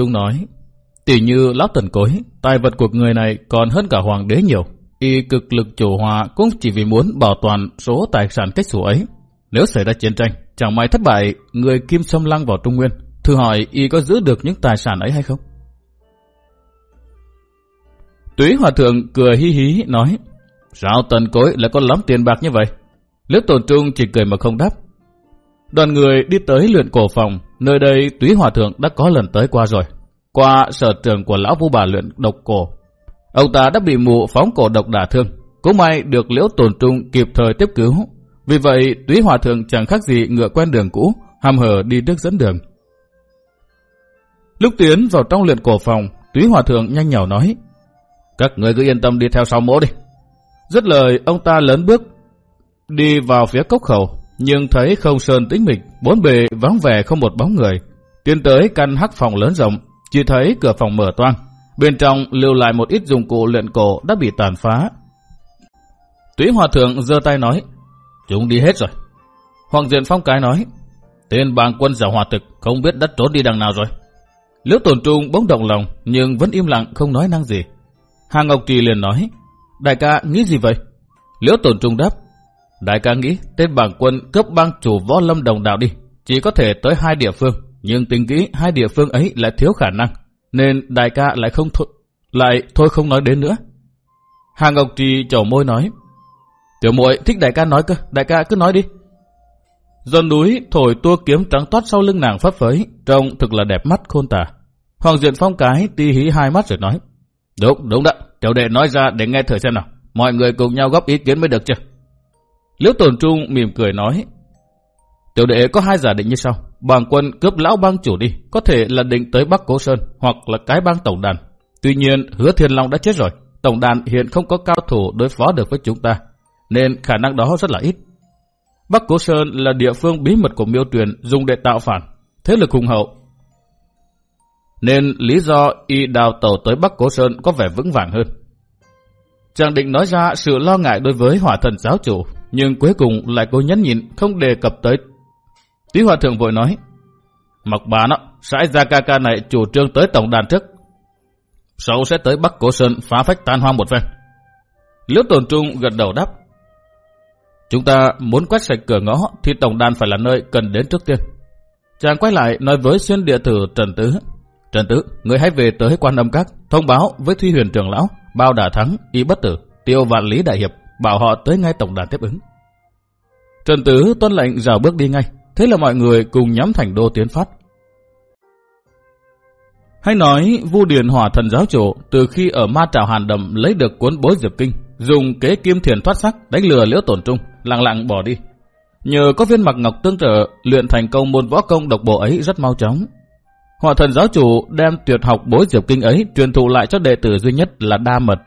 Trung nói, tỷ như lão tần cối, tài vật của người này còn hơn cả hoàng đế nhiều. Y cực lực chủ hòa cũng chỉ vì muốn bảo toàn số tài sản cách sủ ấy. Nếu xảy ra chiến tranh, chẳng may thất bại, người kim xâm lăng vào Trung Nguyên, thử hỏi Y có giữ được những tài sản ấy hay không? Túy Hòa Thượng cười hí hí nói, sao tần cối lại có lắm tiền bạc như vậy? Liễu tổ Trung chỉ cười mà không đáp. Đoàn người đi tới luyện cổ phòng, nơi đây Túy Hòa Thượng đã có lần tới qua rồi. Qua sở trường của lão vũ bà luyện độc cổ. Ông ta đã bị mụ phóng cổ độc đả thương. Cũng may được Liễu Tồn Trung kịp thời tiếp cứu. Vì vậy Túy Hòa Thượng chẳng khác gì ngựa quen đường cũ, hàm hở đi trước dẫn đường. Lúc tiến vào trong luyện cổ phòng, Túy Hòa Thượng nhanh nhỏ nói, Các người cứ yên tâm đi theo sau mỗ đi. rất lời, ông ta lớn bước đi vào phía cốc khẩu, nhưng thấy không sơn tĩnh mịch, bốn bề vắng vẻ không một bóng người. Tiến tới căn hắc phòng lớn rộng, chỉ thấy cửa phòng mở toang. Bên trong lưu lại một ít dụng cụ luyện cổ đã bị tàn phá. Túy Hòa Thượng giơ tay nói, chúng đi hết rồi. Hoàng Diện Phong cái nói, tên bàng quân giả hòa thực không biết đất trốn đi đằng nào rồi. Liễu Tồn Trung bỗng động lòng nhưng vẫn im lặng không nói năng gì. Hà Ngọc Trì liền nói, đại ca nghĩ gì vậy? Liễu Tồn Trung đáp, Đại ca nghĩ tên bảng quân cấp bang chủ võ lâm đồng đạo đi, chỉ có thể tới hai địa phương, nhưng tình kỹ hai địa phương ấy lại thiếu khả năng, nên đại ca lại không thôi, lại thôi không nói đến nữa. Hà Ngọc Trì chầu môi nói, tiểu muội thích đại ca nói cơ, đại ca cứ nói đi. Dân núi thổi tua kiếm trắng toát sau lưng nàng pháp phới, trông thực là đẹp mắt khôn tả. Hoàng Diện Phong cái ti hí hai mắt rồi nói, đúng, đúng đó, tiểu đệ nói ra để nghe thử xem nào, mọi người cùng nhau góp ý kiến mới được chưa? Liễu Tồn Trung mỉm cười nói, tiểu đệ có hai giả định như sau. Bàng quân cướp lão bang chủ đi, có thể là định tới Bắc Cố Sơn hoặc là cái bang tổng đàn. Tuy nhiên, hứa Thiên Long đã chết rồi. Tổng đàn hiện không có cao thủ đối phó được với chúng ta, nên khả năng đó rất là ít. Bắc Cố Sơn là địa phương bí mật của miêu truyền dùng để tạo phản, thế lực hùng hậu. Nên lý do y đào tàu tới Bắc Cố Sơn có vẻ vững vàng hơn. Chàng định nói ra sự lo ngại đối với hỏa thần giáo chủ, nhưng cuối cùng lại cố nhẫn nhịn không đề cập tới. Tí hòa thượng vội nói, Mặc bà nó, sãi ra ca ca này chủ trương tới tổng đàn trước. Sau sẽ tới Bắc Cổ Sơn phá phách tan hoang một phen. Liễu Tồn Trung gật đầu đáp. Chúng ta muốn quét sạch cửa ngõ thì tổng đàn phải là nơi cần đến trước tiên. Chàng quay lại nói với xuyên địa tử Trần Tứ. Trần Tứ, người hãy về tới quan âm các, thông báo với Thuy huyền trưởng lão, bao đả thắng, y bất tử, tiêu vạn lý đại hiệp, bảo họ tới ngay tổng đàn tiếp ứng. Trần Tứ tuân lệnh rào bước đi ngay, thế là mọi người cùng nhắm thành đô tiến phát. Hay nói, Vu Điền Hỏa Thần giáo chủ từ khi ở Ma Trảo Hàn Đầm lấy được cuốn bối diệp kinh, dùng kế kim thiền thoát sắc đánh lừa liễu tổn trung, lặng lặng bỏ đi. Nhờ có viên mặc ngọc tương trợ, luyện thành công môn võ công độc bộ ấy rất mau chóng. Hỏa thần giáo chủ đem tuyệt học bối diệp kinh ấy truyền thụ lại cho đệ tử duy nhất là Đa Mật.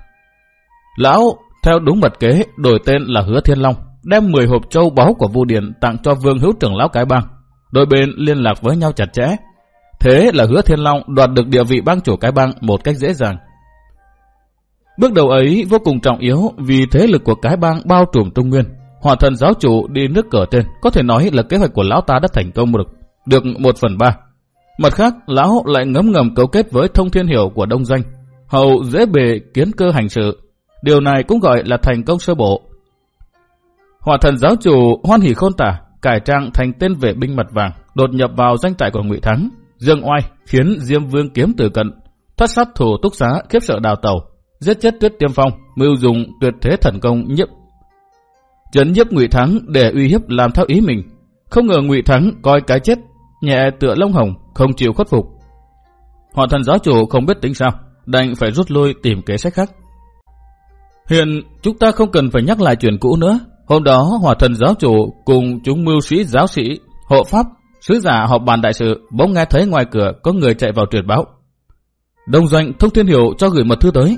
Lão theo đúng mật kế, đổi tên là Hứa Thiên Long, đem 10 hộp châu báu của Vu Điền tặng cho Vương Hữu trưởng lão cái bang. Đôi bên liên lạc với nhau chặt chẽ. Thế là Hứa Thiên Long đoạt được địa vị bang chủ cái bang một cách dễ dàng. Bước đầu ấy vô cùng trọng yếu vì thế lực của cái bang bao trùm Trung Nguyên. Hòa thần giáo chủ đi nước cờ tên, có thể nói là kế hoạch của lão ta đã thành công được, được một phần ba. Mặt khác, lão lại ngấm ngầm cấu kết với thông thiên hiểu của đông danh, hầu dễ bề kiến cơ hành sự, Điều này cũng gọi là thành công sơ bộ. Hỏa thần giáo chủ hoan hỉ khôn tả, cải trang thành tên vệ binh mặt vàng, đột nhập vào danh trại của Ngụy Thắng, dương oai khiến Diêm Vương kiếm từ cận, thoát sát thủ túc xá khiếp sợ đào tàu, giết chết Tuyết Tiêm Phong, mưu dùng tuyệt thế thần công nhiếp chấn nhiếp Ngụy Thắng để uy hiếp làm theo ý mình. Không ngờ Ngụy Thắng coi cái chết nhẹ tựa lông hồng, không chịu khuất phục. Hỏa thần giáo chủ không biết tính sao, đành phải rút lui tìm kế sách khác. Hiện chúng ta không cần phải nhắc lại chuyện cũ nữa. Hôm đó hòa thần giáo chủ cùng chúng mưu sĩ giáo sĩ, hộ pháp, sứ giả họp bàn đại sự bỗng nghe thấy ngoài cửa có người chạy vào truyền báo. Đông doanh thông thiên hiệu cho gửi mật thư tới.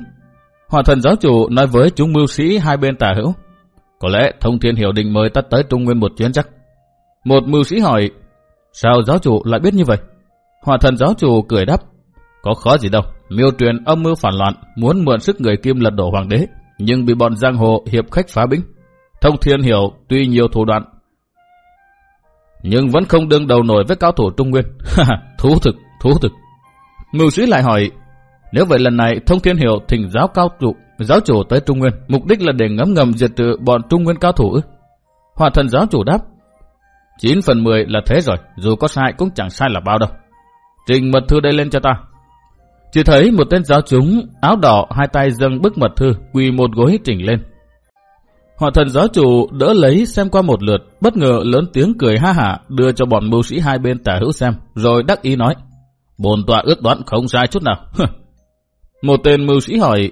Hòa thần giáo chủ nói với chúng mưu sĩ hai bên tả hữu. Có lẽ thông thiên hiệu định mời ta tới Trung Nguyên một chuyến chắc. Một mưu sĩ hỏi, sao giáo chủ lại biết như vậy? Hòa thần giáo chủ cười đáp, có khó gì đâu, miêu truyền âm mưu phản loạn, muốn mượn sức người kim lật đổ hoàng đế, nhưng bị bọn giang hồ hiệp khách phá binh. Thông thiên hiểu tuy nhiều thủ đoạn, nhưng vẫn không đương đầu nổi với cao thủ Trung Nguyên. thú thực, thú thực. Mưu sĩ lại hỏi, nếu vậy lần này thông thiên hiểu thỉnh giáo cao trụ, giáo chủ tới Trung Nguyên, mục đích là để ngấm ngầm diệt trừ bọn Trung Nguyên cao thủ ư? Hòa thần giáo chủ đáp, 9 phần 10 là thế rồi, dù có sai cũng chẳng sai là bao đâu. Trình mật thư đây lên cho ta. Chỉ thấy một tên giáo chúng áo đỏ hai tay dâng bức mật thư quỳ một gối chỉnh lên. Hòa thần giáo chủ đỡ lấy xem qua một lượt, bất ngờ lớn tiếng cười ha hả đưa cho bọn mưu sĩ hai bên tả hữu xem, rồi đắc ý nói. Bồn tọa ước đoán không sai chút nào. một tên mưu sĩ hỏi,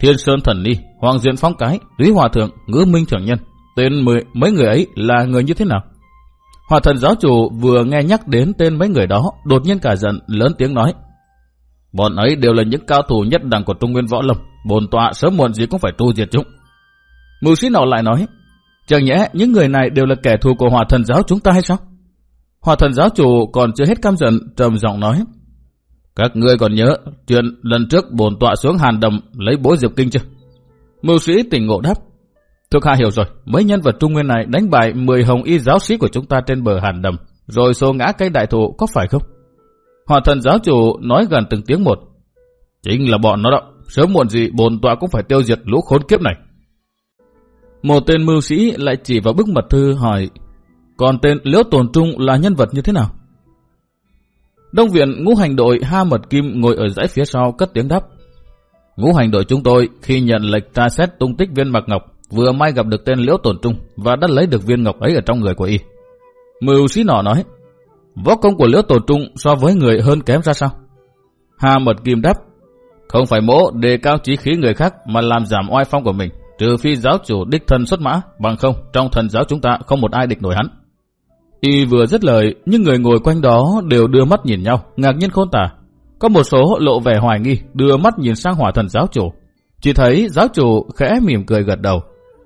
Thiên Sơn Thần Ni, Hoàng Diện Phong Cái, Lý Hòa Thượng, Ngữ Minh trưởng Nhân, tên mười, mấy người ấy là người như thế nào? Hòa thần giáo chủ vừa nghe nhắc đến tên mấy người đó, đột nhiên cả giận, lớn tiếng nói. Bọn ấy đều là những cao thủ nhất đẳng của Trung Nguyên Võ Lâm, bồn tọa sớm muộn gì cũng phải tru diệt chúng. Mưu sĩ nọ lại nói, chẳng nhẽ những người này đều là kẻ thù của hòa thần giáo chúng ta hay sao? Hòa thần giáo chủ còn chưa hết căm giận, trầm giọng nói. Các ngươi còn nhớ chuyện lần trước bồn tọa xuống hàn đầm lấy bối diệp kinh chưa? Mưu sĩ tỉnh ngộ đáp. Thuộc hạ hiểu rồi, mấy nhân vật trung nguyên này đánh bại 10 hồng y giáo sĩ của chúng ta trên bờ hàn đầm, rồi xô ngã cây đại thụ có phải không? Hòa thần giáo chủ nói gần từng tiếng một. Chính là bọn nó đó, sớm muộn gì bồn tọa cũng phải tiêu diệt lũ khốn kiếp này. Một tên mưu sĩ lại chỉ vào bức mật thư hỏi, còn tên Liễu Tồn Trung là nhân vật như thế nào? Đông viện ngũ hành đội Ha Mật Kim ngồi ở dãy phía sau cất tiếng đáp. Ngũ hành đội chúng tôi khi nhận lệnh tra xét tung tích viên Mạc Ngọc vừa may gặp được tên Liễu Tồn Trung và đã lấy được viên ngọc ấy ở trong người của y. Mưu sĩ nọ nói, võ công của Liễu Tồn Trung so với người hơn kém ra sao? Hà Mật Kim đáp, không phải mỗ đề cao trí khí người khác mà làm giảm oai phong của mình, trừ phi giáo chủ đích thân xuất mã, bằng không trong thần giáo chúng ta không một ai địch nổi hắn. Y vừa dứt lời, những người ngồi quanh đó đều đưa mắt nhìn nhau, ngạc nhiên khôn tả. Có một số lộ vẻ hoài nghi, đưa mắt nhìn sang hỏa thần giáo chủ. Chỉ thấy giáo chủ khẽ mỉm cười gật đầu,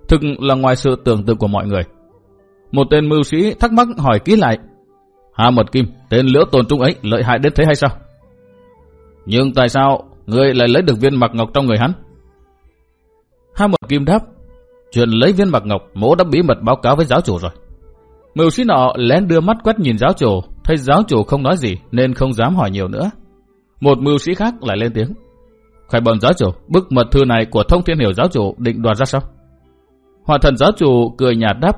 thực là ngoài sự tưởng tượng của mọi người. Một tên mưu sĩ thắc mắc hỏi kỹ lại, Hà Mật Kim, tên liễu tồn trung ấy lợi hại đến thế hay sao? Nhưng tại sao người lại lấy được viên mặc ngọc trong người hắn? Hà Mật Kim đáp, chuyện lấy viên mặc ngọc mỗ đã bí mật báo cáo với giáo chủ rồi. Mưu sĩ nọ lén đưa mắt quét nhìn giáo chủ, thấy giáo chủ không nói gì nên không dám hỏi nhiều nữa. Một mưu sĩ khác lại lên tiếng. Khải bẩm giáo chủ, bức mật thư này của thông thiên hiểu giáo chủ định đoạt ra sao? Hòa thần giáo chủ cười nhạt đáp.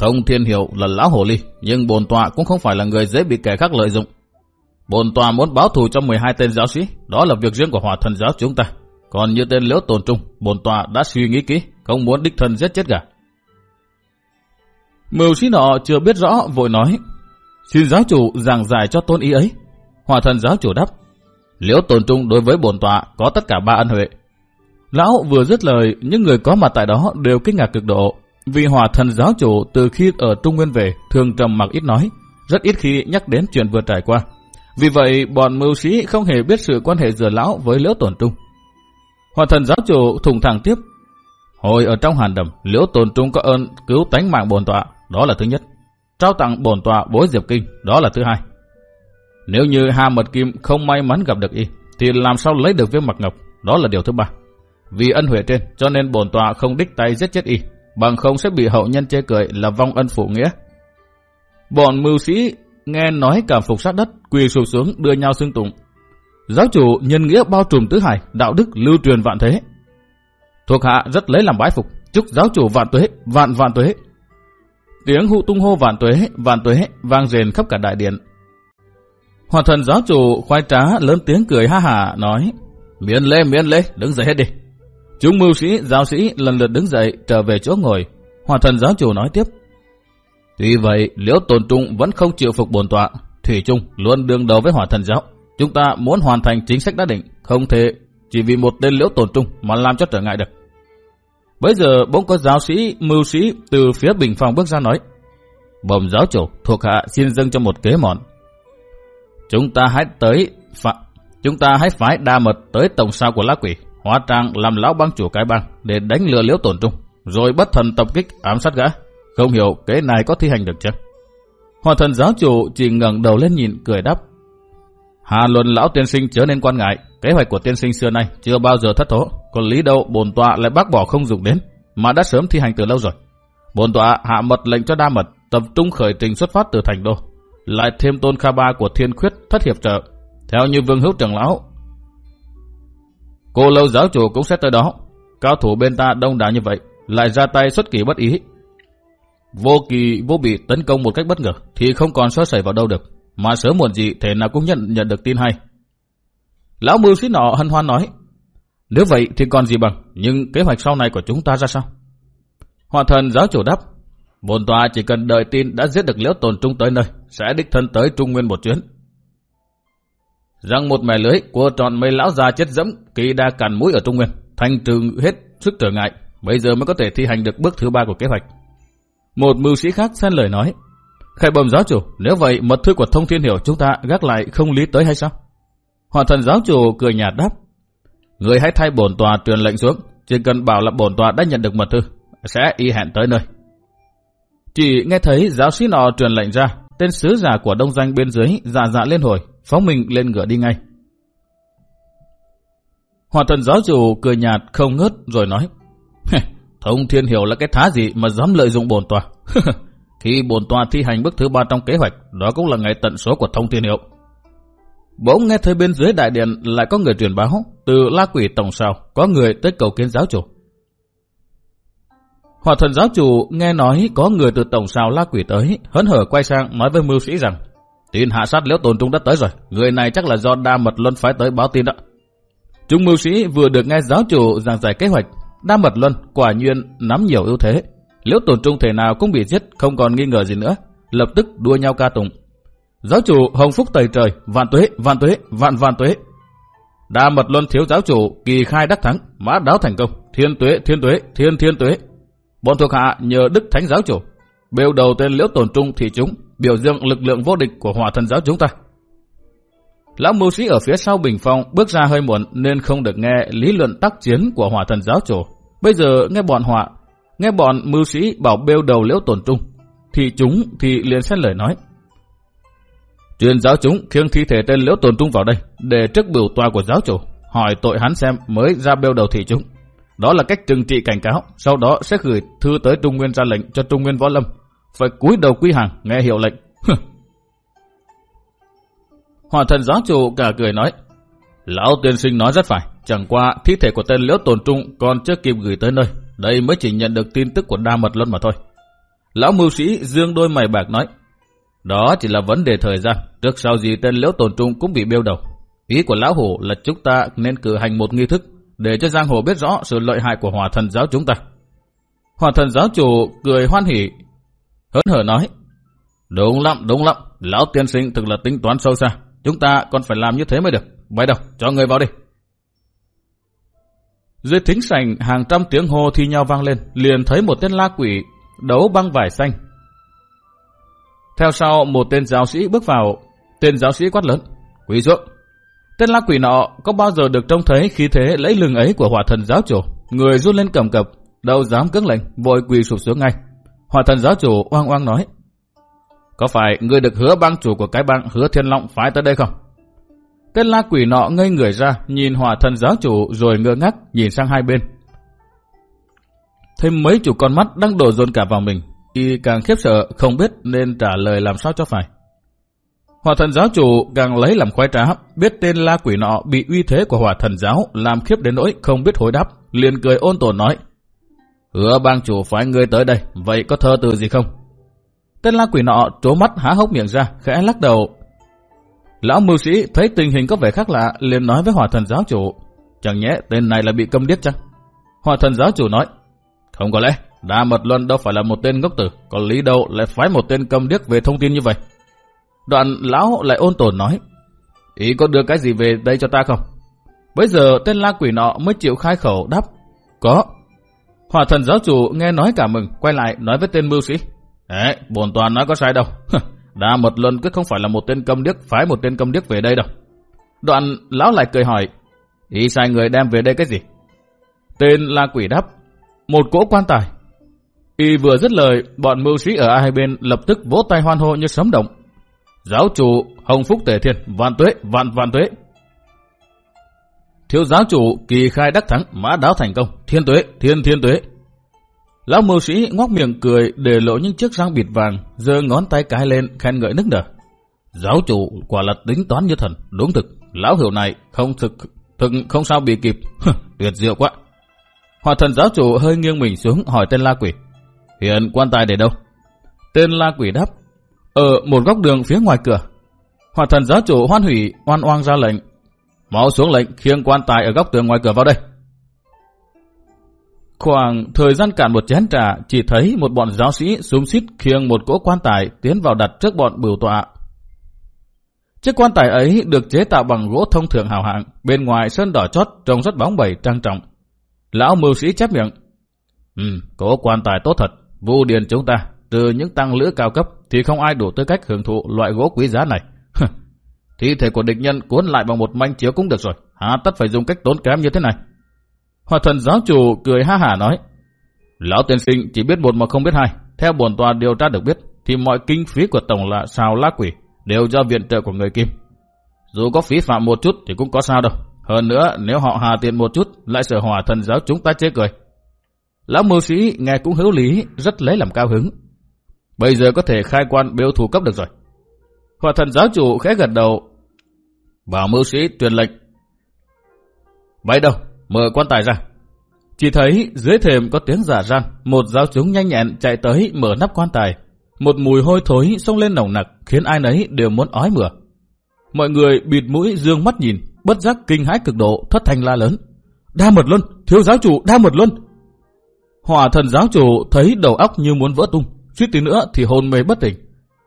Thông thiên hiệu là lão hồ ly, nhưng bồn tọa cũng không phải là người dễ bị kẻ khác lợi dụng. Bồn tọa muốn báo thù cho 12 tên giáo sĩ, đó là việc riêng của hòa thần giáo chúng ta. Còn như tên liễu tồn trung, bồn tọa đã suy nghĩ kỹ, không muốn đích thân giết chết cả. Mưu sĩ nọ chưa biết rõ, vội nói, xin giáo chủ giảng giải cho tôn ý ấy. Hòa thần giáo chủ đáp, liễu tồn trung đối với bồn tọa có tất cả ba ân huệ, Lão vừa dứt lời, những người có mặt tại đó đều kinh ngạc cực độ. Vì hòa thần giáo chủ từ khi ở Trung Nguyên về thường trầm mặc ít nói, rất ít khi nhắc đến chuyện vừa trải qua. Vì vậy, bọn mưu sĩ không hề biết sự quan hệ giữa lão với Liễu Tổn Trung. Hòa thần giáo chủ thùng thẳng tiếp. Hồi ở trong hàn đầm, Liễu Tổn Trung có ơn cứu tánh mạng bồn tọa, đó là thứ nhất. Trao tặng bồn tọa bối diệp kinh, đó là thứ hai. Nếu như Hà Mật Kim không may mắn gặp được y, thì làm sao lấy được viên mặt ngọc, đó là điều thứ ba. Vì ân huệ trên, cho nên bổn tọa không đích tay giết chết y, bằng không sẽ bị hậu nhân chê cười là vong ân phụ nghĩa. Bọn mưu sĩ nghe nói cảm phục sát đất, quỳ sụp xuống đưa nhau xưng tụng. Giáo chủ nhân nghĩa bao trùm tứ hải, đạo đức lưu truyền vạn thế. Thuộc hạ rất lấy làm bái phục, chúc giáo chủ vạn tuế, vạn vạn tuế. Tiếng hụ tung hô vạn tuế, vạn tuế vang rền khắp cả đại điện. Hòa thần giáo chủ khoai trá lớn tiếng cười ha hà nói Miễn lê, miễn lê, đứng dậy hết đi. Chúng mưu sĩ, giáo sĩ lần lượt đứng dậy trở về chỗ ngồi. Hòa thần giáo chủ nói tiếp. Tuy vậy, liễu tồn trung vẫn không chịu phục bổn tọa. Thủy Trung luôn đương đầu với hỏa thần giáo. Chúng ta muốn hoàn thành chính sách đã định, không thể chỉ vì một tên liễu tồn trung mà làm cho trở ngại được. Bây giờ bỗng có giáo sĩ, mưu sĩ từ phía bình phòng bước ra nói. Bẩm giáo chủ, thuộc hạ xin dâng cho một kế mọn. Chúng ta hãy tới, phạm, chúng ta hãy phái đa mật tới tổng sao của lá quỷ, hóa trang làm lão bang chủ cái băng để đánh lừa liễu tổn trung, rồi bất thần tập kích ám sát gã. Không hiểu kế này có thi hành được chứ? Hòa thần giáo chủ chỉ ngẩng đầu lên nhìn cười đáp. Hà luận lão tiên sinh chớ nên quan ngại, kế hoạch của tiên sinh xưa nay chưa bao giờ thất thố, còn lý đâu bồn tọa lại bác bỏ không dùng đến, mà đã sớm thi hành từ lâu rồi. Bồn tọa hạ mật lệnh cho đa mật tập trung khởi trình xuất phát từ thành đô, lại thêm tôn kha ba của thiên khuyết thất hiệp trợ, Theo như vương hữu trưởng lão, cô lâu giáo chủ cũng sẽ tới đó. Cao thủ bên ta đông đảo như vậy, lại ra tay xuất kỳ bất ý. Vô kỳ vô bị tấn công một cách bất ngờ thì không còn sơ sẩy vào đâu được. Mà sớm muộn gì thể nào cũng nhận nhận được tin hay. Lão mưu sĩ nọ hân hoan nói. Nếu vậy thì còn gì bằng, nhưng kế hoạch sau này của chúng ta ra sao? Hòa thần giáo chủ đáp. Bồn tòa chỉ cần đợi tin đã giết được liễu tồn trung tới nơi, sẽ đích thân tới Trung Nguyên một chuyến. Răng một mẻ lưới của tròn mấy lão già chết dẫm kỳ đa càn mũi ở Trung Nguyên, thành trừ hết sức trở ngại, bây giờ mới có thể thi hành được bước thứ ba của kế hoạch. Một mưu sĩ khác xen lời nói, Khải bẩm giáo chủ, nếu vậy mật thư của thông thiên hiểu chúng ta gác lại không lý tới hay sao? Hòa thần giáo chủ cười nhạt đáp, Người hãy thay bổn tòa truyền lệnh xuống, chỉ cần bảo là bổn tòa đã nhận được mật thư, sẽ y hẹn tới nơi. Chỉ nghe thấy giáo sĩ nọ truyền lệnh ra, tên sứ giả của đông danh bên dưới giả dạ, dạ lên hồi, phóng mình lên ngựa đi ngay. Hòa thần giáo chủ cười nhạt không ngớt rồi nói, Thông thiên hiểu là cái thá gì mà dám lợi dụng bổn tòa. Khi bổn tòa thi hành bước thứ ba trong kế hoạch, đó cũng là ngày tận số của thông thiên hiệu. Bỗng nghe thấy bên dưới đại điện lại có người truyền báo, từ la quỷ tổng sao, có người tới cầu kiến giáo chủ. Hòa thần giáo chủ nghe nói có người từ tổng sao la quỷ tới, hớn hở quay sang nói với mưu sĩ rằng, tin hạ sát liễu tồn trung đã tới rồi, người này chắc là do đa mật luân phái tới báo tin đó. Chúng mưu sĩ vừa được nghe giáo chủ giảng giải kế hoạch, đa mật luân quả nhiên nắm nhiều ưu thế. Liễu tồn trung thể nào cũng bị giết, không còn nghi ngờ gì nữa, lập tức đua nhau ca tụng. Giáo chủ hồng phúc tẩy trời, vạn tuế, vạn tuế, vạn vạn tuế. Đa mật luân thiếu giáo chủ, kỳ khai đắc thắng, mã đáo thành công, thiên tuế, thiên tuế, thiên thiên tuế. Bọn thuộc hạ nhờ đức thánh giáo chủ, bêu đầu tên liễu tồn trung thì chúng, biểu dương lực lượng vô địch của hỏa thần giáo chúng ta. Lão mưu sĩ ở phía sau bình phong bước ra hơi muộn nên không được nghe lý luận tác chiến của hỏa thần giáo chủ. Bây giờ nghe bọn họa, nghe bọn mưu sĩ bảo bêu đầu liễu tồn trung, thì chúng thì liền xét lời nói. Truyền giáo chúng khiêng thi thể tên liễu tồn trung vào đây để trước biểu tòa của giáo chủ, hỏi tội hắn xem mới ra bêu đầu thị chúng. Đó là cách trừng trị cảnh cáo, sau đó sẽ gửi thư tới Trung Nguyên ra lệnh cho Trung Nguyên Võ Lâm. Phải cúi đầu quy hàng, nghe hiệu lệnh. Hòa thần giáo chủ cả cười nói, Lão tiên sinh nói rất phải, chẳng qua thi thể của tên liễu tồn trung còn chưa kịp gửi tới nơi, đây mới chỉ nhận được tin tức của đa mật luân mà thôi. Lão mưu sĩ dương đôi mày bạc nói, đó chỉ là vấn đề thời gian, trước sau gì tên liễu tồn trung cũng bị biêu đầu. Ý của lão hổ là chúng ta nên cử hành một nghi thức để cho giang hồ biết rõ sự lợi hại của hòa thần giáo chúng ta. Hòa thần giáo chủ cười hoan hỉ, hớn hở nói, đúng lắm, đúng lắm, lão tiên sinh thực là tính toán sâu xa, chúng ta còn phải làm như thế mới được. Vậy đâu, cho người vào đi. Dưới thính sảnh hàng trăm tiếng hô thi nhau vang lên, liền thấy một tên la quỷ đấu băng vải xanh. Theo sau, một tên giáo sĩ bước vào, tên giáo sĩ quát lớn, quỷ xuống. Tên la quỷ nọ có bao giờ được trông thấy khí thế lấy lừng ấy của hỏa thần giáo chủ, người run lên cầm cập, đâu dám cứng lệnh, vội quỳ sụp xuống ngay. Hòa thần giáo chủ oang oang nói, có phải người được hứa bang chủ của cái bang hứa thiên long phái tới đây không? Tên la quỷ nọ ngây người ra, nhìn hòa thần giáo chủ rồi ngơ ngác nhìn sang hai bên. Thêm mấy chủ con mắt đang đổ dồn cả vào mình, y càng khiếp sợ không biết nên trả lời làm sao cho phải. Hòa thần giáo chủ càng lấy làm khoái trá, biết tên la quỷ nọ bị uy thế của hòa thần giáo làm khiếp đến nỗi không biết hồi đáp, liền cười ôn tồn nói. Hứa bang chủ phái ngươi tới đây, vậy có thơ từ gì không? Tên la quỷ nọ trố mắt há hốc miệng ra, khẽ lắc đầu. Lão mưu sĩ thấy tình hình có vẻ khác lạ, liền nói với hỏa thần giáo chủ. Chẳng nhẽ tên này là bị câm điếc chăng? Hỏa thần giáo chủ nói. Không có lẽ, Đa Mật Luân đâu phải là một tên ngốc tử, còn lý đâu lại phái một tên câm điếc về thông tin như vậy. Đoạn lão lại ôn tồn nói, ý có đưa cái gì về đây cho ta không? Bây giờ tên la quỷ nọ mới chịu khai khẩu đáp, có. Hòa thần giáo chủ nghe nói cả mừng, quay lại nói với tên mưu sĩ. Đấy, bổn toàn nói có sai đâu. đã một lần cứ không phải là một tên câm điếc, phái một tên câm điếc về đây đâu. Đoạn lão lại cười hỏi, ý sai người đem về đây cái gì? Tên là quỷ đáp, một cỗ quan tài. Y vừa dứt lời, bọn mưu sĩ ở hai bên lập tức vỗ tay hoan hô như sấm động. Giáo chủ Hồng Phúc Tề Thiên, vạn tuế, vạn vạn tuế. Thiếu giáo chủ kỳ khai đắc thắng, mã đáo thành công, thiên tuế, thiên thiên tuế. Lão mưu sĩ ngoác miệng cười để lộ những chiếc răng bịt vàng, giơ ngón tay cái lên khen ngợi nức nở. Giáo chủ quả là tính toán như thần, đúng thực. Lão hiểu này không thực thực không sao bị kịp. Tuyệt diệu quá. Hòa thần giáo chủ hơi nghiêng mình xuống hỏi tên la quỷ. Hiện quan tài để đâu? Tên la quỷ đáp. Ở một góc đường phía ngoài cửa. Hòa thần giáo chủ hoan hủy oan oan ra lệnh. Mau xuống lệnh khiêng quan tài ở góc tường ngoài cửa vào đây. Khoảng thời gian cạn một chén trà, chỉ thấy một bọn giáo sĩ xúm xít khiêng một cỗ quan tài tiến vào đặt trước bọn bửu tọa. Chiếc quan tài ấy được chế tạo bằng gỗ thông thường hào hạng, bên ngoài sơn đỏ chót trông rất bóng bẩy trang trọng. Lão mưu sĩ chép miệng. Ừ, cỗ quan tài tốt thật, vu điền chúng ta, từ những tăng lữ cao cấp thì không ai đủ tư cách hưởng thụ loại gỗ quý giá này. Thi thể của địch nhân cuốn lại bằng một manh chiếu cũng được rồi, há tất phải dùng cách tốn kém như thế này. Hòa thần giáo chủ cười ha hả nói, Lão tiên sinh chỉ biết một mà không biết hai. Theo bổn tòa điều tra được biết, thì mọi kinh phí của tổng là sao lá quỷ đều do viện trợ của người Kim. Dù có phí phạm một chút thì cũng có sao đâu. Hơn nữa, nếu họ hà tiền một chút, lại sợ hòa thần giáo chúng ta chế cười. Lão mưu sĩ nghe cũng hữu lý, rất lấy làm cao hứng. Bây giờ có thể khai quan biêu thủ cấp được rồi. Hòa thần giáo chủ khẽ gật đầu. Bảo mưu sĩ truyền lệnh. Vậy đâu, mở quan tài ra. Chỉ thấy dưới thềm có tiếng giả răn một giáo chúng nhanh nhẹn chạy tới mở nắp quan tài. Một mùi hôi thối xông lên nồng nặc khiến ai nấy đều muốn ói mửa. Mọi người bịt mũi dương mắt nhìn, bất giác kinh hãi cực độ, thất thanh la lớn. Đa mật luân, thiếu giáo chủ, đa mật luân. Hỏa thần giáo chủ thấy đầu óc như muốn vỡ tung, suýt tí nữa thì hôn mê bất tỉnh.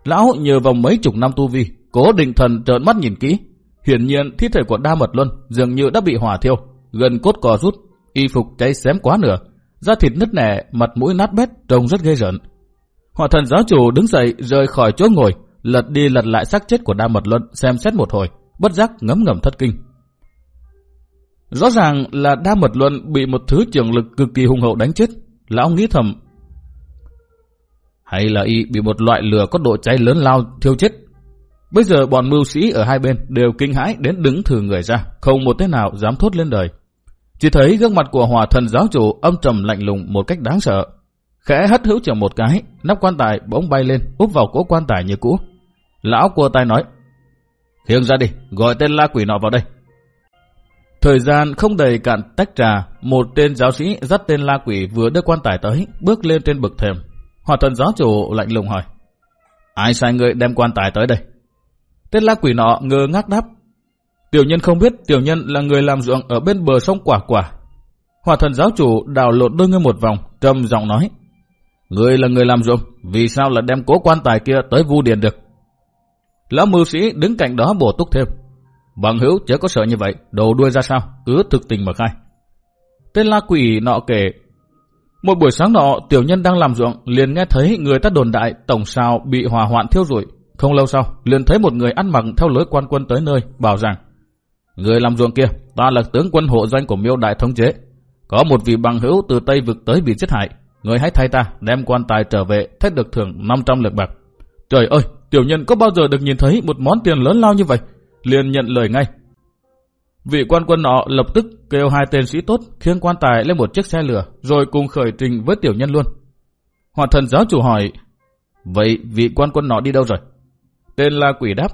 Lão nhờ vào mấy chục năm tu vi, cố định thần trợn mắt nhìn kỹ. Hiển nhiên thi thể của đa mật luân dường như đã bị hỏa thiêu, gần cốt cò rút, y phục cháy xém quá nửa, da thịt nứt nẻ, mặt mũi nát bét, trông rất ghê rợn. Hỏa thần giáo chủ đứng dậy rời khỏi chỗ ngồi, lật đi lật lại xác chết của đa mật luân xem xét một hồi, bất giác ngấm ngầm thất kinh. Rõ ràng là đa mật luân bị một thứ trường lực cực kỳ hung hậu đánh chết. Lão nghĩ thầm. Hay là y bị một loại lửa có độ cháy lớn lao thiêu chết. Bây giờ bọn mưu sĩ ở hai bên đều kinh hãi đến đứng thử người ra, không một thế nào dám thốt lên đời. Chỉ thấy gương mặt của hòa thần giáo chủ âm trầm lạnh lùng một cách đáng sợ. Khẽ hất hữu chồng một cái, nắp quan tài bỗng bay lên, úp vào cỗ quan tài như cũ. Lão cua tay nói, Hiêng ra đi, gọi tên la quỷ nọ vào đây. Thời gian không đầy cạn tách trà, một tên giáo sĩ dắt tên la quỷ vừa đưa quan tài tới, bước lên trên bực thềm. Hòa thần giáo chủ lạnh lùng hỏi, Ai sai người đem quan tài tới đây? Tên la quỷ nọ ngơ ngác đáp, Tiểu nhân không biết tiểu nhân là người làm ruộng ở bên bờ sông Quả Quả. Hòa thần giáo chủ đào lột đôi ngươi một vòng, trầm giọng nói, Người là người làm ruộng, vì sao lại đem cố quan tài kia tới vu điền được? Lão mưu sĩ đứng cạnh đó bổ túc thêm. Bằng hữu chớ có sợ như vậy, đầu đuôi ra sao, cứ thực tình mà khai. Tên la quỷ nọ kể, một buổi sáng nọ tiểu nhân đang làm ruộng liền nghe thấy người ta đồn đại tổng sao bị hỏa hoạn thiêu rụi. Không lâu sau, liền thấy một người ăn mặc theo lối quan quân tới nơi, bảo rằng Người làm ruộng kia, ta là tướng quân hộ doanh của miêu đại thống chế. Có một vị bằng hữu từ Tây vực tới bị giết hại. Người hãy thay ta đem quan tài trở về, thách được thưởng 500 lượng bạc. Trời ơi, tiểu nhân có bao giờ được nhìn thấy một món tiền lớn lao như vậy? Liền nhận lời ngay. Vị quan quân nọ lập tức kêu hai tên sĩ tốt khiêng quan tài lên một chiếc xe lửa, rồi cùng khởi trình với tiểu nhân luôn. Hoạt thần giáo chủ hỏi, vậy vị quan quân nọ đi đâu rồi? Tên là quỷ đáp,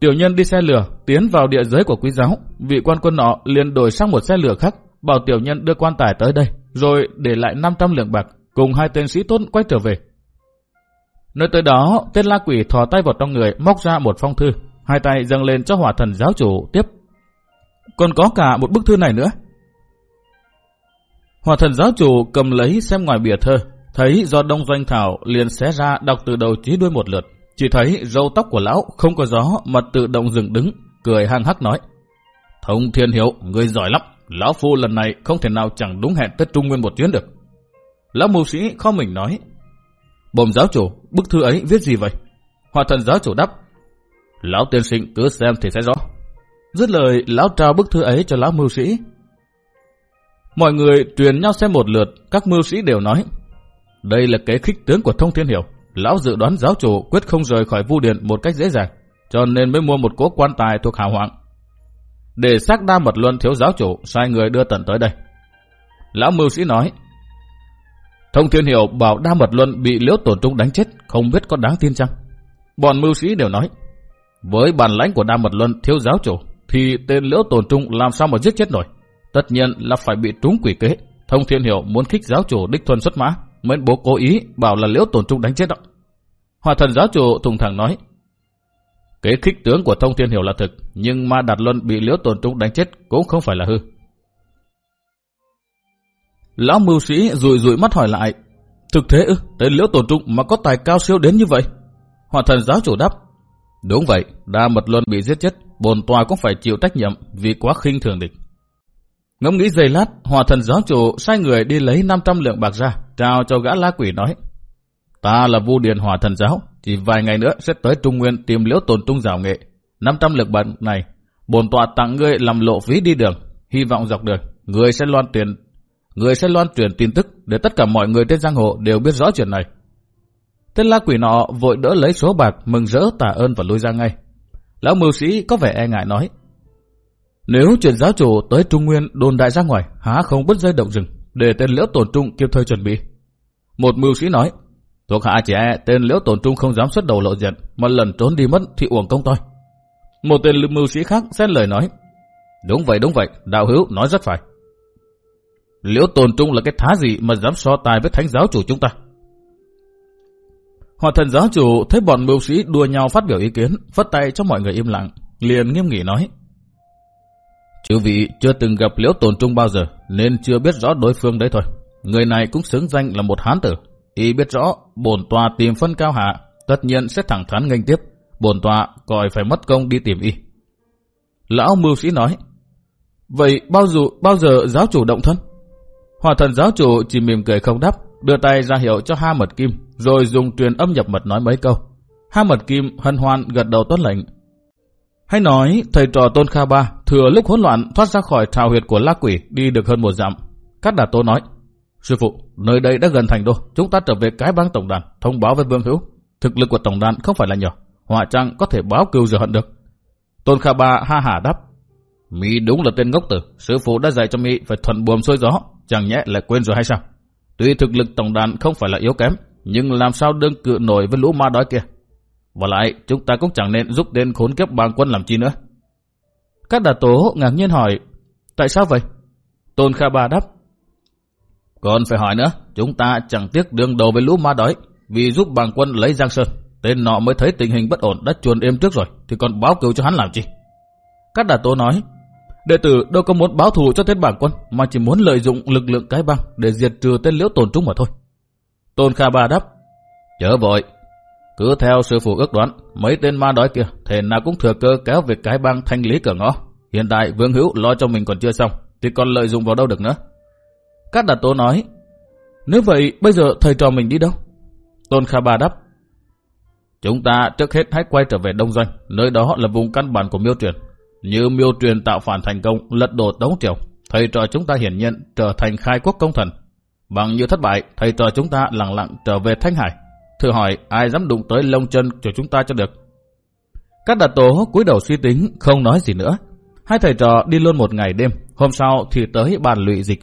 tiểu nhân đi xe lửa tiến vào địa giới của quý giáo, vị quan quân nọ liền đổi sang một xe lửa khác, bảo tiểu nhân đưa quan tài tới đây, rồi để lại 500 lượng bạc, cùng hai tên sĩ tốt quay trở về. Nơi tới đó, tên la quỷ thò tay vào trong người, móc ra một phong thư, hai tay dâng lên cho hỏa thần giáo chủ tiếp. Còn có cả một bức thư này nữa. Hỏa thần giáo chủ cầm lấy xem ngoài bìa thơ, thấy do đông doanh thảo liền xé ra đọc từ đầu chí đuôi một lượt. Chỉ thấy râu tóc của lão không có gió mà tự động dừng đứng, cười hăng hắc nói. Thông thiên hiệu, người giỏi lắm, lão phu lần này không thể nào chẳng đúng hẹn tới Trung Nguyên một chuyến được. Lão mưu sĩ khó mình nói, Bồm giáo chủ, bức thư ấy viết gì vậy? Hòa thần giáo chủ đáp. Lão tiên sinh cứ xem thì sẽ rõ. Dứt lời, lão trao bức thư ấy cho lão mưu sĩ. Mọi người truyền nhau xem một lượt, các mưu sĩ đều nói. Đây là kế khích tướng của thông thiên hiểu. Lão dự đoán giáo chủ quyết không rời khỏi vu điện một cách dễ dàng, cho nên mới mua một cố quan tài thuộc hào hoàng. Để xác đa mật luân thiếu giáo chủ, sai người đưa tận tới đây. Lão mưu sĩ nói, Thông Thiên Hiểu bảo Đa Mật Luân bị Liễu Tổn Trung đánh chết, không biết có đáng tin chăng? Bọn mưu sĩ đều nói, Với bản lãnh của Đa Mật Luân thiếu giáo chủ, thì tên Liễu tổ Trung làm sao mà giết chết nổi. Tất nhiên là phải bị trúng quỷ kế. Thông Thiên Hiểu muốn khích giáo chủ đích thuần xuất mã, mới bố cố ý bảo là Liễu Tồn Trung đánh chết đó. Hòa thần giáo chủ thùng thẳng nói, Kế khích tướng của Thông Thiên Hiểu là thực, nhưng Ma Đạt Luân bị Liễu Tồn Trung đánh chết cũng không phải là hư. Lão mưu sĩ rùi rùi mắt hỏi lại, thực thế ư, tên Liễu Tồn Trung mà có tài cao siêu đến như vậy? Hòa thần giáo chủ đáp, đúng vậy, đa mật luân bị giết chết, bồn tòa cũng phải chịu trách nhiệm vì quá khinh thường địch. Ngẫm nghĩ giây lát, hòa thần giáo chủ sai người đi lấy 500 lượng bạc ra, trao cho gã la quỷ nói, ta là vu điền hòa thần giáo, chỉ vài ngày nữa sẽ tới Trung Nguyên tìm liễu tồn trung giảo nghệ. 500 lượng bạc này, bồn tòa tặng ngươi làm lộ phí đi đường, hy vọng dọc đường, ngươi sẽ loan truyền người sẽ loan truyền tin tức để tất cả mọi người trên giang hồ đều biết rõ chuyện này. Tên la quỷ nọ vội đỡ lấy số bạc mừng rỡ tạ ơn và lui ra ngay. Lão mưu sĩ có vẻ e ngại nói. Nếu chuyện giáo chủ tới Trung Nguyên đồn đại ra ngoài, há không bứt dây động rừng, để tên liễu tổn trung kịp thời chuẩn bị. Một mưu sĩ nói, thuộc hạ chỉ e tên liễu tổn trung không dám xuất đầu lộ diện, mà lần trốn đi mất thì uổng công tôi. Một tên mưu sĩ khác xét lời nói, đúng vậy đúng vậy, đạo hữu nói rất phải. Liễu tồn trung là cái thá gì mà dám so tài với thánh giáo chủ chúng ta? Hòa thần giáo chủ thấy bọn mưu sĩ đua nhau phát biểu ý kiến, phất tay cho mọi người im lặng, liền nghiêm nghị nói. Chư vị chưa từng gặp liễu tồn trung bao giờ, nên chưa biết rõ đối phương đấy thôi. Người này cũng xứng danh là một hán tử. Y biết rõ, bổn tòa tìm phân cao hạ, tất nhiên sẽ thẳng thắn nghênh tiếp. Bổn tòa coi phải mất công đi tìm y. Lão mưu sĩ nói, Vậy bao giờ, bao giờ giáo chủ động thân? Hòa thần giáo chủ chỉ mỉm cười không đáp, đưa tay ra hiệu cho Ha Mật Kim, rồi dùng truyền âm nhập mật nói mấy câu. Ha Mật Kim hân hoan gật đầu tuân lệnh. Hay nói, thầy trò Tôn Kha Ba thừa lúc hỗn loạn thoát ra khỏi trào huyệt của la quỷ đi được hơn một dặm. Cát Đà Tô nói, Sư phụ, nơi đây đã gần thành đô, chúng ta trở về cái bang tổng đàn, thông báo với Vương Hữu. Thực lực của tổng đàn không phải là nhỏ, họa trang có thể báo cưu giờ hận được. Tôn Kha Ba ha hả đáp, mỹ đúng là tên ngốc tử, sư phụ đã dạy cho mỹ phải thuận buồm xuôi gió, chẳng nhẽ lại quên rồi hay sao? Tuy thực lực tổng đàn không phải là yếu kém, nhưng làm sao đương cự nổi với lũ ma đói kia? Và lại, chúng ta cũng chẳng nên giúp đến khốn kiếp bang quân làm chi nữa. Các đà tố ngạc nhiên hỏi, tại sao vậy? Tôn Kha Ba đáp, còn phải hỏi nữa, chúng ta chẳng tiếc đương đầu với lũ ma đói, vì giúp bang quân lấy Giang Sơn. Tên nọ mới thấy tình hình bất ổn đã chuồn êm trước rồi, thì còn báo cứu cho hắn làm chi? Các đà tố nói, Đệ tử đâu có muốn báo thù cho tên bảng quân, mà chỉ muốn lợi dụng lực lượng cái băng để diệt trừ tên liễu tồn trung mà thôi. Tôn Kha Ba đáp, chớ vội, cứ theo sư phụ ước đoán, mấy tên ma đói kia, thể nào cũng thừa cơ kéo việc cái băng thanh lý cửa ngõ. Hiện tại Vương Hữu lo cho mình còn chưa xong, thì còn lợi dụng vào đâu được nữa. Các đạt tố nói, nếu vậy bây giờ thầy trò mình đi đâu? Tôn Kha Ba đáp, chúng ta trước hết hãy quay trở về Đông Doanh, nơi đó là vùng căn bản của miêu truyền. Như miêu truyền tạo phản thành công, lật đổ tống triều, thầy trò chúng ta hiển nhiên trở thành khai quốc công thần. Bằng như thất bại, thầy trò chúng ta lặng lặng trở về Thanh Hải. Thử hỏi ai dám đụng tới lông chân của chúng ta cho được. Các đạt tố cúi đầu suy tính, không nói gì nữa. Hai thầy trò đi luôn một ngày đêm, hôm sau thì tới bàn lụy dịch.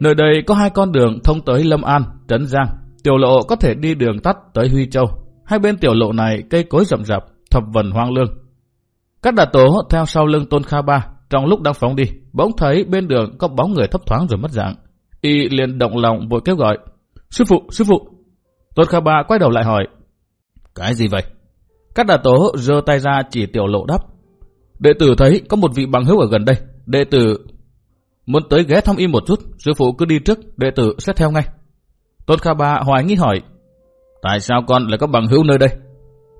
Nơi đây có hai con đường thông tới Lâm An, Trấn Giang. Tiểu lộ có thể đi đường tắt tới Huy Châu. Hai bên tiểu lộ này cây cối rậm rạp, thập vần hoang lương, các Đạt tố theo sau lưng Tôn Kha Ba, trong lúc đang phóng đi, bỗng thấy bên đường có bóng người thấp thoáng rồi mất dạng. Y liền động lòng vội kêu gọi, Sư phụ, sư phụ. Tôn Kha Ba quay đầu lại hỏi, Cái gì vậy? Các đà tố giơ tay ra chỉ tiểu lộ đáp. Đệ tử thấy có một vị bằng hữu ở gần đây. Đệ tử muốn tới ghé thăm y một chút, sư phụ cứ đi trước, đệ tử sẽ theo ngay. Tôn Kha Ba hoài nghi hỏi, Tại sao con lại có bằng hữu nơi đây?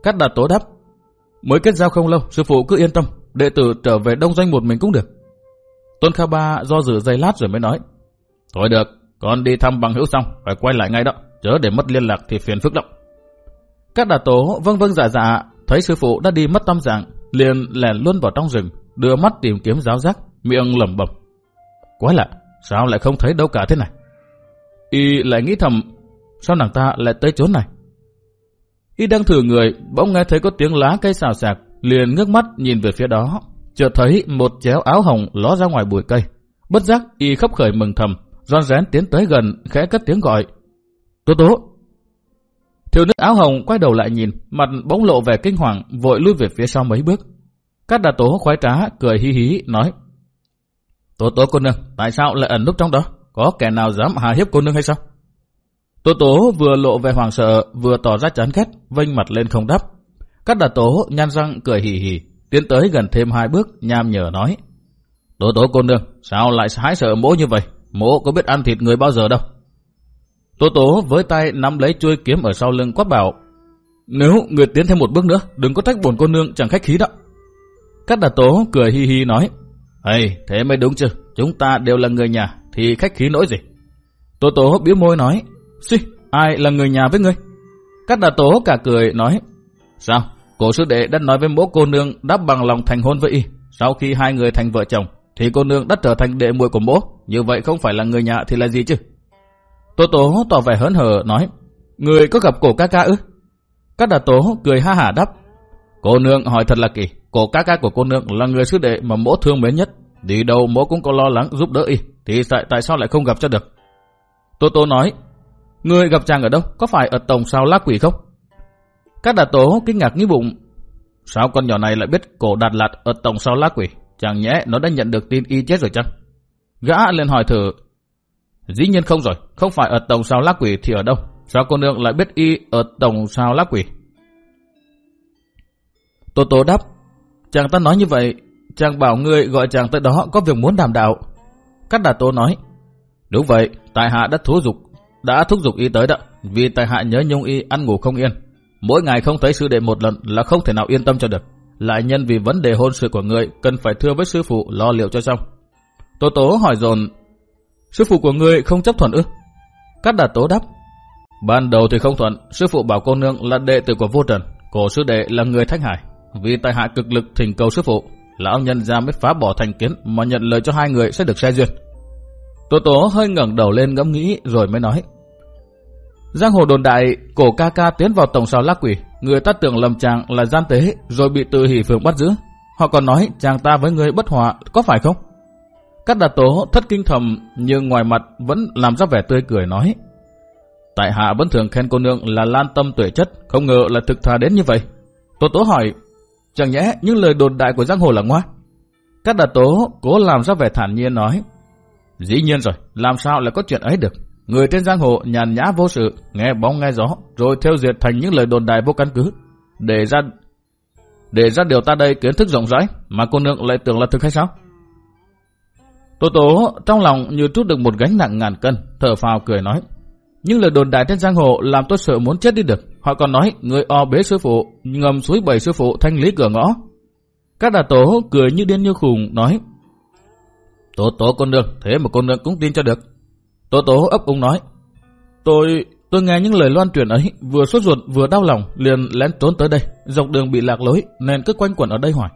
Các đà tố đáp, Mới kết giao không lâu, sư phụ cứ yên tâm, đệ tử trở về đông doanh một mình cũng được. Tôn Kha Ba do dự giây lát rồi mới nói. Thôi được, con đi thăm bằng hữu xong, phải quay lại ngay đó, chớ để mất liên lạc thì phiền phức lắm. Các đà tố vâng vâng dạ dạ, thấy sư phụ đã đi mất tâm dạng, liền lèn luôn vào trong rừng, đưa mắt tìm kiếm giáo giác, miệng lẩm bẩm. Quái lạ, sao lại không thấy đâu cả thế này? Y lại nghĩ thầm, sao nàng ta lại tới chỗ này? Y đang thử người, bỗng nghe thấy có tiếng lá cây xào xạc, liền ngước mắt nhìn về phía đó. Chợt thấy một chéo áo hồng ló ra ngoài bụi cây. Bất giác, Y khóc khởi mừng thầm, ron rén tiến tới gần, khẽ cất tiếng gọi. Tố tố! Thiếu nữ áo hồng quay đầu lại nhìn, mặt bỗng lộ vẻ kinh hoàng, vội lui về phía sau mấy bước. Cát đà tố khoái trá, cười hí hí, nói. Tố tố cô nương, tại sao lại ẩn núp trong đó? Có kẻ nào dám hà hiếp cô nương hay sao? Tố tố vừa lộ vẻ hoàng sợ, vừa tỏ ra chán ghét, vênh mặt lên không đáp. Cát đà tố nhăn răng cười hì hì, tiến tới gần thêm hai bước, nham nhở nói. Tố tố cô nương, sao lại hái sợ mỗ như vậy? Mỗ có biết ăn thịt người bao giờ đâu. Tố tố với tay nắm lấy chuôi kiếm ở sau lưng quát bảo. Nếu người tiến thêm một bước nữa, đừng có trách bổn cô nương chẳng khách khí đó. Cát đà tố cười hi hi nói. Hey, thế mới đúng chứ, chúng ta đều là người nhà, thì khách khí nỗi gì? Tố tố biếu môi nói. Xì, ai là người nhà với ngươi? Cát đà tố cả cười nói. Sao? Cổ sư đệ đã nói với mỗ cô nương đáp bằng lòng thành hôn với y. Sau khi hai người thành vợ chồng, thì cô nương đã trở thành đệ muội của bố. Như vậy không phải là người nhà thì là gì chứ? Tố tố tỏ vẻ hớn hở nói, Người có gặp cổ ca ca ư? Các đà tố cười ha hả đáp, Cô nương hỏi thật là kỳ, cổ ca ca của cô nương là người sư đệ mà mỗ thương mến nhất. Đi đâu mỗ cũng có lo lắng giúp đỡ y, thì tại, tại sao lại không gặp cho được? Tố tố nói, Người gặp chàng ở đâu? Có phải ở tổng sao lá quỷ không? Các đà tố kinh ngạc nghĩ bụng, Sao con nhỏ này lại biết cổ đạt lạt ở tổng sao lá quỷ? Chẳng nhẽ nó đã nhận được tin y chết rồi chăng? Gã liền hỏi thử, Dĩ nhiên không rồi, không phải ở tổng sao lá quỷ thì ở đâu? Sao cô nương lại biết y ở tổng sao lá quỷ? Tô Tô đáp, chàng ta nói như vậy, chàng bảo người gọi chàng tới đó có việc muốn đàm đạo. Cát Đà Tô nói, đúng vậy, tại hạ đã thúc dục, đã thúc giục y tới đó, vì tại hạ nhớ nhung y ăn ngủ không yên. Mỗi ngày không thấy sư đệ một lần là không thể nào yên tâm cho được. Lại nhân vì vấn đề hôn sự của người cần phải thưa với sư phụ lo liệu cho xong. Tố Tố hỏi dồn Sư phụ của người không chấp thuận ư? Cát Đạt Tố đáp. Ban đầu thì không thuận, sư phụ bảo cô nương là đệ tử của vô trần, cổ sư đệ là người thánh hải. Vì tài hạ cực lực thỉnh cầu sư phụ, lão nhân ra mới phá bỏ thành kiến mà nhận lời cho hai người sẽ được sai duyên. Tố tố hơi ngẩng đầu lên ngẫm nghĩ rồi mới nói. Giang hồ đồn đại, cổ ca ca tiến vào tổng sao lắc quỷ, người ta tưởng lầm chàng là gian tế rồi bị từ hỷ phường bắt giữ. Họ còn nói chàng ta với người bất hòa, có phải không? Các đà tố thất kinh thầm nhưng ngoài mặt vẫn làm ra vẻ tươi cười nói. Tại hạ vẫn thường khen cô nương là lan tâm tuệ chất, không ngờ là thực thà đến như vậy. Tố tố hỏi, chẳng nhẽ những lời đồn đại của giang hồ là ngoa? Các đà tố cố làm ra vẻ thản nhiên nói. Dĩ nhiên rồi, làm sao lại có chuyện ấy được? Người trên giang hồ nhàn nhã vô sự, nghe bóng nghe gió, rồi theo diệt thành những lời đồn đại vô căn cứ. Để ra để ra điều ta đây kiến thức rộng rãi, mà cô nương lại tưởng là thực hay sao? Tô tố trong lòng như trút được một gánh nặng ngàn cân, thở phào cười nói. Nhưng lời đồn đại trên giang hồ làm tôi sợ muốn chết đi được. Họ còn nói người o bế sư phụ, ngầm suối bảy sư phụ thanh lý cửa ngõ. Các đà tố cười như điên như khùng nói. Tố tố con nương, thế mà con nương cũng tin cho được. Tố tố ấp úng nói. Tôi, tôi nghe những lời loan truyền ấy, vừa sốt ruột vừa đau lòng, liền lén trốn tới đây, dọc đường bị lạc lối, nên cứ quanh quẩn ở đây hoài.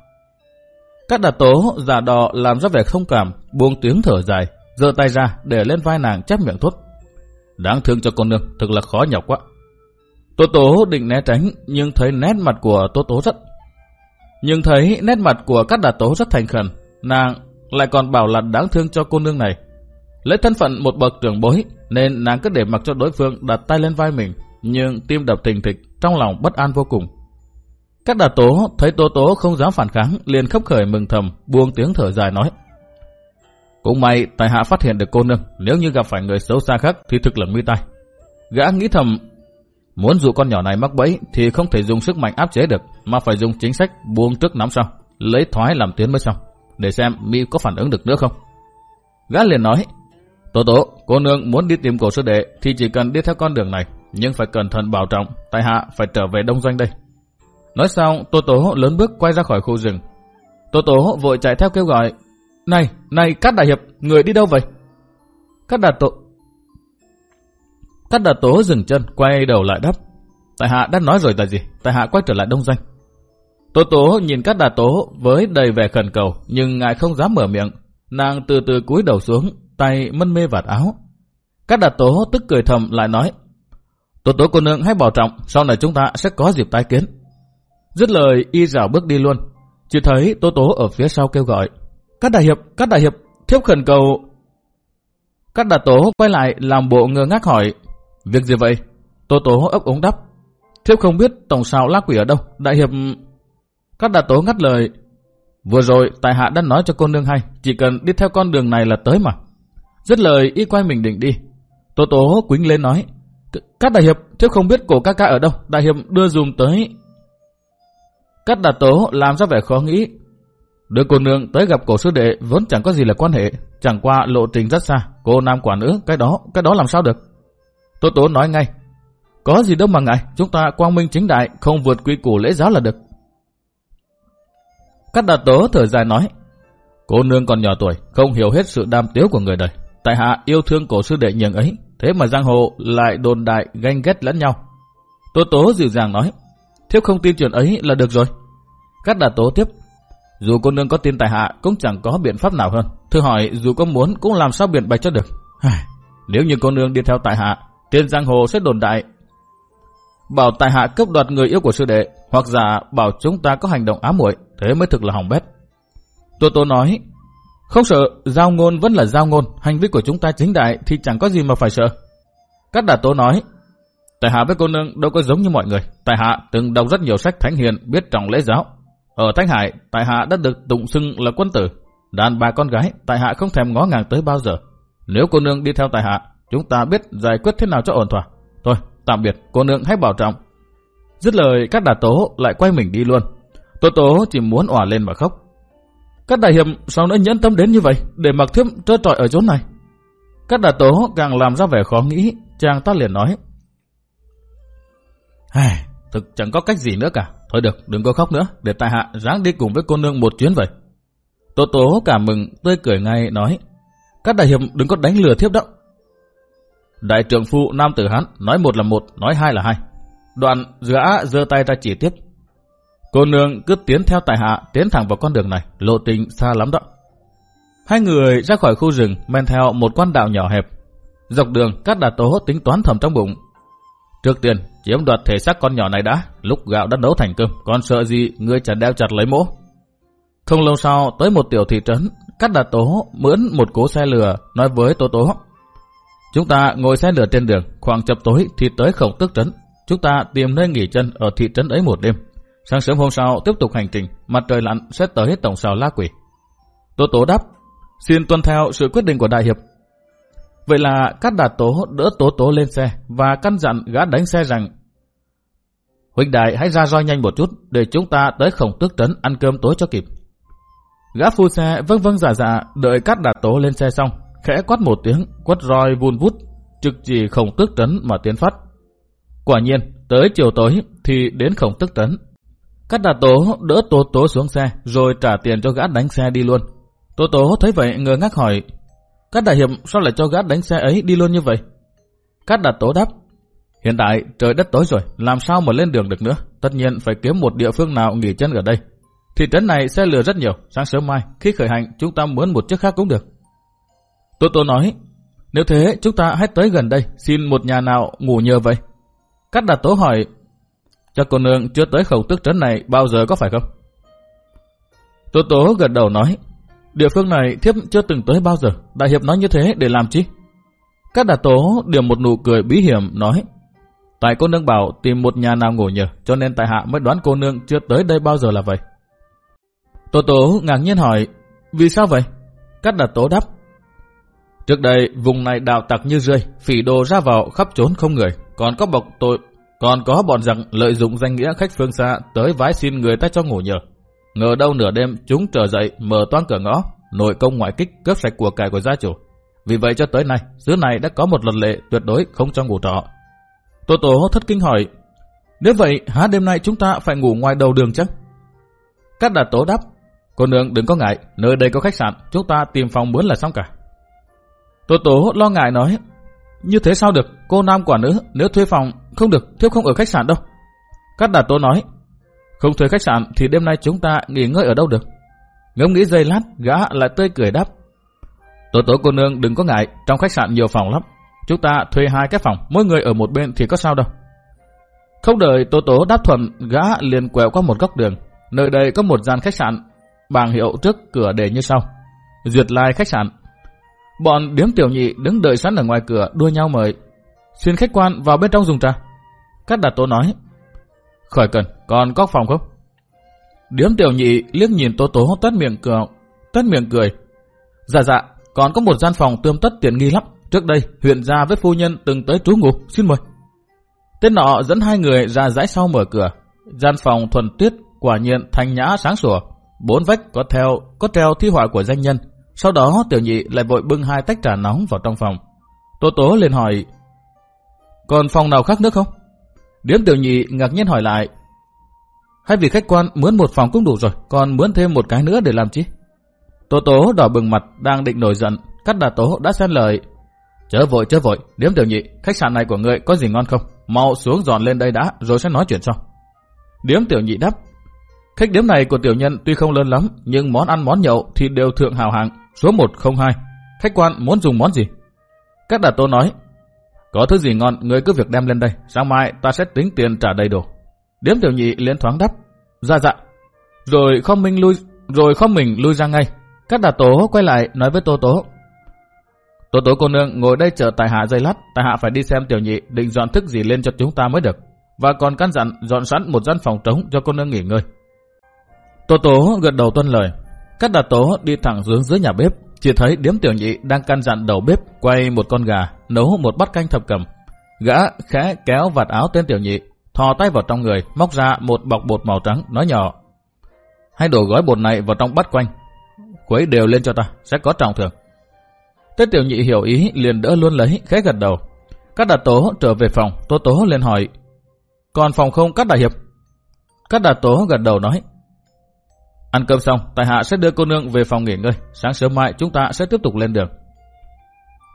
Các đà tố giả đò làm ra vẻ không cảm, buông tiếng thở dài, giơ tay ra để lên vai nàng chép miệng thuốc. Đáng thương cho con nương, thực là khó nhọc quá. Tố tố định né tránh, nhưng thấy nét mặt của tố tố rất... Nhưng thấy nét mặt của các đà tố rất thành khẩn, nàng lại còn bảo là đáng thương cho cô nương này. Lấy thân phận một bậc trưởng bối, nên nàng cứ để mặc cho đối phương đặt tay lên vai mình, nhưng tim đập thình thịch, trong lòng bất an vô cùng. Các đà tố thấy tố tố không dám phản kháng, liền khấp khởi mừng thầm, buông tiếng thở dài nói. Cũng may tài hạ phát hiện được cô nương, nếu như gặp phải người xấu xa khác thì thực là nguy tai. Gã nghĩ thầm, muốn dụ con nhỏ này mắc bẫy thì không thể dùng sức mạnh áp chế được, mà phải dùng chính sách buông trước nắm sau, lấy thoái làm tiến mới xong, để xem mi có phản ứng được nữa không. Gã liền nói, Tố tố, cô nương muốn đi tìm cổ sư đệ thì chỉ cần đi theo con đường này, nhưng phải cẩn thận bảo trọng, tại hạ phải trở về đông doanh đây. Nói xong, Tô Tố lớn bước quay ra khỏi khu rừng. Tô Tố vội chạy theo kêu gọi. Này, này, Cát Đại Hiệp, người đi đâu vậy? Cát Đạt Tố... Cát Đạt Tố dừng chân, quay đầu lại đáp. Tại hạ đã nói rồi là gì? Tại hạ quay trở lại đông Doanh. Tô Tố nhìn Cát Đạt Tố với đầy vẻ khẩn cầu, nhưng ngài không dám mở miệng. Nàng từ từ cúi đầu xuống, tay mân mê vạt áo. Cát Đạt Tố tức cười thầm lại nói. Tố Tố cô nương hãy bảo trọng, sau này chúng ta sẽ có dịp tái kiến. Dứt lời y rảo bước đi luôn. Chỉ thấy Tố Tố ở phía sau kêu gọi. Các đại hiệp, các đại hiệp, thiếp khẩn cầu. Các đại tố quay lại làm bộ ngơ ngác hỏi. Việc gì vậy? Tố Tố ấp ống đắp. thiếp không biết tổng sao lá quỷ ở đâu. Đại hiệp... Các đạt tố ngắt lời. Vừa rồi, tại hạ đã nói cho cô nương hay, chỉ cần đi theo con đường này là tới mà. Dứt lời, y quay mình định đi. Tố tố quính lên nói. Các đại hiệp, thiếp không biết cổ ca ca ở đâu. Đại hiệp đưa dùm tới. Các đà tố làm ra vẻ khó nghĩ. Đưa cô nương tới gặp cổ sư đệ vốn chẳng có gì là quan hệ. Chẳng qua lộ trình rất xa. Cô nam quả nữ, cái đó, cái đó làm sao được. Tố tố nói ngay. Có gì đâu mà ngại, chúng ta quang minh chính đại, không vượt quy củ lễ giáo là được. Các đà tố thở dài nói. Cô nương còn nhỏ tuổi, không hiểu hết sự đam tiếu của người đời. Tại hạ yêu thương cổ sư đệ nhường ấy, thế mà giang hồ lại đồn đại ganh ghét lẫn nhau. Tố tố dịu dàng nói, thiếp không tin chuyện ấy là được rồi. Các đà tố tiếp, dù cô nương có tin tại hạ cũng chẳng có biện pháp nào hơn. Thưa hỏi dù có muốn cũng làm sao biện bạch cho được. Nếu như cô nương đi theo tại hạ, trên giang hồ sẽ đồn đại. Bảo tại hạ cấp đoạt người yêu của sư đệ, hoặc giả bảo chúng ta có hành động ám muội, thế mới thực là hỏng bét. Tô Tô nói, không sợ, giao ngôn vẫn là giao ngôn, hành vi của chúng ta chính đại thì chẳng có gì mà phải sợ. Các đà tố nói, Tài hạ với cô nương đâu có giống như mọi người, Tài hạ từng đọc rất nhiều sách thánh hiền biết trọng lễ giáo. Ở Thanh Hải, tài hạ đã được tụng xưng là quân tử, đàn bà con gái, tài hạ không thèm ngó ngàng tới bao giờ. Nếu cô nương đi theo tài hạ, chúng ta biết giải quyết thế nào cho ổn thỏa. Thôi, tạm biệt, cô nương hãy bảo trọng. Dứt lời các đà tố lại quay mình đi luôn. Tô tố chỉ muốn òa lên mà khóc. Các đại hiệp sao nó nhẫn tâm đến như vậy để mặc thiếp trơ trọi ở chỗ này. Các đà tố càng làm ra vẻ khó nghĩ, chàng ta liền nói. Ai, thực chẳng có cách gì nữa cả. Thôi được, đừng có khóc nữa, để tại hạ ráng đi cùng với cô nương một chuyến vậy. Tố tố cảm mừng, tươi cười ngay, nói. Các đại hiệp đừng có đánh lừa thiếp đó. Đại trưởng phu Nam Tử Hán nói một là một, nói hai là hai. Đoạn gã giơ tay ra chỉ tiếp. Cô nương cứ tiến theo tại hạ, tiến thẳng vào con đường này, lộ trình xa lắm đó. Hai người ra khỏi khu rừng, men theo một con đạo nhỏ hẹp. Dọc đường, các đà tố tính toán thầm trong bụng. Trước tiên, chiếm đoạt thể xác con nhỏ này đã, lúc gạo đã nấu thành cơm, còn sợ gì ngươi chả đeo chặt lấy mỗ. Không lâu sau, tới một tiểu thị trấn, các đà tố mướn một cố xe lừa, nói với tố tố. Chúng ta ngồi xe lửa trên đường, khoảng chập tối thì tới khổng tức trấn. Chúng ta tìm nơi nghỉ chân ở thị trấn ấy một đêm. Sáng sớm hôm sau tiếp tục hành trình, mặt trời lặn sẽ tới tổng sào la quỷ. Tố tố đáp, xin tuân theo sự quyết định của đại hiệp. Vậy là Cát đạt tố đỡ tố tố lên xe và căn dặn gã đánh xe rằng Huynh đại hãy ra roi nhanh một chút để chúng ta tới khổng tước trấn ăn cơm tối cho kịp. Gã phu xe vâng vâng dạ dạ đợi cát đạt tố lên xe xong, khẽ quát một tiếng, quất roi vun vút, trực chỉ khổng tước trấn mà tiến phát. Quả nhiên, tới chiều tối thì đến khổng tước trấn. Cát đạt tố đỡ tố tố xuống xe rồi trả tiền cho gã đánh xe đi luôn. Tố tố thấy vậy ngờ ngác hỏi, Cát đại hiệp sao lại cho gã đánh xe ấy đi luôn như vậy? Cát đạt tố đáp, hiện tại trời đất tối rồi, làm sao mà lên đường được nữa? Tất nhiên phải kiếm một địa phương nào nghỉ chân ở đây. Thị trấn này xe lừa rất nhiều, sáng sớm mai, khi khởi hành chúng ta muốn một chiếc khác cũng được. Tố Tố nói, nếu thế chúng ta hãy tới gần đây, xin một nhà nào ngủ nhờ vậy. Cát đạt tố hỏi, Chắc cô nương chưa tới khẩu tức trấn này bao giờ có phải không? Tô Tố gật đầu nói, địa phương này thiếp chưa từng tới bao giờ, đại hiệp nói như thế để làm chi? Các đà tố điểm một nụ cười bí hiểm nói, tại cô nương bảo tìm một nhà nào ngủ nhờ, cho nên tại hạ mới đoán cô nương chưa tới đây bao giờ là vậy. Tô Tố ngạc nhiên hỏi, vì sao vậy? Các đà tố đáp, trước đây vùng này đào tặc như rơi, phỉ đồ ra vào khắp trốn không người, còn có bọc tội còn có bọn rằng lợi dụng danh nghĩa khách phương xa tới vái xin người ta cho ngủ nhờ. Ngờ đâu nửa đêm chúng trở dậy mở toan cửa ngõ, nội công ngoại kích cướp sạch của cải của gia chủ. Vì vậy cho tới nay, xứ này đã có một luật lệ tuyệt đối không cho ngủ trọ. Tô Tố thất kinh hỏi, nếu vậy há đêm nay chúng ta phải ngủ ngoài đầu đường chắc? cát đạt tố đáp, cô nương đừng có ngại, nơi đây có khách sạn, chúng ta tìm phòng mướn là xong cả. Tô Tố lo ngại nói, như thế sao được, cô nam quả nữ, nếu thuê phòng, không được, thiếp không ở khách sạn đâu. Cát Đạt Tố nói, không thuê khách sạn thì đêm nay chúng ta nghỉ ngơi ở đâu được. Ngẫm nghĩ giây lát, gã lại tươi cười đáp. Tố tố cô nương đừng có ngại, trong khách sạn nhiều phòng lắm. Chúng ta thuê hai cái phòng, mỗi người ở một bên thì có sao đâu. Không đợi Tố Tố đáp thuận, gã liền quẹo qua một góc đường. Nơi đây có một gian khách sạn, bảng hiệu trước cửa đề như sau. Duyệt lai khách sạn, Bọn điếm tiểu nhị đứng đợi sẵn ở ngoài cửa đua nhau mời. Xin khách quan vào bên trong dùng trà. Cát đạt tố nói. Khỏi cần, còn có phòng không? Điếm tiểu nhị liếc nhìn Tố Tố tắt miệng cười, tắt miệng cười. Dạ dạ, còn có một gian phòng tươm tất tiện nghi lắm. Trước đây, huyện gia với phu nhân từng tới trú ngụ, xin mời. Tên nọ dẫn hai người ra dãy sau mở cửa. Gian phòng thuần tuyết, quả nhiên thanh nhã sáng sủa. Bốn vách có theo có treo thi họa của danh nhân. Sau đó tiểu nhị lại vội bưng hai tách trà nóng vào trong phòng. Tố tố liền hỏi, còn phòng nào khác nữa không? Điếm tiểu nhị ngạc nhiên hỏi lại, hay vì khách quan mướn một phòng cũng đủ rồi, còn mướn thêm một cái nữa để làm chi? Tố tố đỏ bừng mặt đang định nổi giận, cắt đà tố đã xen lời. Chớ vội chớ vội, điếm tiểu nhị, khách sạn này của ngươi có gì ngon không? Mau xuống dọn lên đây đã, rồi sẽ nói chuyện sau. Điếm tiểu nhị đáp, khách điếm này của tiểu nhân tuy không lớn lắm, nhưng món ăn món nhậu thì đều thượng hào hạng, số 102. Khách quan muốn dùng món gì? Các đà tố nói, có thứ gì ngon, người cứ việc đem lên đây, sáng mai ta sẽ tính tiền trả đầy đủ. Điếm tiểu nhị liền thoáng đáp, dạ dạ. Rồi không mình lui, rồi không mình lui ra ngay. Các đà tố quay lại nói với tô tố, Tô tố cô nương ngồi đây chờ tài hạ dây lát, tài hạ phải đi xem tiểu nhị định dọn thức gì lên cho chúng ta mới được. Và còn căn dặn dọn sẵn một gian phòng trống cho cô nương nghỉ ngơi. Tô tố gật đầu tuân lời. Các đà tố đi thẳng xuống dưới nhà bếp, chỉ thấy điếm tiểu nhị đang căn dặn đầu bếp quay một con gà, nấu một bát canh thập cầm. Gã khẽ kéo vạt áo tên tiểu nhị, thò tay vào trong người, móc ra một bọc bột màu trắng, nói nhỏ. Hãy đổ gói bột này vào trong bát quanh, quấy đều lên cho ta, sẽ có trọng thưởng. Tên tiểu nhị hiểu ý liền đỡ luôn lấy, khẽ gật đầu. Các đạt tố trở về phòng, tố tố lên hỏi. Còn phòng không các đại hiệp? Các đạt tố gật đầu nói. Ăn cơm xong, tài hạ sẽ đưa cô nương về phòng nghỉ ngơi. Sáng sớm mai chúng ta sẽ tiếp tục lên đường.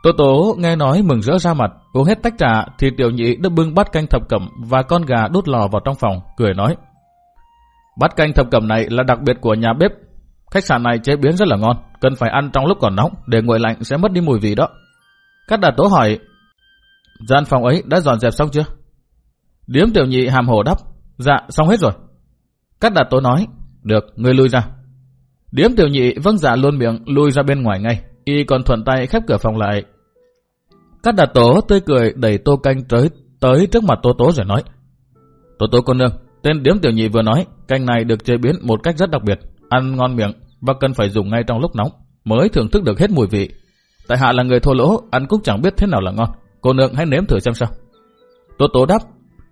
Tô tố nghe nói mừng rỡ ra mặt, uống hết tách trà thì tiểu nhị đã bưng bát canh thập cẩm và con gà đốt lò vào trong phòng, cười nói. Bát canh thập cẩm này là đặc biệt của nhà bếp. Khách sạn này chế biến rất là ngon, cần phải ăn trong lúc còn nóng, để nguội lạnh sẽ mất đi mùi vị đó. Cát đạt tố hỏi, gian phòng ấy đã dọn dẹp xong chưa? Điếm tiểu nhị hàm hồ đáp, dạ xong hết rồi. Cát đạt tố nói, được, người lui ra. Điếm tiểu nhị vâng dạ luôn miệng lui ra bên ngoài ngay, y còn thuận tay khép cửa phòng lại. Cát đạt tố tươi cười đẩy tô canh tới, tới trước mặt tô tố rồi nói, Tô tố con nương, tên điếm tiểu nhị vừa nói, canh này được chế biến một cách rất đặc biệt, ăn ngon miệng, và cần phải dùng ngay trong lúc nóng mới thưởng thức được hết mùi vị. Tại hạ là người thô lỗ, ăn cũng chẳng biết thế nào là ngon. Cô nương hãy nếm thử xem sao. Tô tố đáp,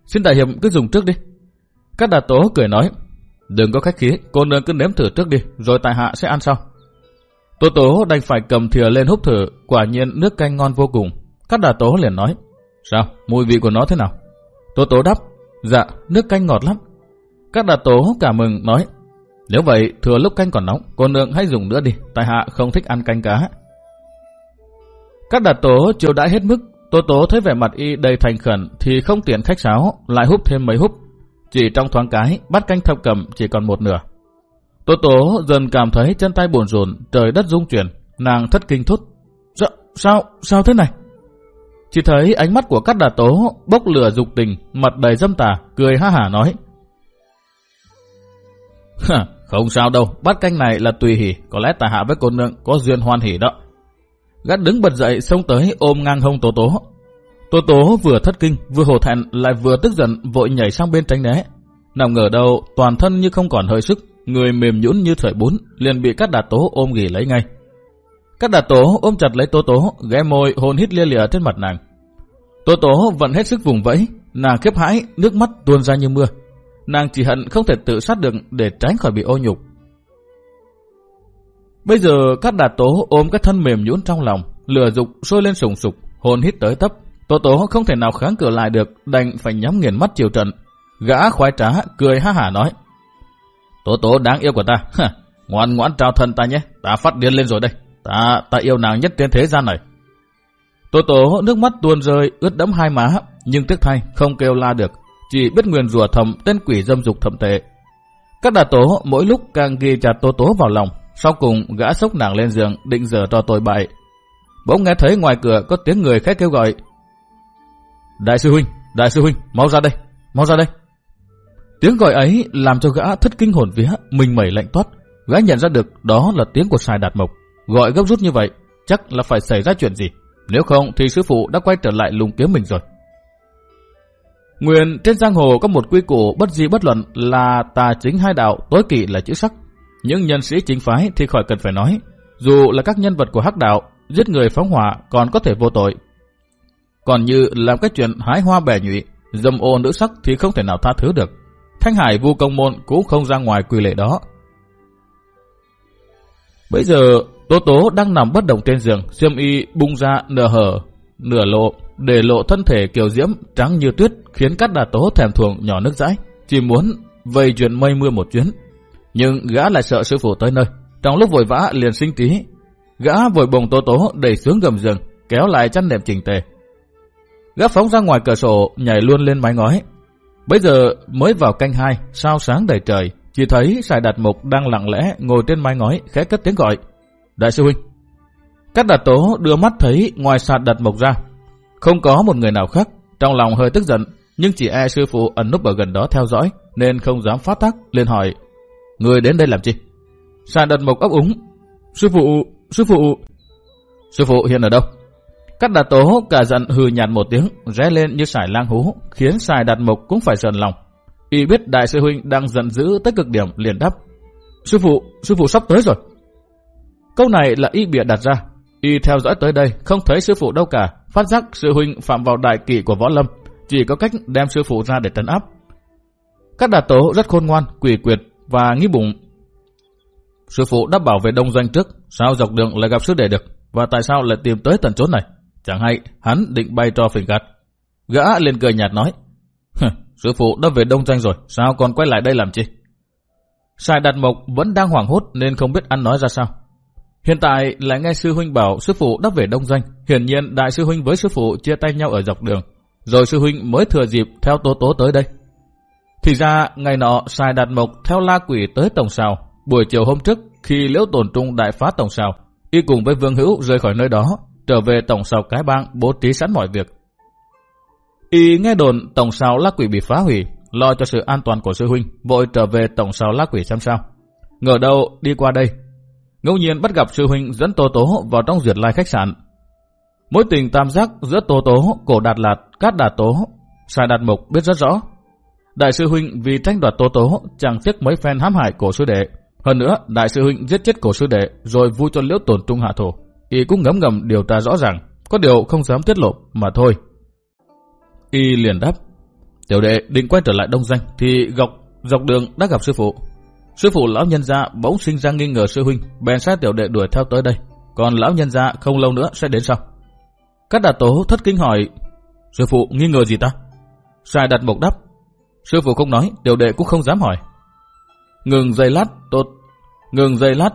xin đại hiệp cứ dùng trước đi. Các đà tố cười nói, đừng có khách khí, cô nương cứ nếm thử trước đi, rồi tại hạ sẽ ăn sau. Tố tố đành phải cầm thìa lên húp thử, quả nhiên nước canh ngon vô cùng. Các đà tố liền nói, sao, mùi vị của nó thế nào? Tố tố đáp, dạ, nước canh ngọt lắm. Các đà tố cả mừng nói, nếu vậy, thừa lúc canh còn nóng, cô nương hãy dùng nữa đi, tại hạ không thích ăn canh cá. Các đạt tố chiều đãi hết mức, Tố tố thấy vẻ mặt y đầy thành khẩn thì không tiện khách sáo, lại húp thêm mấy húp. Chỉ trong thoáng cái, bát canh thập cầm chỉ còn một nửa. Tố tố dần cảm thấy chân tay buồn rùn, trời đất rung chuyển, nàng thất kinh thốt. Sao, sao, sao thế này? Chỉ thấy ánh mắt của các đà tố bốc lửa dục tình, mặt đầy dâm tà, cười ha hả nói. Không sao đâu, bát canh này là tùy hỉ, có lẽ tà hạ với cô nương có duyên hoan hỉ đó. Gắt đứng bật dậy xông tới ôm ngang hông Tố Tố. Tố Tố vừa thất kinh, vừa hổ thẹn lại vừa tức giận vội nhảy sang bên tránh né. Nằm ngờ đâu, toàn thân như không còn hơi sức, người mềm nhũn như thổi bún, liền bị các Đạt tố ôm ghì lấy ngay. Các Đạt tố ôm chặt lấy Tố Tố, ghé môi hôn hít lia lịa trên mặt nàng. Tố Tố vẫn hết sức vùng vẫy, nàng khiếp hãi, nước mắt tuôn ra như mưa. Nàng chỉ hận không thể tự sát được để tránh khỏi bị ô nhục. Bây giờ các Đạt tố ôm cái thân mềm nhũn trong lòng, lửa dục sôi lên sùng sục, hồn hít tới tấp. Tố tố không thể nào kháng cự lại được, đành phải nhắm nghiền mắt chiều trận. Gã khoái trá, cười ha hả nói. Tố tố đáng yêu của ta, ngoan ngoãn trao thân ta nhé, ta phát điên lên rồi đây. Ta, ta yêu nàng nhất trên thế gian này. Tố tố nước mắt tuôn rơi, ướt đẫm hai má, nhưng tiếc thay không kêu la được, chỉ biết nguyền rủa thầm tên quỷ dâm dục thầm tệ. Các đà tố mỗi lúc càng ghi chặt tố tố vào lòng, sau cùng gã sốc nàng lên giường định giờ cho tôi bại. Bỗng nghe thấy ngoài cửa có tiếng người khách kêu gọi. Đại sư huynh, đại sư huynh, mau ra đây, mau ra đây. Tiếng gọi ấy làm cho gã thất kinh hồn vía, mình mẩy lạnh toát. Gã nhận ra được đó là tiếng của Sài Đạt Mộc. Gọi gấp rút như vậy, chắc là phải xảy ra chuyện gì. Nếu không thì sư phụ đã quay trở lại lùng kiếm mình rồi. Nguyên trên giang hồ có một quy củ bất di bất luận là tà chính hai đạo, tối kỵ là chữ sắc. Những nhân sĩ chính phái thì khỏi cần phải nói. Dù là các nhân vật của hắc đạo, giết người phóng hỏa còn có thể vô tội. Còn như làm cái chuyện hái hoa bẻ nhụy, dâm ô nữ sắc thì không thể nào tha thứ được. Thanh Hải vu công môn cũng không ra ngoài quy lệ đó. Bây giờ, Tố Tố đang nằm bất động trên giường, xiêm y bung ra nửa hở, nửa lộ, để lộ thân thể kiều diễm trắng như tuyết khiến các đà tố thèm thuồng nhỏ nước dãi, chỉ muốn vây chuyện mây mưa một chuyến. Nhưng gã lại sợ sư phụ tới nơi, trong lúc vội vã liền sinh tí. Gã vội bồng Tố Tố đẩy xuống gầm giường, kéo lại chăn nệm chỉnh tề. Gã phóng ra ngoài cửa sổ, nhảy luôn lên mái ngói. Bây giờ mới vào canh hai, sao sáng đầy trời, chỉ thấy Sài Đạt Mục đang lặng lẽ ngồi trên mái ngói khẽ cất tiếng gọi. Đại sư huynh. Các đạt tố đưa mắt thấy ngoài sạt Đạt Mục ra. Không có một người nào khác, trong lòng hơi tức giận, nhưng chỉ e sư phụ ẩn núp ở gần đó theo dõi, nên không dám phát tác, liền hỏi. Người đến đây làm chi? Sài Đạt Mục ấp úng. Sư phụ, sư phụ. Sư phụ hiện ở đâu? Các đà tố cả giận hừ nhạt một tiếng, ré lên như sải lang hú, khiến sài đạt mục cũng phải sờn lòng. Y biết đại sư huynh đang giận dữ tới cực điểm liền đáp. Sư phụ, sư phụ sắp tới rồi. Câu này là y bịa đặt ra. Y theo dõi tới đây, không thấy sư phụ đâu cả, phát giác sư huynh phạm vào đại kỵ của võ lâm, chỉ có cách đem sư phụ ra để trấn áp. Các đà tố rất khôn ngoan, quỷ quyệt và nghĩ bụng. Sư phụ đã bảo về đông doanh trước, sao dọc đường lại gặp sư đệ được, và tại sao lại tìm tới tận chốn này? Chẳng hay, hắn định bay cho phình gạt. Gã liền cười nhạt nói, sư phụ đã về đông Danh rồi, sao còn quay lại đây làm chi? Sài Đạt Mộc vẫn đang hoảng hốt nên không biết ăn nói ra sao. Hiện tại lại nghe sư huynh bảo sư phụ đã về đông Danh hiển nhiên đại sư huynh với sư phụ chia tay nhau ở dọc đường, rồi sư huynh mới thừa dịp theo tố tố tới đây. Thì ra, ngày nọ Sài Đạt Mộc theo la quỷ tới Tổng Sào, buổi chiều hôm trước khi liễu tổn trung đại phá Tổng Sào, y cùng với Vương Hữu rời khỏi nơi đó, trở về tổng sào cái bang bố trí sẵn mọi việc. Y nghe đồn tổng sào lá quỷ bị phá hủy, lo cho sự an toàn của sư huynh, vội trở về tổng sào lá quỷ xem sao. Ngờ đâu đi qua đây, ngẫu nhiên bắt gặp sư huynh dẫn Tô Tố vào trong duyệt lai khách sạn. Mối tình tam giác giữa Tô Tố, Cổ Đạt Lạt, Cát Đà Tố, Sài Đạt Mục biết rất rõ. Đại sư huynh vì tranh đoạt Tô Tố chẳng tiếc mấy phen hãm hại cổ sư đệ. Hơn nữa, đại sư huynh giết chết cổ sư đệ rồi vui cho liễu tổn trung hạ thổ y cũng ngấm ngầm điều tra rõ ràng, có điều không dám tiết lộ mà thôi. Y liền đáp, tiểu đệ định quay trở lại đông danh thì gọc dọc đường đã gặp sư phụ. Sư phụ lão nhân gia bỗng sinh ra nghi ngờ sư huynh, bèn sai tiểu đệ đuổi theo tới đây. Còn lão nhân gia không lâu nữa sẽ đến sau. Các đà tố thất kinh hỏi, sư phụ nghi ngờ gì ta? Sai đặt mộc đáp, sư phụ không nói, tiểu đệ cũng không dám hỏi. Ngừng giây lát, tốt. Ngừng giây lát,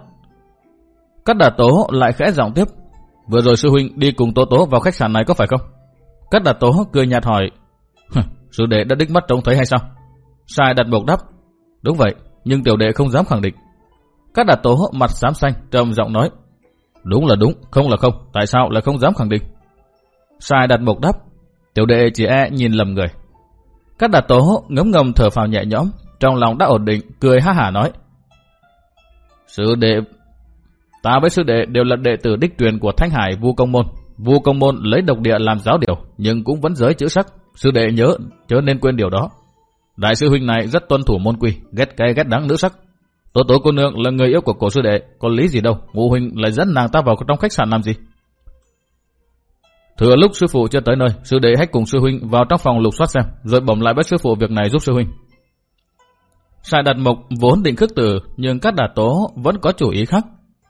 Cát Đà Tố lại khẽ giọng tiếp. Vừa rồi sư huynh đi cùng Tố Tố vào khách sạn này có phải không? Cát Đà Tố cười nhạt hỏi. sư đệ đã đích mắt trông thấy hay sao? Sai đặt bột đáp. Đúng vậy, nhưng tiểu đệ không dám khẳng định. Cát Đà Tố mặt xám xanh, trầm giọng nói. Đúng là đúng, không là không, tại sao lại không dám khẳng định? Sai đặt bột đáp. Tiểu đệ chỉ e nhìn lầm người. Cát Đà Tố ngấm ngầm thở phào nhẹ nhõm, trong lòng đã ổn định, cười ha hả nói. Sư đệ Ta với sư đệ đều là đệ tử đích truyền của Thanh Hải Vu Công Môn. Vu Công Môn lấy độc địa làm giáo điều, nhưng cũng vẫn giới chữ sắc. Sư đệ nhớ, chớ nên quên điều đó. Đại sư huynh này rất tuân thủ môn quy, ghét cay ghét đắng nữ sắc. Tố tố cô nương là người yêu của cổ sư đệ, có lý gì đâu, ngũ huynh lại dẫn nàng ta vào trong khách sạn làm gì? Thừa lúc sư phụ chưa tới nơi, sư đệ hãy cùng sư huynh vào trong phòng lục soát xem, rồi bẩm lại với sư phụ việc này giúp sư huynh. Sai đặt mộc vốn định khước từ, nhưng các đà tố vẫn có chủ ý khác.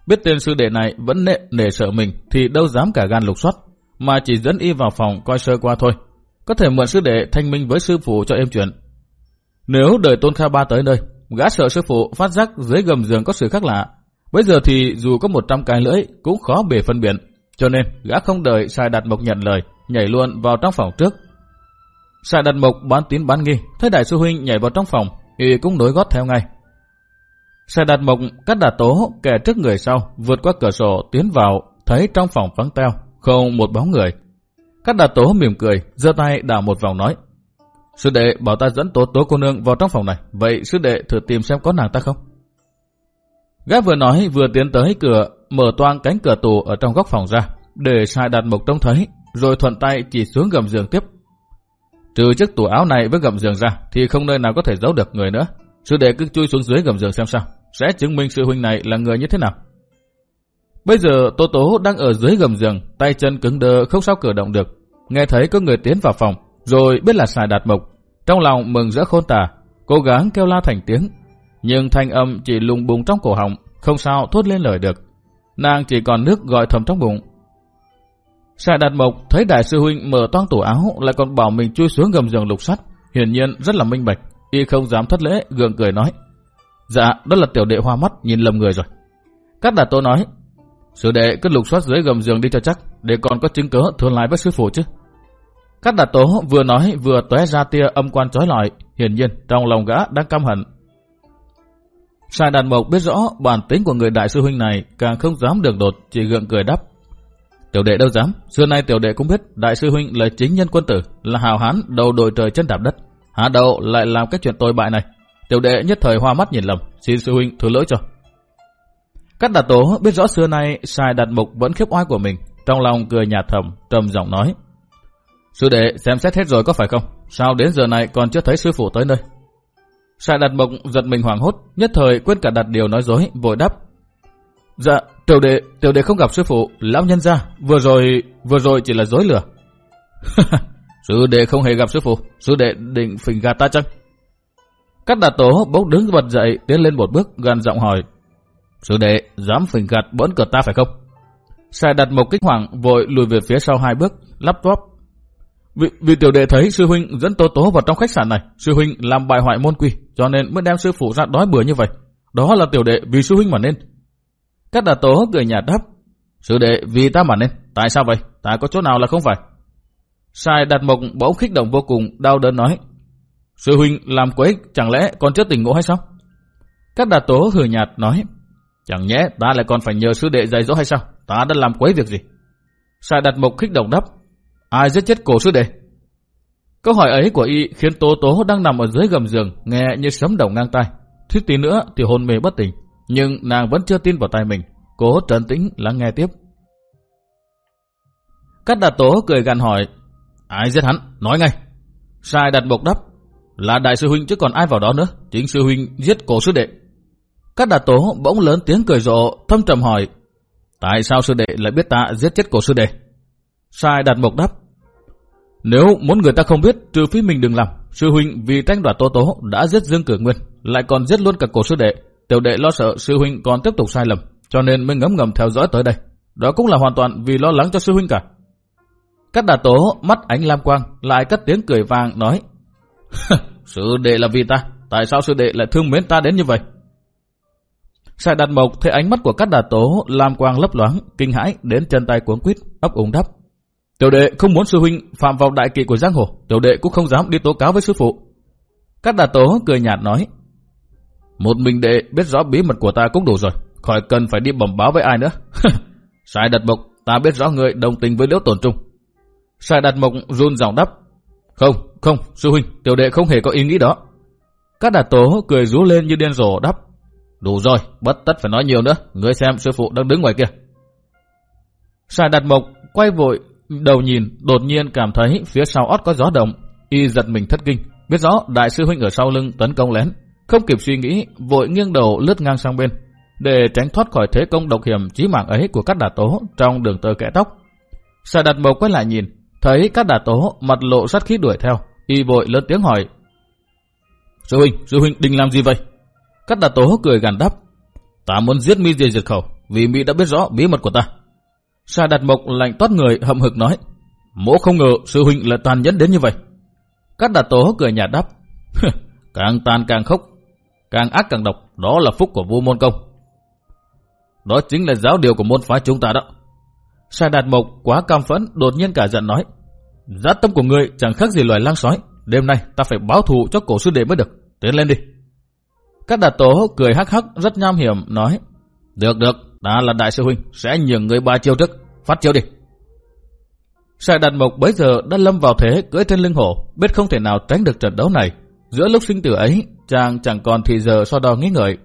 Biết tên sư đệ này vẫn nệ nể sợ mình thì đâu dám cả gan lục soát, mà chỉ dẫn y vào phòng coi sơ qua thôi. Có thể mượn sư đệ thanh minh với sư phụ cho em chuyện. Nếu đợi tôn kha ba tới nơi, gã sợ sư phụ phát giác dưới gầm giường có sự khác lạ. Bây giờ thì dù có một trăm cái lưỡi cũng khó bề phân biệt. Cho nên gã không đợi sai đặt mộc nhận lời, nhảy luôn vào trong phòng trước. Sai đặt mộc bán tín bán nghi, thấy đại sư huynh nhảy vào trong phòng, y cũng nối gót theo ngay. Xe đặt mộc cắt đà tố kẻ trước người sau, vượt qua cửa sổ tiến vào, thấy trong phòng vắng teo, không một bóng người. Cắt đà tố mỉm cười, giơ tay đảo một vòng nói. Sư đệ bảo ta dẫn tố tố cô nương vào trong phòng này, vậy sư đệ thử tìm xem có nàng ta không? Gái vừa nói vừa tiến tới cửa, mở toang cánh cửa tủ ở trong góc phòng ra, để sai đặt mộc trông thấy, rồi thuận tay chỉ xuống gầm giường tiếp. Trừ chiếc tủ áo này với gầm giường ra thì không nơi nào có thể giấu được người nữa. Sư đệ cứ chui xuống dưới gầm giường xem sao, sẽ chứng minh sư huynh này là người như thế nào. Bây giờ tô Tố đang ở dưới gầm giường, tay chân cứng đơ không sao cử động được. Nghe thấy có người tiến vào phòng, rồi biết là xài đạt mộc. Trong lòng mừng rỡ khôn tả, cố gắng kêu la thành tiếng. Nhưng thanh âm chỉ lùng bùng trong cổ họng, không sao thốt lên lời được. Nàng chỉ còn nước gọi thầm trong bụng. Xài đạt mộc thấy đại sư huynh mở toang tủ áo lại còn bảo mình chui xuống gầm giường lục sắt, hiển nhiên rất là minh bạch. Y không dám thất lễ, gượng cười nói. Dạ, đó là tiểu đệ hoa mắt nhìn lầm người rồi. Cát đà tô nói, sư đệ cứ lục soát dưới gầm giường đi cho chắc, để còn có chứng cớ thương lái với sư phụ chứ. Cát đà tố vừa nói vừa tóe ra tia âm quan chói lọi, hiển nhiên trong lòng gã đang căm hận. Sai đàn mộc biết rõ bản tính của người đại sư huynh này càng không dám được đột, chỉ gượng cười đáp. Tiểu đệ đâu dám, xưa nay tiểu đệ cũng biết đại sư huynh là chính nhân quân tử, là hào hán đầu đội trời chân đạp đất. Hạ đầu lại làm cái chuyện tồi bại này. Tiểu đệ nhất thời hoa mắt nhìn lầm, xin sư huynh thứ lỗi cho. Cát đạt tố biết rõ xưa nay sai đặt mục vẫn khiếp oai của mình, trong lòng cười nhạt thầm, trầm giọng nói. Sư đệ xem xét hết rồi có phải không? Sao đến giờ này còn chưa thấy sư phụ tới nơi? Sai đặt mục giật mình hoảng hốt, nhất thời quên cả đặt điều nói dối, vội đáp. Dạ, tiểu đệ, tiểu đệ không gặp sư phụ, lão nhân gia, vừa rồi, vừa rồi chỉ là dối lừa. sư đệ không hề gặp sư phụ, sư đệ định phình gạt ta chăng? Cát Đạt tố bỗng đứng bật dậy, tiến lên một bước, gần giọng hỏi. Sư đệ, dám phình gạt bỡn cợt ta phải không? Sai đặt một kích hoàng vội lùi về phía sau hai bước, lắp toáp. Vì, vì tiểu đệ thấy sư huynh dẫn tố tố vào trong khách sạn này, sư huynh làm bại hoại môn quy, cho nên mới đem sư phụ ra đói bữa như vậy. Đó là tiểu đệ vì sư huynh mà nên. Các đà tố cười nhạt đáp. Sư đệ vì ta mà nên, tại sao vậy? Ta có chỗ nào là không phải? Sai đặt mộc bỗng khích động vô cùng, đau đớn nói. Sư huynh làm quấy chẳng lẽ còn chưa tỉnh ngộ hay sao? Các đà tố hử nhạt nói. Chẳng nhẽ ta lại còn phải nhờ sư đệ dạy dỗ hay sao? Ta đã làm quấy việc gì? Sai đặt mộc khích động đắp, Ai giết chết cổ sư đệ? Câu hỏi ấy của y khiến Tố Tố đang nằm ở dưới gầm giường, nghe như sấm đồng ngang tai. Thích tí nữa thì hôn mê bất tỉnh, nhưng nàng vẫn chưa tin vào tay mình. Cố trấn tĩnh lắng nghe tiếp. Cát đạt tố cười gằn hỏi, ai giết hắn, nói ngay. Sai đặt bộc đắp, là đại sư huynh chứ còn ai vào đó nữa, chính sư huynh giết cổ sư đệ. Các đà tố bỗng lớn tiếng cười rộ, thâm trầm hỏi, tại sao sư đệ lại biết ta giết chết cổ sư đệ? Sai đạt mộc đáp: nếu muốn người ta không biết, trừ phi mình đừng làm. Sư huynh vì tranh đoạt tố tố đã giết Dương Cử Nguyên, lại còn giết luôn cả cổ sư đệ. Tiểu đệ lo sợ sư huynh còn tiếp tục sai lầm, cho nên mới ngấm ngầm theo dõi tới đây. Đó cũng là hoàn toàn vì lo lắng cho sư huynh cả. Cát đà tố mắt ánh lam quang, lại cất tiếng cười vàng nói. sư đệ là vì ta, tại sao sư đệ lại thương mến ta đến như vậy? Sai đạt mộc thấy ánh mắt của các đà tố làm quang lấp loáng, kinh hãi đến chân tay cuốn quýt, ấp úng đắp. Tiểu đệ không muốn sư huynh phạm vào đại kỵ của giang hồ, tiểu đệ cũng không dám đi tố cáo với sư phụ. Các đà tố cười nhạt nói, một mình đệ biết rõ bí mật của ta cũng đủ rồi, khỏi cần phải đi bẩm báo với ai nữa. Sai đặt mộc, ta biết rõ người đồng tình với liễu tổn trung. Sai đặt mộc run giọng đắp, không, không, sư huynh, tiểu đệ không hề có ý nghĩ đó. Các đà tố cười rú lên như điên rồ đắp, đủ rồi, bất tất phải nói nhiều nữa, ngươi xem sư phụ đang đứng ngoài kia. Sai đặt mộc quay vội Đầu nhìn, đột nhiên cảm thấy phía sau ót có gió động, y giật mình thất kinh, biết rõ đại sư huynh ở sau lưng tấn công lén, không kịp suy nghĩ, vội nghiêng đầu lướt ngang sang bên, để tránh thoát khỏi thế công độc hiểm chí mạng ấy của các đà tố trong đường tơ kẽ tóc. Sa đặt Mộc quay lại nhìn, thấy các đà tố mặt lộ sát khí đuổi theo, y vội lớn tiếng hỏi. Sư huynh, sư huynh định làm gì vậy? Các đà tố cười gằn đáp. Ta muốn giết mi diệt diệt khẩu, vì mi đã biết rõ bí mật của ta. Sa đặt mộc lạnh toát người hậm hực nói. Mỗ không ngờ sư huynh lại tàn nhẫn đến như vậy. Các đà tố cười nhạt đáp. càng tàn càng khốc, càng ác càng độc, đó là phúc của vua môn công. Đó chính là giáo điều của môn phái chúng ta đó. Sa đạt mộc quá cam phẫn, đột nhiên cả giận nói. Giá tâm của ngươi chẳng khác gì loài lang sói. Đêm nay ta phải báo thù cho cổ sư đệ mới được. Tiến lên đi. Các đạt tố cười hắc hắc rất nham hiểm nói. Được được, Ta là đại sư huynh, sẽ nhường người ba chiêu trước. Phát chiêu đi. Sài đạt mộc bấy giờ đã lâm vào thế cưỡi trên lưng hổ, biết không thể nào tránh được trận đấu này. Giữa lúc sinh tử ấy, chàng chẳng còn thì giờ so đo nghĩ ngợi.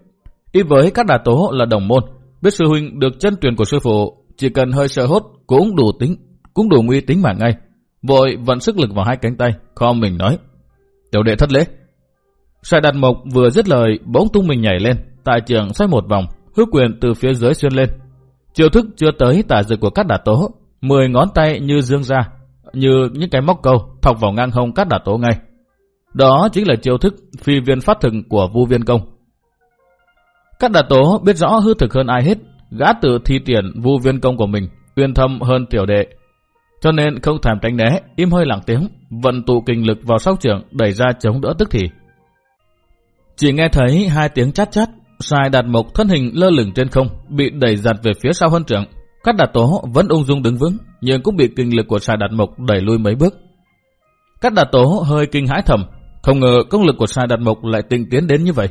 Y với các đà tố là đồng môn, biết sư huynh được chân truyền của sư phụ, chỉ cần hơi sợ hốt cũng đủ tính, cũng đủ nguy tính mà ngay. vội vận sức lực vào hai cánh tay, kho mình nói. Tiểu đệ thất lễ. sai Đạt Mộc vừa dứt lời, bỗng tung mình nhảy lên, tại trường xoay một vòng, hứa quyền từ phía dưới xuyên lên. Chiêu thức chưa tới tả dực của cát đà tố, mười ngón tay như dương ra, như những cái móc câu thọc vào ngang hông cát đà tố ngay. Đó chính là chiêu thức phi viên phát thực của vu viên công. Cát đà tố biết rõ hư thực hơn ai hết, gã tự thi tiền vu viên công của mình, uyên thâm hơn tiểu đệ. Cho nên không thèm tránh né, im hơi lặng tiếng, vận tụ kinh lực vào sau trưởng đẩy ra chống đỡ tức thì. Chỉ nghe thấy hai tiếng chát chát, sai đạt mộc thân hình lơ lửng trên không, bị đẩy giặt về phía sau hơn trưởng. Các đạt tố vẫn ung dung đứng vững, nhưng cũng bị kinh lực của sai đạt mộc đẩy lui mấy bước. Các đạt tố hơi kinh hãi thầm, không ngờ công lực của sai đạt mộc lại tinh tiến đến như vậy.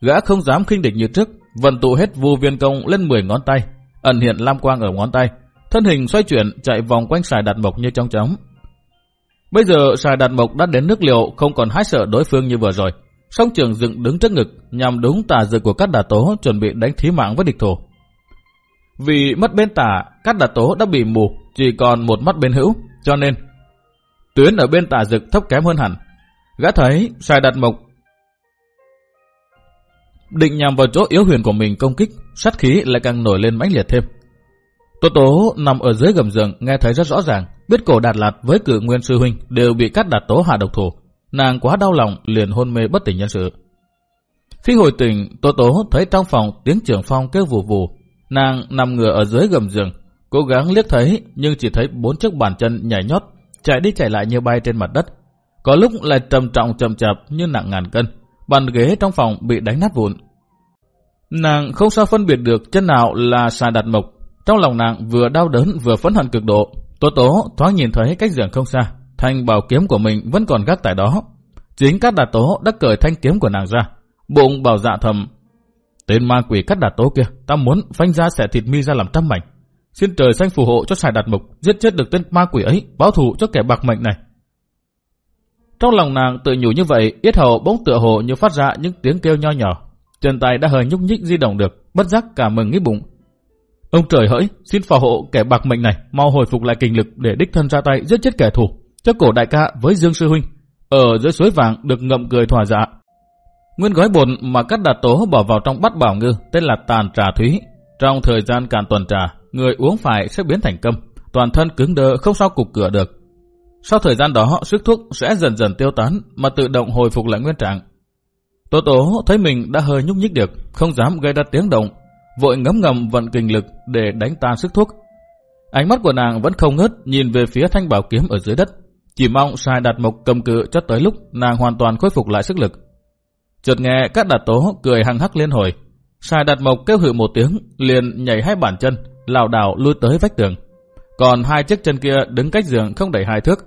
Gã không dám khinh địch như trước, vận tụ hết vu viên công lên 10 ngón tay, ẩn hiện lam quang ở ngón tay, thân hình xoay chuyển chạy vòng quanh xài đạt mộc như trong chóng. Bây giờ xài đạt mộc đã đến nước liều không còn hái sợ đối phương như vừa rồi. Song trường dựng đứng trước ngực nhằm đúng tà dự của các đà tố chuẩn bị đánh thí mạng với địch thủ. Vì mất bên tả, các đà tố đã bị mù, chỉ còn một mắt bên hữu, cho nên tuyến ở bên tả dực thấp kém hơn hẳn. Gã thấy xài đạt mộc định nhằm vào chỗ yếu huyền của mình công kích, sát khí lại càng nổi lên mãnh liệt thêm. Tố tố nằm ở dưới gầm giường nghe thấy rất rõ ràng, biết cổ đạt lạt với cử nguyên sư huynh đều bị cắt đạt tố hạ độc thủ. Nàng quá đau lòng liền hôn mê bất tỉnh nhân sự. Khi hồi tỉnh, Tố Tố thấy trong phòng tiếng trưởng phong kêu vù vù. Nàng nằm ngửa ở dưới gầm giường, cố gắng liếc thấy nhưng chỉ thấy bốn chiếc bàn chân nhảy nhót, chạy đi chạy lại như bay trên mặt đất. Có lúc lại trầm trọng chậm chạp như nặng ngàn cân. Bàn ghế trong phòng bị đánh nát vụn. Nàng không sao phân biệt được chân nào là xà đặt mộc. Trong lòng nàng vừa đau đớn vừa phấn hận cực độ. Tố tố thoáng nhìn thấy cách giường không xa. Thanh bảo kiếm của mình vẫn còn gác tại đó. Chính các đạt tố đã cởi thanh kiếm của nàng ra. Bụng bảo dạ thầm. Tên ma quỷ cắt đạt tố kia, ta muốn phanh ra xẻ thịt mi ra làm trăm mảnh. Xin trời xanh phù hộ cho xài đạt mục, giết chết được tên ma quỷ ấy, báo thù cho kẻ bạc mệnh này. Trong lòng nàng tự nhủ như vậy, yết hầu bỗng tựa hồ như phát ra những tiếng kêu nho nhỏ. Chân tay đã hơi nhúc nhích di động được, bất giác cả mừng nghĩ bụng. Ông trời hỡi, xin phù hộ kẻ bạc mệnh này mau hồi phục lại kinh lực để đích thân ra tay giết chết kẻ thù, cho cổ đại ca với Dương sư huynh. Ở dưới suối vàng được ngậm cười thỏa dạ. Nguyên gói bột mà các đạt tố bỏ vào trong bát bảo ngư tên là tàn trà thúy. Trong thời gian càn tuần trà, người uống phải sẽ biến thành câm, toàn thân cứng đơ không sao cục cửa được. Sau thời gian đó, sức thuốc sẽ dần dần tiêu tán mà tự động hồi phục lại nguyên trạng. Tố tố thấy mình đã hơi nhúc nhích được, không dám gây ra tiếng động, vội ngấm ngầm vận kinh lực để đánh tan sức thuốc. Ánh mắt của nàng vẫn không ngớt nhìn về phía thanh bảo kiếm ở dưới đất, chỉ mong sai đạt mộc cầm cự cho tới lúc nàng hoàn toàn khôi phục lại sức lực. Chợt nghe các đạt tố cười hăng hắc liên hồi, sai đạt mộc kêu hự một tiếng, liền nhảy hai bàn chân, lảo đảo lui tới vách tường. Còn hai chiếc chân kia đứng cách giường không đẩy hai thước.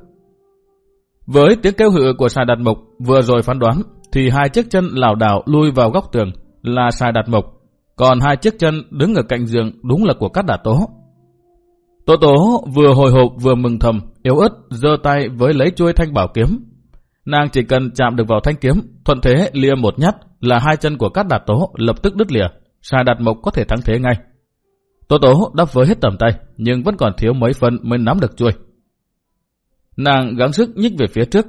Với tiếng kêu hự của sai đạt mộc vừa rồi phán đoán thì hai chiếc chân lảo đảo lui vào góc tường là sai đạt mộc, còn hai chiếc chân đứng ở cạnh giường đúng là của các đà tố. Tố tố vừa hồi hộp vừa mừng thầm, yếu ớt giơ tay với lấy chuôi thanh bảo kiếm. Nàng chỉ cần chạm được vào thanh kiếm, thuận thế lia một nhát là hai chân của các đạt tố lập tức đứt lìa, sai đạt mộc có thể thắng thế ngay. Tố tố đắp với hết tầm tay, nhưng vẫn còn thiếu mấy phần mới nắm được chuôi. Nàng gắng sức nhích về phía trước,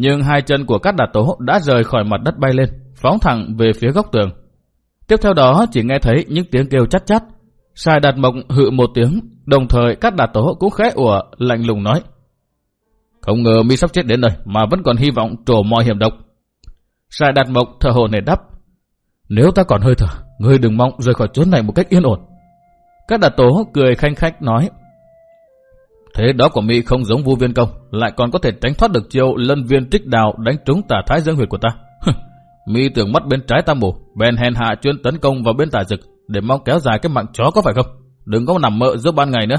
nhưng hai chân của các đạt tố đã rời khỏi mặt đất bay lên, phóng thẳng về phía góc tường. Tiếp theo đó chỉ nghe thấy những tiếng kêu chát chát. Sai đạt mộng hự một tiếng, đồng thời các đạt tố cũng khẽ ủa, lạnh lùng nói. Không ngờ mi sắp chết đến đây mà vẫn còn hy vọng trổ mọi hiểm độc. Sai đạt mộng thở hồn này đắp. Nếu ta còn hơi thở, ngươi đừng mong rời khỏi chốn này một cách yên ổn. Các đạt tố cười khanh khách nói. Thế đó của mi không giống vu viên công, lại còn có thể tránh thoát được chiêu lân viên trích đào đánh trúng tà thái dương huyệt của ta. mi tưởng mắt bên trái ta mù, bèn hèn hạ chuyên tấn công vào bên tà rực để mong kéo dài cái mạng chó có phải không? Đừng có nằm mơ giữa ban ngày nữa.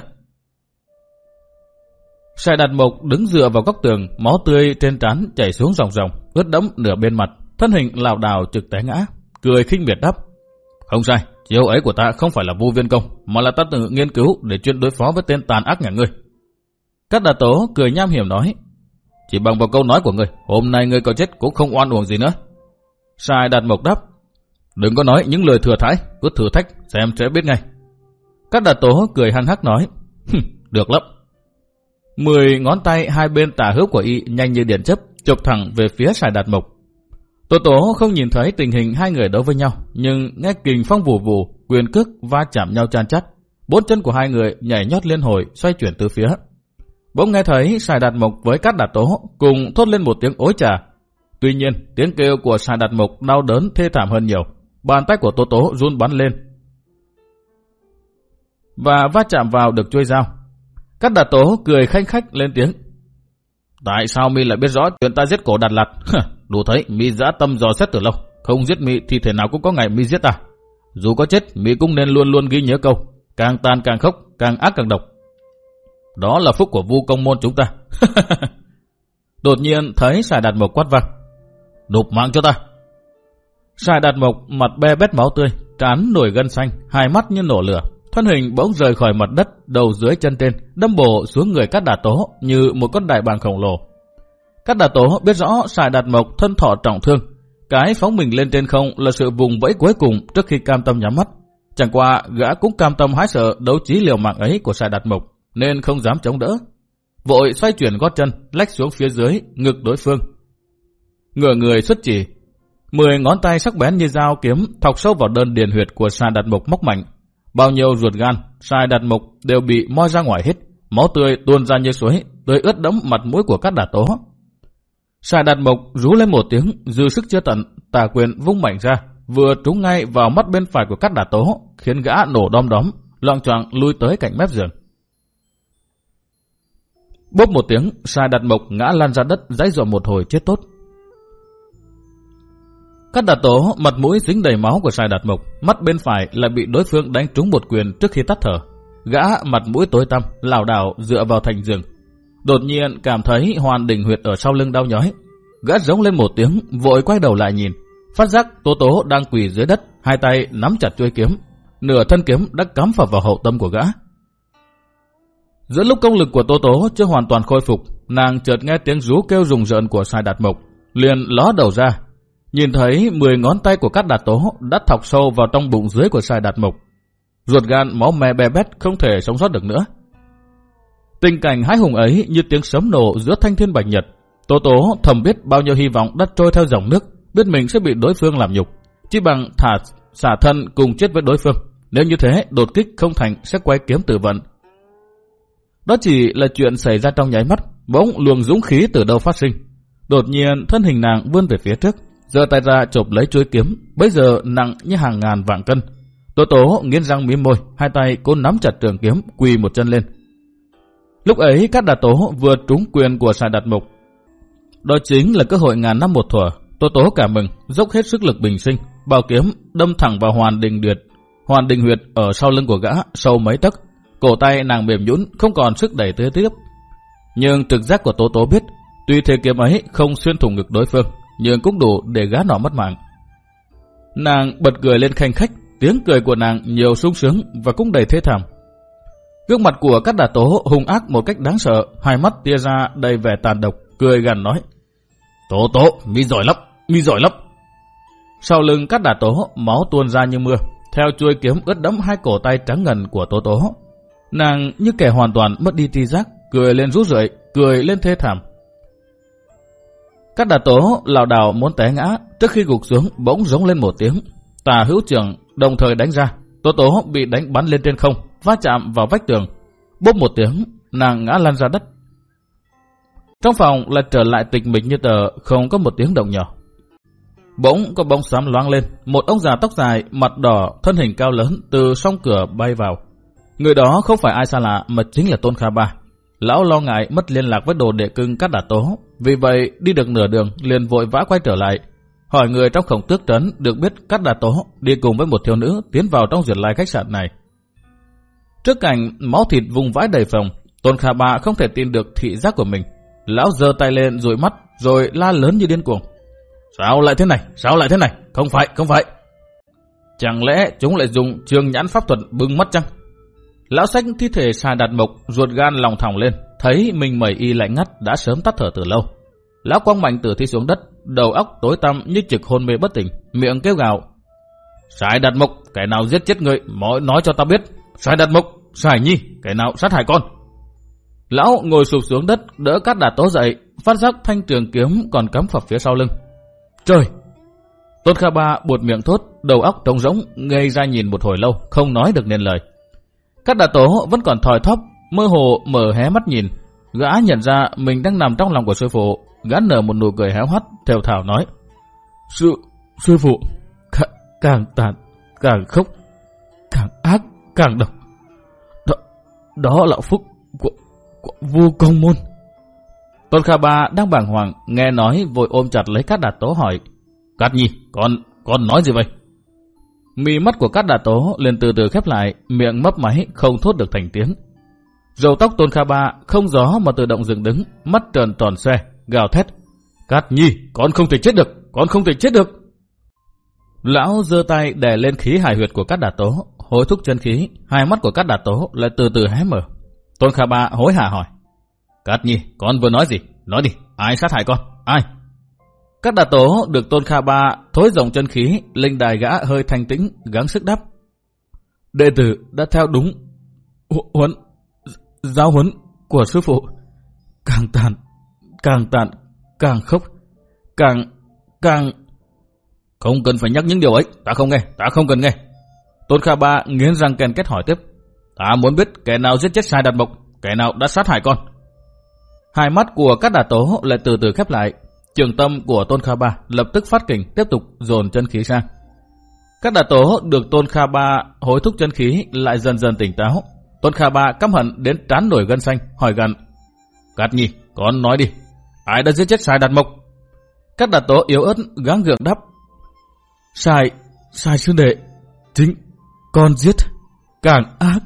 sai đạt mộc đứng dựa vào góc tường, máu tươi trên trán chảy xuống dòng dòng, ướt đẫm nửa bên mặt, thân hình lảo đảo trực té ngã, cười khinh miệt đáp. Không sai, chiêu ấy của ta không phải là vu viên công, mà là ta tự nghiên cứu để chuyên đối phó với tên tàn ác nhà ngươi cát đà tố cười nham hiểm nói, chỉ bằng vào câu nói của ngươi, hôm nay ngươi có chết cũng không oan uổng gì nữa. Sai đạt mộc đáp, đừng có nói những lời thừa thải, cứ thử thách xem sẽ biết ngay. cát đà tố cười hăng hắc nói, được lắm. Mười ngón tay hai bên tả hữu của y nhanh như điện chấp, chụp thẳng về phía Sài Đạt Mộc. tổ tố không nhìn thấy tình hình hai người đấu với nhau, nhưng nghe kình phong vù vù, quyền cước va chạm nhau chan chắt. Bốn chân của hai người nhảy nhót liên hồi, xoay chuyển từ phía. Bỗng nghe thấy Sài Đạt Mộc với Cát Đạt Tố cùng thốt lên một tiếng ối trà. Tuy nhiên, tiếng kêu của Sài Đạt Mộc đau đớn thê thảm hơn nhiều. Bàn tay của Tố Tố run bắn lên. Và va chạm vào được chuôi dao. Cát Đạt Tố cười khanh khách lên tiếng. Tại sao mi lại biết rõ chuyện ta giết cổ Đạt Lạt? Đủ thấy mi dã tâm dò xét từ lâu. Không giết mi thì thể nào cũng có ngày mi giết ta. Dù có chết, mi cũng nên luôn luôn ghi nhớ câu. Càng tàn càng khốc, càng ác càng độc. Đó là phúc của vu công môn chúng ta. Đột nhiên thấy Sài Đạt Mộc quát vang. Đục mạng cho ta. Sài Đạt Mộc mặt be bét máu tươi, trán nổi gân xanh, hai mắt như nổ lửa. Thân hình bỗng rời khỏi mặt đất, đầu dưới chân trên, đâm bổ xuống người Cát Đà Tố như một con đại bàng khổng lồ. Cát Đà Tố biết rõ Sài Đạt Mộc thân thọ trọng thương. Cái phóng mình lên trên không là sự vùng vẫy cuối cùng trước khi cam tâm nhắm mắt. Chẳng qua gã cũng cam tâm hái sợ đấu trí liều mạng ấy của Sài Đạt Mộc nên không dám chống đỡ. Vội xoay chuyển gót chân, lách xuống phía dưới, ngực đối phương. Ngửa người xuất chỉ, mười ngón tay sắc bén như dao kiếm thọc sâu vào đơn điền huyệt của Sa Đạt Mộc móc mạnh. Bao nhiêu ruột gan, Sa Đạt Mộc đều bị moi ra ngoài hết, máu tươi tuôn ra như suối, tươi ướt đẫm mặt mũi của các đà tố. Sa Đạt Mộc rú lên một tiếng, dư sức chưa tận, tà quyền vung mạnh ra, vừa trúng ngay vào mắt bên phải của các đà tố, khiến gã nổ đom đóm, loạn choạng lui tới cạnh mép giường. Bốp một tiếng, sai đặt mộc ngã lan ra đất, dãy dọa một hồi chết tốt. Cát đạt tố, mặt mũi dính đầy máu của Sai đạt mộc, mắt bên phải lại bị đối phương đánh trúng một quyền trước khi tắt thở. Gã mặt mũi tối tăm, lảo đảo dựa vào thành giường. Đột nhiên cảm thấy hoàn đỉnh huyệt ở sau lưng đau nhói. Gã giống lên một tiếng, vội quay đầu lại nhìn. Phát giác tố tố đang quỳ dưới đất, hai tay nắm chặt chuôi kiếm. Nửa thân kiếm đã cắm vào vào hậu tâm của gã. Giữa lúc công lực của Tô Tố chưa hoàn toàn khôi phục, nàng chợt nghe tiếng rú kêu rùng rợn của Sai Đạt Mộc, liền ló đầu ra. Nhìn thấy 10 ngón tay của các đạt tố đã thọc sâu vào trong bụng dưới của Sai Đạt Mộc. Ruột gan máu me bè bét không thể sống sót được nữa. Tình cảnh hái hùng ấy như tiếng sấm nổ giữa thanh thiên bạch nhật. Tô Tố thầm biết bao nhiêu hy vọng đã trôi theo dòng nước, biết mình sẽ bị đối phương làm nhục. Chỉ bằng thả xả thân cùng chết với đối phương. Nếu như thế, đột kích không thành sẽ quay kiếm tử vận, đó chỉ là chuyện xảy ra trong nháy mắt, bỗng luồng dũng khí từ đâu phát sinh. Đột nhiên thân hình nàng vươn về phía trước, giơ tay ra chộp lấy chuôi kiếm, bây giờ nặng như hàng ngàn vạn cân. Tố tố nghiến răng mím môi, hai tay cô nắm chặt trường kiếm, quỳ một chân lên. Lúc ấy các đà tố vừa trúng quyền của sài đạt mục. Đó chính là cơ hội ngàn năm một thuở. Tố tố cả mừng, dốc hết sức lực bình sinh, bảo kiếm đâm thẳng vào hoàn đình điệt, hoàn đình huyệt ở sau lưng của gã, sâu mấy tấc, Cổ tay nàng mềm nhũn không còn sức đẩy tới tiếp. Nhưng trực giác của Tố Tố biết, tuy thế kiếm ấy không xuyên thủng ngực đối phương, nhưng cũng đủ để gã nọ mất mạng. Nàng bật cười lên khanh khách, tiếng cười của nàng nhiều sung sướng và cũng đầy thế thảm. Gương mặt của các đà tố hung ác một cách đáng sợ, hai mắt tia ra đầy vẻ tàn độc, cười gần nói. Tố tố, mi giỏi lắm, mi giỏi lắm. Sau lưng các đà tố, máu tuôn ra như mưa, theo chuôi kiếm ướt đẫm hai cổ tay trắng ngần của tố tố. Nàng như kẻ hoàn toàn mất đi tri giác, cười lên rút rượi, cười lên thê thảm. Các đà tố lảo đảo muốn té ngã, trước khi gục xuống bỗng giống lên một tiếng. Tà hữu trưởng đồng thời đánh ra, tố tố bị đánh bắn lên trên không, va chạm vào vách tường. Bốp một tiếng, nàng ngã lăn ra đất. Trong phòng lại trở lại tịch mịch như tờ, không có một tiếng động nhỏ. Bỗng có bóng xám loang lên, một ông già tóc dài, mặt đỏ, thân hình cao lớn từ song cửa bay vào. Người đó không phải ai xa lạ mà chính là Tôn Kha Ba. Lão lo ngại mất liên lạc với đồ đệ cưng Cát Đà Tố. Vì vậy đi được nửa đường liền vội vã quay trở lại. Hỏi người trong khổng tước trấn được biết Cát Đà Tố đi cùng với một thiếu nữ tiến vào trong duyệt lai khách sạn này. Trước cảnh máu thịt vùng vãi đầy phòng, Tôn Kha Ba không thể tin được thị giác của mình. Lão giơ tay lên rồi mắt rồi la lớn như điên cuồng. Sao lại thế này? Sao lại thế này? Không phải, không phải. Chẳng lẽ chúng lại dùng trường nhãn pháp thuật bưng mắt chăng? Lão sách thi thể xà đạt mộc, ruột gan lòng thòng lên, thấy mình mẩy y lạnh ngắt đã sớm tắt thở từ lâu. Lão quang mạnh tử thi xuống đất, đầu óc tối tăm như trực hôn mê bất tỉnh, miệng kêu gào. Sài đạt mộc, kẻ nào giết chết người, mọi nói cho ta biết. Sài đạt mộc, sài nhi, kẻ nào sát hại con. Lão ngồi sụp xuống đất, đỡ cát đà tố dậy, phát giác thanh trường kiếm còn cắm phập phía sau lưng. Trời! Tôn Kha Ba buột miệng thốt, đầu óc trống rỗng, ngây ra nhìn một hồi lâu, không nói được nên lời. Cát đà tố vẫn còn thòi thóp, mơ hồ mở hé mắt nhìn. Gã nhận ra mình đang nằm trong lòng của sư phụ, gã nở một nụ cười héo hắt, theo thảo nói. Sư, sư phụ, càng, càng tàn, càng khốc, càng ác, càng độc. Đó, đó là phúc của, của vua công môn. Tôn Kha Ba đang bàng hoàng, nghe nói vội ôm chặt lấy Cát Đạt Tố hỏi. Cát Nhi, con, con nói gì vậy? Mì mắt của Cát đà Tố liền từ từ khép lại, miệng mấp máy không thốt được thành tiếng. Râu tóc Tôn Kha Ba không gió mà tự động dựng đứng, mắt tròn tròn xe, gào thét. Cát Nhi, con không thể chết được, con không thể chết được. Lão giơ tay đè lên khí hải huyệt của Cát đà Tố, hối thúc chân khí, hai mắt của Cát đà Tố lại từ từ hé mở. Tôn Kha Ba hối hả hỏi. Cát Nhi, con vừa nói gì? Nói đi, ai sát hại con? Ai? Các đà Tố được Tôn Kha Ba thối dòng chân khí, linh đài gã hơi thanh tĩnh, gắng sức đáp. Đệ tử đã theo đúng huấn giáo huấn của sư phụ. Càng tàn, càng tàn, càng khốc, càng, càng... Không cần phải nhắc những điều ấy, ta không nghe, ta không cần nghe. Tôn Kha Ba nghiến răng kèn kết hỏi tiếp. Ta muốn biết kẻ nào giết chết sai đặt mộc, kẻ nào đã sát hại con. Hai mắt của các đà tố lại từ từ khép lại. Trường tâm của Tôn Kha Ba lập tức phát kình tiếp tục dồn chân khí sang. Các đà tố được Tôn Kha Ba hối thúc chân khí lại dần dần tỉnh táo. Tôn Kha Ba căm hận đến trán nổi gân xanh, hỏi gần. Cát Nhi, con nói đi, ai đã giết chết sai đạt mộc? Các đà tố yếu ớt gắng gượng đáp. Sai, sai sư đệ, chính con giết, càng ác.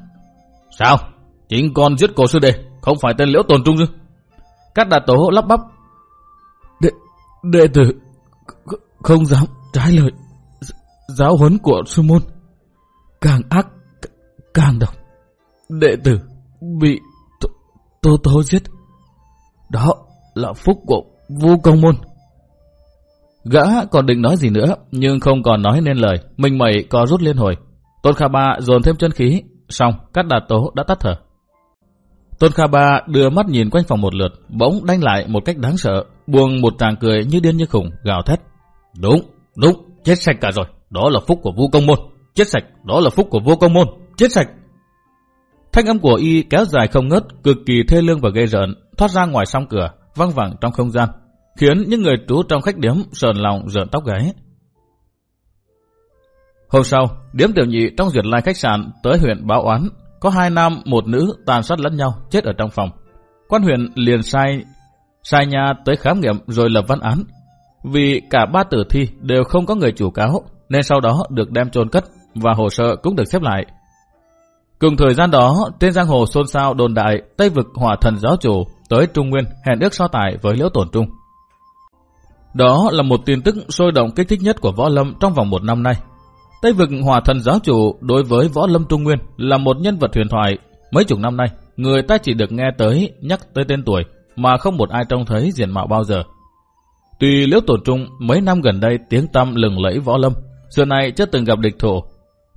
Sao? Chính con giết cổ sư đệ, không phải tên liễu tồn trung chứ? Các đà tố lắp bắp. Đệ, tử không dám trái lời giáo huấn của sư môn. Càng ác, càng độc. Đệ tử bị tô tố giết. Đó là phúc của vô công môn. Gã còn định nói gì nữa, nhưng không còn nói nên lời. Mình mẩy có rút liên hồi. Tôn Kha Ba dồn thêm chân khí, xong cắt đà tố đã tắt thở. Tôn Kha Ba đưa mắt nhìn quanh phòng một lượt, bỗng đánh lại một cách đáng sợ, buông một tràng cười như điên như khủng, gào thét. Đúng, đúng, chết sạch cả rồi, đó là phúc của vô công môn. Chết sạch, đó là phúc của vô công môn, chết sạch. Thanh âm của y kéo dài không ngớt, cực kỳ thê lương và gây rợn, thoát ra ngoài song cửa, văng vẳng trong không gian, khiến những người trú trong khách điếm sờn lòng rợn tóc gáy. Hôm sau, điếm tiểu nhị trong duyệt lai khách sạn tới huyện báo oán, có hai nam một nữ tàn sát lẫn nhau chết ở trong phòng. Quan huyện liền sai sai nhà tới khám nghiệm rồi lập văn án. Vì cả ba tử thi đều không có người chủ cáo, nên sau đó được đem chôn cất và hồ sơ cũng được xếp lại. Cùng thời gian đó, trên giang hồ xôn xao đồn đại Tây vực hỏa thần giáo chủ tới Trung Nguyên hẹn ước so tài với Liễu Tổn Trung. Đó là một tin tức sôi động kích thích nhất của Võ Lâm trong vòng một năm nay. Tây vực hỏa thần giáo chủ đối với Võ Lâm Trung Nguyên là một nhân vật huyền thoại. Mấy chục năm nay, người ta chỉ được nghe tới, nhắc tới tên tuổi, mà không một ai trông thấy diện mạo bao giờ. Tuy Liễu Tổn Trung mấy năm gần đây tiếng tăm lừng lẫy Võ Lâm, xưa nay chưa từng gặp địch thủ,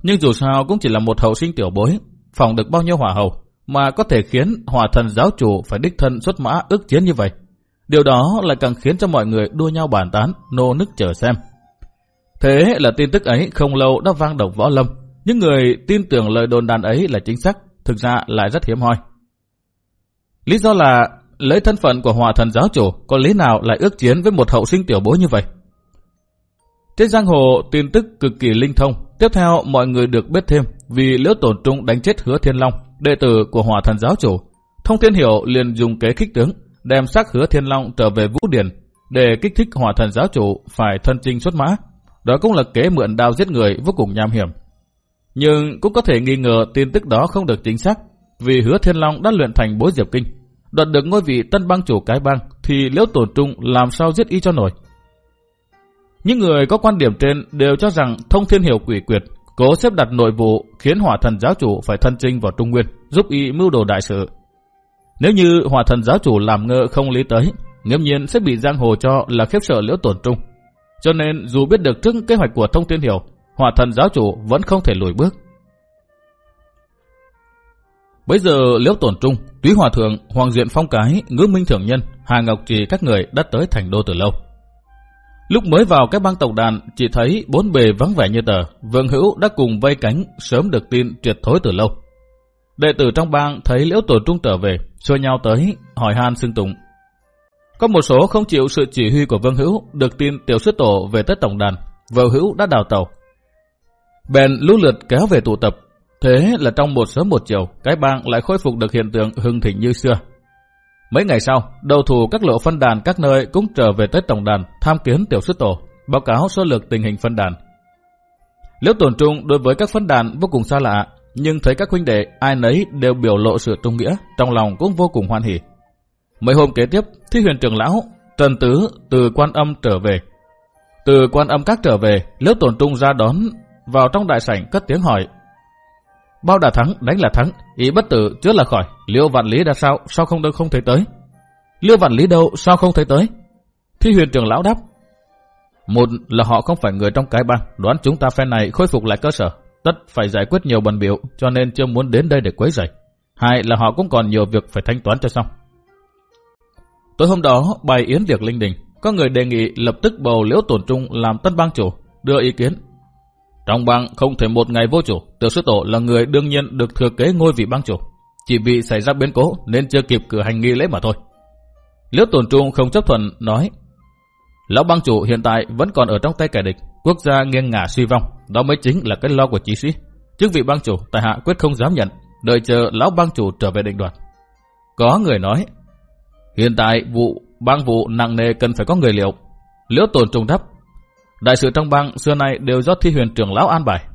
nhưng dù sao cũng chỉ là một hậu sinh tiểu bối, phòng được bao nhiêu hỏa hầu, mà có thể khiến hỏa thần giáo chủ phải đích thân xuất mã ước chiến như vậy. Điều đó lại càng khiến cho mọi người đua nhau bàn tán, nô nức chờ xem. Thế là tin tức ấy không lâu đã vang động võ lâm. Những người tin tưởng lời đồn đàn ấy là chính xác, thực ra lại rất hiếm hoi. Lý do là lấy thân phận của hòa thần giáo chủ có lý nào lại ước chiến với một hậu sinh tiểu bối như vậy? Trên giang hồ, tin tức cực kỳ linh thông. Tiếp theo, mọi người được biết thêm vì Liễu Tổn Trung đánh chết Hứa Thiên Long, đệ tử của hòa thần giáo chủ. Thông Thiên Hiểu liền dùng kế kích tướng, đem xác Hứa Thiên Long trở về Vũ Điển để kích thích hòa thần giáo chủ phải thân trinh xuất mã. Đó cũng là kế mượn đao giết người vô cùng nham hiểm. Nhưng cũng có thể nghi ngờ tin tức đó không được chính xác, vì hứa Thiên Long đã luyện thành bối diệp kinh. Đoạt được ngôi vị tân bang chủ cái bang, thì liễu tổ trung làm sao giết y cho nổi. Những người có quan điểm trên đều cho rằng thông thiên hiểu quỷ quyệt, cố xếp đặt nội vụ khiến hỏa thần giáo chủ phải thân trinh vào Trung Nguyên, giúp y mưu đồ đại sự. Nếu như hỏa thần giáo chủ làm ngơ không lý tới, nghiêm nhiên sẽ bị giang hồ cho là khiếp sợ liễu tổn trung. Cho nên dù biết được trước kế hoạch của thông thiên hiểu, hỏa thần giáo chủ vẫn không thể lùi bước. Bây giờ liễu tổn trung, túy hòa thượng, hoàng diện phong cái, ngữ minh thượng nhân, hà ngọc trì các người đã tới thành đô từ lâu. Lúc mới vào các bang tộc đàn, chỉ thấy bốn bề vắng vẻ như tờ, vương hữu đã cùng vây cánh, sớm được tin triệt thối từ lâu. Đệ tử trong bang thấy liễu tổn trung trở về, xua nhau tới, hỏi han xưng tụng. Có một số không chịu sự chỉ huy của vương hữu, được tin tiểu sư tổ về tới tổng đàn, vương hữu đã đào tàu. Bèn lũ lượt kéo về tụ tập, thế là trong một sớm một chiều, cái bang lại khôi phục được hiện tượng hưng thịnh như xưa. Mấy ngày sau, đầu thủ các lộ phân đàn các nơi cũng trở về tới tổng đàn tham kiến tiểu sư tổ, báo cáo số lượng tình hình phân đàn. Liễu tổn trung đối với các phân đàn vô cùng xa lạ, nhưng thấy các huynh đệ ai nấy đều biểu lộ sự trung nghĩa, trong lòng cũng vô cùng hoan hỉ. Mấy hôm kế tiếp, thi huyền trưởng lão Trần Tứ từ quan âm trở về. Từ quan âm các trở về, Liễu tổn trung ra đón vào trong đại sảnh cất tiếng hỏi. Bao đã thắng, đánh là thắng, ý bất tử chứa là khỏi. Liêu vạn lý đã sao, sao không đâu không thấy tới? Liêu vạn lý đâu, sao không thấy tới? Thi huyền trưởng lão đáp. Một là họ không phải người trong cái bang, đoán chúng ta phen này khôi phục lại cơ sở, tất phải giải quyết nhiều bần biểu, cho nên chưa muốn đến đây để quấy rầy. Hai là họ cũng còn nhiều việc phải thanh toán cho xong. Tối hôm đó, bài yến việc linh đình, có người đề nghị lập tức bầu liễu tổn trung làm tân bang chủ, đưa ý kiến. Trong bang không thể một ngày vô chủ, tiểu sư tổ là người đương nhiên được thừa kế ngôi vị bang chủ. Chỉ vì xảy ra biến cố nên chưa kịp cử hành nghi lễ mà thôi. Liễu tổn trung không chấp thuận nói Lão bang chủ hiện tại vẫn còn ở trong tay kẻ địch, quốc gia nghiêng ngả suy vong, đó mới chính là cái lo của chí sĩ. Chức vị bang chủ, tại hạ quyết không dám nhận, đợi chờ lão bang chủ trở về định đoạt. Có người nói, hiện tại vụ bang vụ nặng nề cần phải có người liệu. Liễu tổn trung đáp, đại sự trong bang xưa nay đều do thi huyền trưởng lão an bài.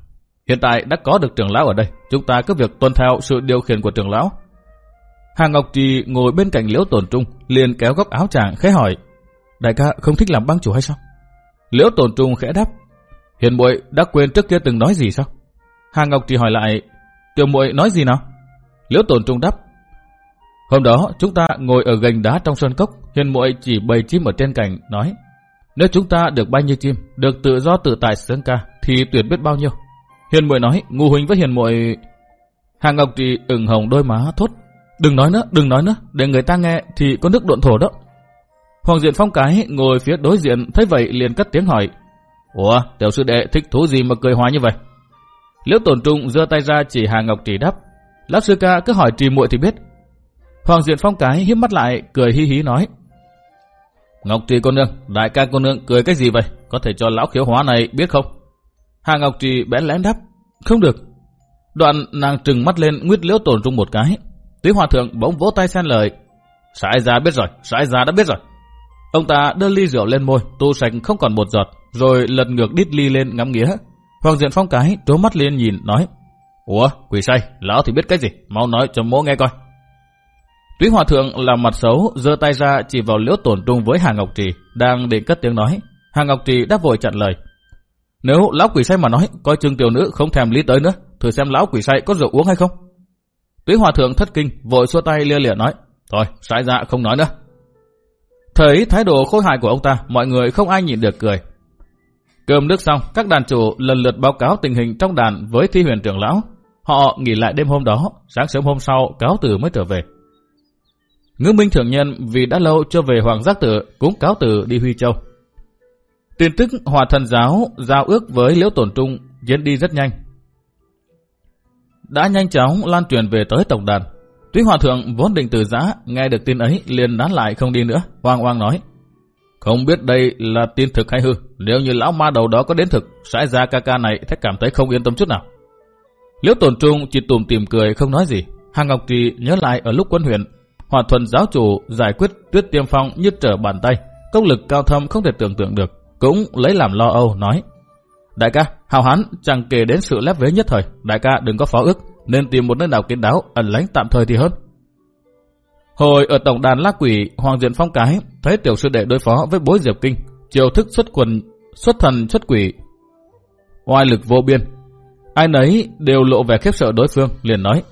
Hiện tại đã có được trưởng lão ở đây, chúng ta cứ việc tuân theo sự điều khiển của trưởng lão. Hà Ngọc Trì ngồi bên cạnh Liễu Tồn Trung, liền kéo góc áo chàng khẽ hỏi, đại ca không thích làm bang chủ hay sao? Liễu Tồn Trung khẽ đáp, Hiền muội đã quên trước kia từng nói gì sao? Hà Ngọc Trì hỏi lại, tiểu muội nói gì nào? Liễu Tồn Trung đáp, hôm đó chúng ta ngồi ở gành đá trong sơn cốc, Hiền muội chỉ bầy chim ở trên cành nói, nếu chúng ta được bay như chim, được tự do tự tại sướng ca, thì tuyệt biết bao nhiêu. Hiền muội nói, ngu huynh với hiền muội Hàng Ngọc Trì ửng hồng đôi má thốt. Đừng nói nữa, đừng nói nữa, để người ta nghe thì có nước độn thổ đó. Hoàng Diện Phong Cái ngồi phía đối diện thấy vậy liền cất tiếng hỏi. Ủa, tiểu sư đệ thích thú gì mà cười hóa như vậy? Liễu Tổn Trung giơ tay ra chỉ Hà Ngọc Trì đáp. Lão sư ca cứ hỏi trì muội thì biết. Hoàng Diện Phong Cái hiếp mắt lại, cười hi hí nói. Ngọc Trì cô nương, đại ca cô nương cười cái gì vậy? Có thể cho lão khiếu hóa này biết không? Hà Ngọc Trì bẽn lẽn đáp. Không được. Đoạn nàng trừng mắt lên nguyết liễu tổn trung một cái. Túy Hòa Thượng bỗng vỗ tay xen lời. Sãi ra biết rồi, sãi ra đã biết rồi. Ông ta đưa ly rượu lên môi, tu sạch không còn một giọt, rồi lật ngược đít ly lên ngắm nghía. Hoàng Diện Phong cái trố mắt lên nhìn nói. Ủa, quỷ say, lão thì biết cái gì, mau nói cho mỗ nghe coi. Túy Hòa Thượng làm mặt xấu, giơ tay ra chỉ vào liễu tổn trung với Hà Ngọc Trì, đang định cất tiếng nói. Hà Ngọc Trì đã vội chặn lời. Nếu lão quỷ say mà nói, coi chừng tiểu nữ không thèm lý tới nữa, thử xem lão quỷ say có rượu uống hay không. Túy Hòa Thượng thất kinh, vội xua tay lia lịa nói. Thôi, sai dạ không nói nữa. Thấy thái độ khôi hài của ông ta, mọi người không ai nhìn được cười. Cơm nước xong, các đàn chủ lần lượt báo cáo tình hình trong đàn với thi huyền trưởng lão. Họ nghỉ lại đêm hôm đó, sáng sớm hôm sau cáo từ mới trở về. Ngư Minh Thượng Nhân vì đã lâu chưa về Hoàng Giác Tử cũng cáo từ đi Huy Châu. Tin tức hòa thần giáo giao ước với Liễu Tổn Trung diễn đi rất nhanh. Đã nhanh chóng lan truyền về tới tổng đàn. tuy Hòa Thượng vốn định từ giã, nghe được tin ấy liền đán lại không đi nữa, hoang hoang nói. Không biết đây là tin thực hay hư, nếu như lão ma đầu đó có đến thực, sẽ ra ca ca này thấy cảm thấy không yên tâm chút nào. Liễu Tổn Trung chỉ tùm tìm cười không nói gì. Hàng Ngọc Trì nhớ lại ở lúc quân huyện, Hòa thuần giáo chủ giải quyết tuyết tiêm phong như trở bàn tay, công lực cao thâm không thể tưởng tượng được, cũng lấy làm lo âu nói. Đại ca, hào hán chẳng kể đến sự lép vế nhất thời, đại ca đừng có phó ước, nên tìm một nơi nào kiến đáo, ẩn lánh tạm thời thì hơn. Hồi ở tổng đàn la quỷ, Hoàng Diện Phong Cái thấy tiểu sư đệ đối phó với bối diệp kinh, chiều thức xuất quần, xuất thần xuất quỷ. Oai lực vô biên. Ai nấy đều lộ vẻ khiếp sợ đối phương, liền nói.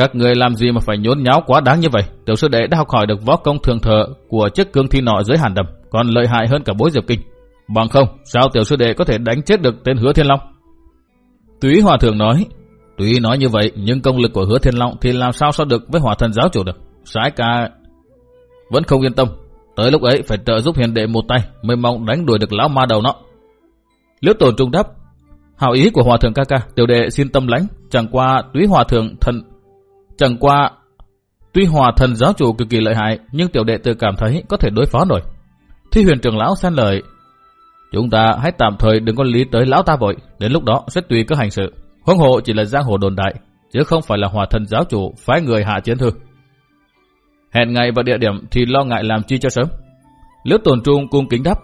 Các người làm gì mà phải nhốn nháo quá đáng như vậy? Tiểu sư đệ đã học hỏi được võ công thường thợ của chiếc cương thi nọ dưới hàn đầm, còn lợi hại hơn cả bối diệp kinh. Bằng không, sao tiểu sư đệ có thể đánh chết được tên hứa thiên long? Túy Hòa Thượng nói, Tuy nói như vậy, nhưng công lực của hứa thiên long thì làm sao so được với hòa thần giáo chủ được. Sái ca vẫn không yên tâm. Tới lúc ấy phải trợ giúp hiền đệ một tay mới mong đánh đuổi được lão ma đầu nó. Liễu tổn trung đáp. Hảo ý của hòa thượng ca ca, tiểu đệ xin tâm lãnh. Chẳng qua túy hòa thượng thần... Chẳng qua Tuy hòa thần giáo chủ cực kỳ lợi hại, nhưng tiểu đệ tự cảm thấy có thể đối phó nổi. Thi huyền trưởng lão xen lời, chúng ta hãy tạm thời đừng có lý tới lão ta vội, đến lúc đó sẽ tùy cơ hành sự. Huống hộ chỉ là giang hồ đồn đại, chứ không phải là hòa thần giáo chủ phái người hạ chiến thư. Hẹn ngày và địa điểm thì lo ngại làm chi cho sớm. Lữ tồn trung cung kính đáp,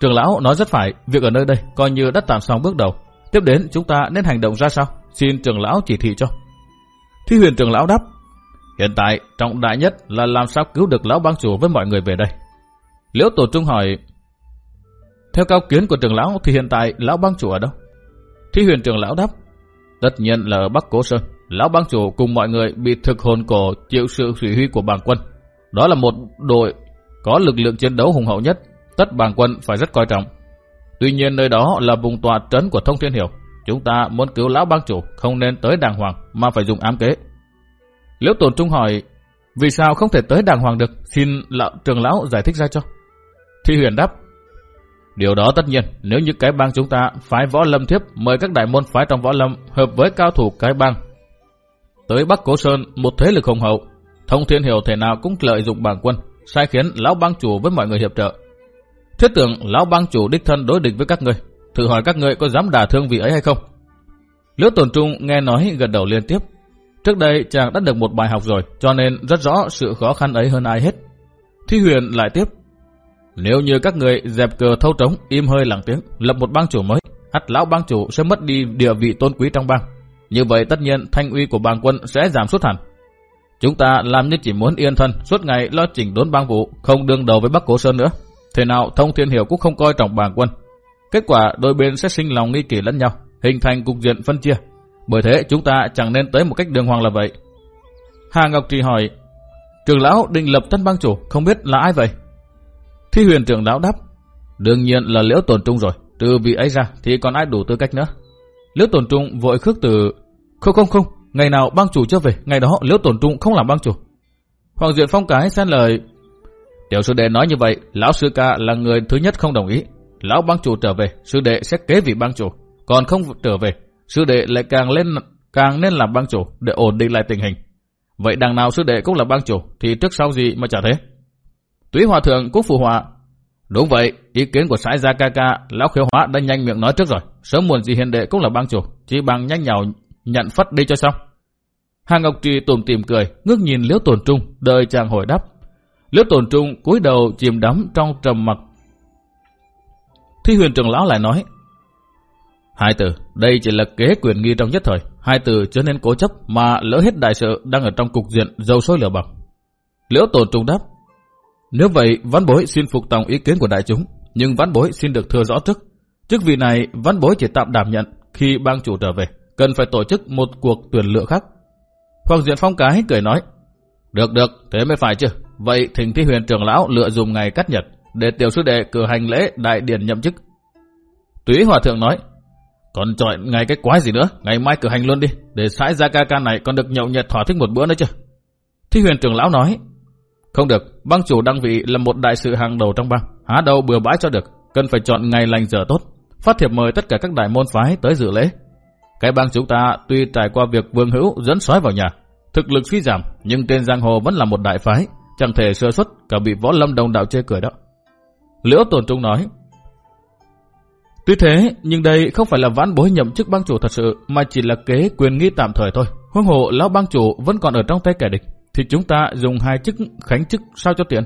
trưởng lão nói rất phải, việc ở nơi đây coi như đã tạm xong bước đầu. Tiếp đến chúng ta nên hành động ra sao? Xin trưởng lão chỉ thị cho. Thi huyền trưởng lão đáp, Hiện tại, trọng đại nhất là làm sao cứu được lão bang chủ với mọi người về đây. Liễu Tổ Trung hỏi, theo cao kiến của trưởng lão thì hiện tại lão bang chủ ở đâu? Thi huyền trưởng lão đáp, tất nhiên là ở Bắc Cố Sơn. Lão bang chủ cùng mọi người bị thực hồn cổ chịu sự chỉ huy của bàng quân. Đó là một đội có lực lượng chiến đấu hùng hậu nhất, tất bàng quân phải rất coi trọng. Tuy nhiên nơi đó là vùng tòa trấn của Thông Thiên Hiểu. Chúng ta muốn cứu lão bang chủ không nên tới đàng hoàng mà phải dùng ám kế. Liễu Tồn Trung hỏi, vì sao không thể tới đàng hoàng được, xin lão, trường lão giải thích ra cho. Thi huyền đáp, điều đó tất nhiên, nếu như cái bang chúng ta phái võ lâm thiếp mời các đại môn phái trong võ lâm hợp với cao thủ cái bang. Tới Bắc Cố Sơn, một thế lực hùng hậu, thông thiên hiểu thể nào cũng lợi dụng bảng quân, sai khiến lão bang chủ với mọi người hiệp trợ. Thiết tưởng lão bang chủ đích thân đối địch với các người, thử hỏi các người có dám đả thương vị ấy hay không? Liễu Tồn Trung nghe nói gật đầu liên tiếp, Trước đây chàng đã được một bài học rồi, cho nên rất rõ sự khó khăn ấy hơn ai hết. Thi huyền lại tiếp. Nếu như các người dẹp cờ thâu trống, im hơi lặng tiếng, lập một bang chủ mới, hắt lão bang chủ sẽ mất đi địa vị tôn quý trong bang. Như vậy tất nhiên thanh uy của bang quân sẽ giảm sút hẳn. Chúng ta làm như chỉ muốn yên thân, suốt ngày lo chỉnh đốn bang vụ, không đương đầu với Bắc Cố Sơn nữa. Thế nào thông thiên hiểu cũng không coi trọng bang quân. Kết quả đôi bên sẽ sinh lòng nghi kỷ lẫn nhau, hình thành cục diện phân chia, bởi thế chúng ta chẳng nên tới một cách đường hoàng là vậy. Hà Ngọc Trì hỏi, trưởng lão định lập tân bang chủ, không biết là ai vậy? Thi huyền trưởng lão đáp, đương nhiên là liễu tồn trung rồi, từ vị ấy ra thì còn ai đủ tư cách nữa. Liễu tồn trung vội khước từ, không không không, ngày nào bang chủ chưa về, ngày đó liễu tồn trung không làm bang chủ. Hoàng Duyện Phong cái xen lời, tiểu sư đệ nói như vậy, lão sư ca là người thứ nhất không đồng ý. Lão bang chủ trở về, sư đệ sẽ kế vị bang chủ, còn không trở về sư đệ lại càng lên càng nên làm bang chủ để ổn định lại tình hình. Vậy đằng nào sư đệ cũng là bang chủ thì trước sau gì mà chả thế? Túy hòa thượng cũng phù hòa. Đúng vậy, ý kiến của sái gia ca ca, lão khiếu hóa đã nhanh miệng nói trước rồi. Sớm muộn gì hiền đệ cũng là bang chủ, chỉ bằng nhanh nhào nhận phất đi cho xong. Hàng Ngọc Trì tủm tìm cười, ngước nhìn Liễu Tồn Trung, đợi chàng hồi đáp. Liễu Tồn Trung cúi đầu chìm đắm trong trầm mặc. Thi huyền trưởng lão lại nói, Hai từ, đây chỉ là kế quyền nghi trong nhất thời. Hai từ trở nên cố chấp mà lỡ hết đại sự đang ở trong cục diện dầu sôi lửa bỏng. Liễu tổ trung đáp. Nếu vậy, văn bối xin phục tòng ý kiến của đại chúng, nhưng văn bối xin được thừa rõ trước. Chức vị này, văn bối chỉ tạm đảm nhận khi bang chủ trở về, cần phải tổ chức một cuộc tuyển lựa khác. Hoàng Diện Phong Cái cười nói, được được, thế mới phải chứ. Vậy thỉnh thi huyền trưởng lão lựa dùng ngày cắt nhật để tiểu sư đệ cử hành lễ đại điển nhậm chức. Túy Hòa Thượng nói, còn chọn ngày cái quái gì nữa, ngày mai cử hành luôn đi, để sãi ra ca ca này còn được nhậu nhẹt thỏa thích một bữa nữa chứ. Thi huyền trưởng lão nói, không được, bang chủ đăng vị là một đại sự hàng đầu trong bang, há đâu bừa bãi cho được, cần phải chọn ngày lành giờ tốt, phát thiệp mời tất cả các đại môn phái tới dự lễ. Cái bang chúng ta tuy trải qua việc vương hữu dẫn sói vào nhà, thực lực suy giảm, nhưng tên giang hồ vẫn là một đại phái, chẳng thể sơ xuất cả bị võ lâm đồng đạo chê cười đó. Liễu Tồn Trung nói, Tuy thế, nhưng đây không phải là vãn bối nhậm chức bang chủ thật sự, mà chỉ là kế quyền nghi tạm thời thôi. Huống hộ lão bang chủ vẫn còn ở trong tay kẻ địch, thì chúng ta dùng hai chức khánh chức sao cho tiện.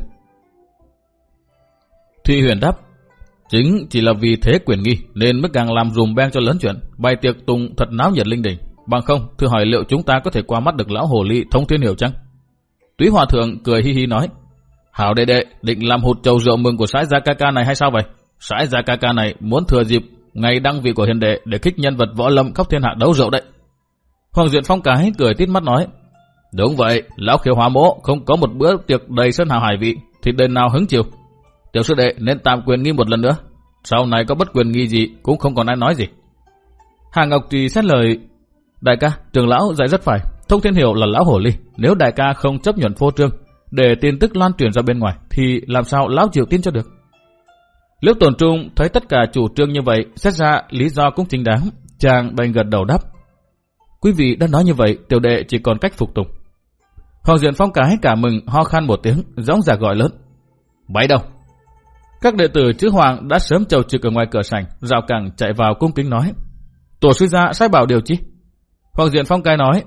Thụy huyền đáp, chính chỉ là vì thế quyền nghi, nên mới càng làm dùm beng cho lớn chuyện, bài tiệc tùng thật náo nhiệt linh đình. Bằng không, thử hỏi liệu chúng ta có thể qua mắt được lão hồ ly thông thiên hiểu chăng? Túy hòa thượng cười hi hi nói, Hảo đệ đệ, định làm hụt chầu rượu mừng của sái gia ca ca này hay sao vậy? Sái Gia Ca Ca này muốn thừa dịp ngày đăng vị của hiền đệ để kích nhân vật võ lâm khắp thiên hạ đấu rượu đấy. Hoàng Diện Phong cái cười tít mắt nói, Đúng vậy, lão khiếu hóa mỗ không có một bữa tiệc đầy sân hào hải vị, thì đền nào hứng chịu. Tiểu sư đệ nên tạm quyền nghi một lần nữa. Sau này có bất quyền nghi gì cũng không còn ai nói gì. Hà Ngọc Trì xét lời, Đại ca, trường lão dạy rất phải. Thông thiên hiểu là lão hổ ly. Nếu đại ca không chấp nhận phô trương, để tin tức lan truyền ra bên ngoài, thì làm sao lão triều tin cho được? Liễu Tồn trung thấy tất cả chủ trương như vậy, xét ra lý do cũng chính đáng. Chàng đành gật đầu đáp. Quý vị đã nói như vậy, tiểu đệ chỉ còn cách phục tùng. Hoàng Diện Phong cái cả mừng ho khan một tiếng, gióng giả gọi lớn. Bấy đâu? Các đệ tử chữ Hoàng đã sớm chầu trực ở ngoài cửa sảnh, rào cẳng chạy vào cung kính nói. Tổ sư gia sai bảo điều chi? Hoàng Diện Phong cái nói.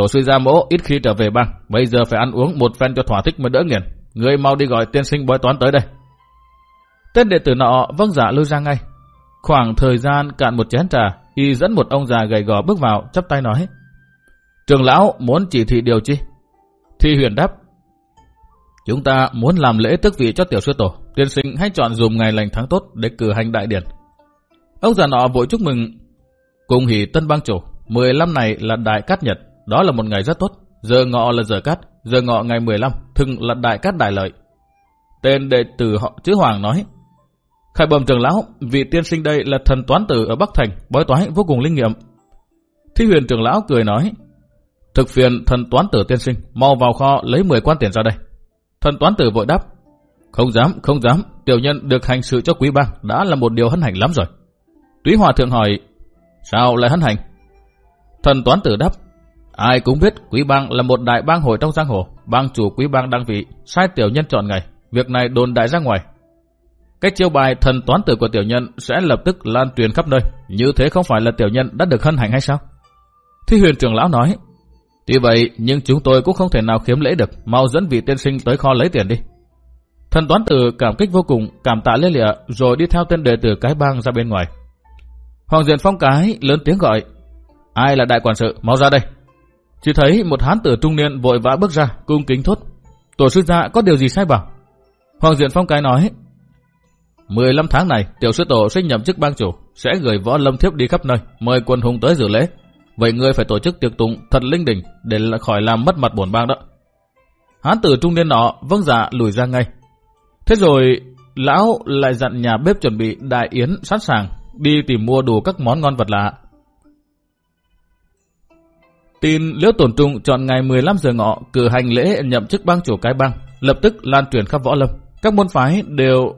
Tổ sư gia mỗ ít khi trở về bang, bây giờ phải ăn uống một phen cho thỏa thích mới đỡ nghiền. Người mau đi gọi tiên sinh bói toán tới đây. Tên đệ tử nọ vâng giả dạ lưu ra ngay. Khoảng thời gian cạn một chén trà, y dẫn một ông già gầy gò bước vào, chắp tay nói. Trường lão muốn chỉ thị điều chi? Thi huyền đáp. Chúng ta muốn làm lễ tước vị cho tiểu sư tổ. Tiên sinh hãy chọn dùng ngày lành tháng tốt để cử hành đại điển. Ông già nọ vội chúc mừng. Cùng hỷ tân bang chủ. 15 này là đại cát nhật. Đó là một ngày rất tốt. Giờ ngọ là giờ cát. Giờ ngọ ngày 15. Thừng là đại cát đại lợi. Tên đệ tử họ chữ Hoàng nói. khai bẩm trưởng lão, vị tiên sinh đây là thần toán tử ở Bắc Thành, bói toái vô cùng linh nghiệm. Thi huyền trưởng lão cười nói, thực phiền thần toán tử tiên sinh, mau vào kho lấy 10 quan tiền ra đây. Thần toán tử vội đáp, không dám, không dám, tiểu nhân được hành sự cho quý bang đã là một điều hân hạnh lắm rồi. Túy hòa thượng hỏi, sao lại hân hạnh? Thần toán tử đáp, ai cũng biết quý bang là một đại bang hội trong giang hồ, bang chủ quý bang đăng vị, sai tiểu nhân chọn ngày, việc này đồn đại ra ngoài, cái chiêu bài thần toán tử của tiểu nhân sẽ lập tức lan truyền khắp nơi. Như thế không phải là tiểu nhân đã được hân hạnh hay sao? Thi huyền trưởng lão nói, Tuy vậy, nhưng chúng tôi cũng không thể nào khiếm lễ được. Mau dẫn vị tiên sinh tới kho lấy tiền đi. Thần toán tử cảm kích vô cùng, cảm tạ lê lịa, rồi đi theo tên đệ tử cái bang ra bên ngoài. Hoàng diện phong cái lớn tiếng gọi, ai là đại quản sự, mau ra đây. Chỉ thấy một hán tử trung niên vội vã bước ra, cung kính thốt. Tổ sư gia có điều gì sai bảo? Hoàng diện phong cái nói, 15 tháng này, tiểu sư tổ sẽ nhậm chức bang chủ, sẽ gửi võ lâm thiếp đi khắp nơi, mời quân hùng tới dự lễ. Vậy ngươi phải tổ chức tiệc tụng thật linh đình để khỏi làm mất mặt bổn bang đó. Hán tử trung niên nọ vâng dạ lùi ra ngay. Thế rồi, lão lại dặn nhà bếp chuẩn bị đại yến sẵn sàng, đi tìm mua đủ các món ngon vật lạ. Tin Liễu Tổn Trung chọn ngày 15 giờ ngọ cử hành lễ nhậm chức bang chủ cái bang, lập tức lan truyền khắp võ lâm. Các môn phái đều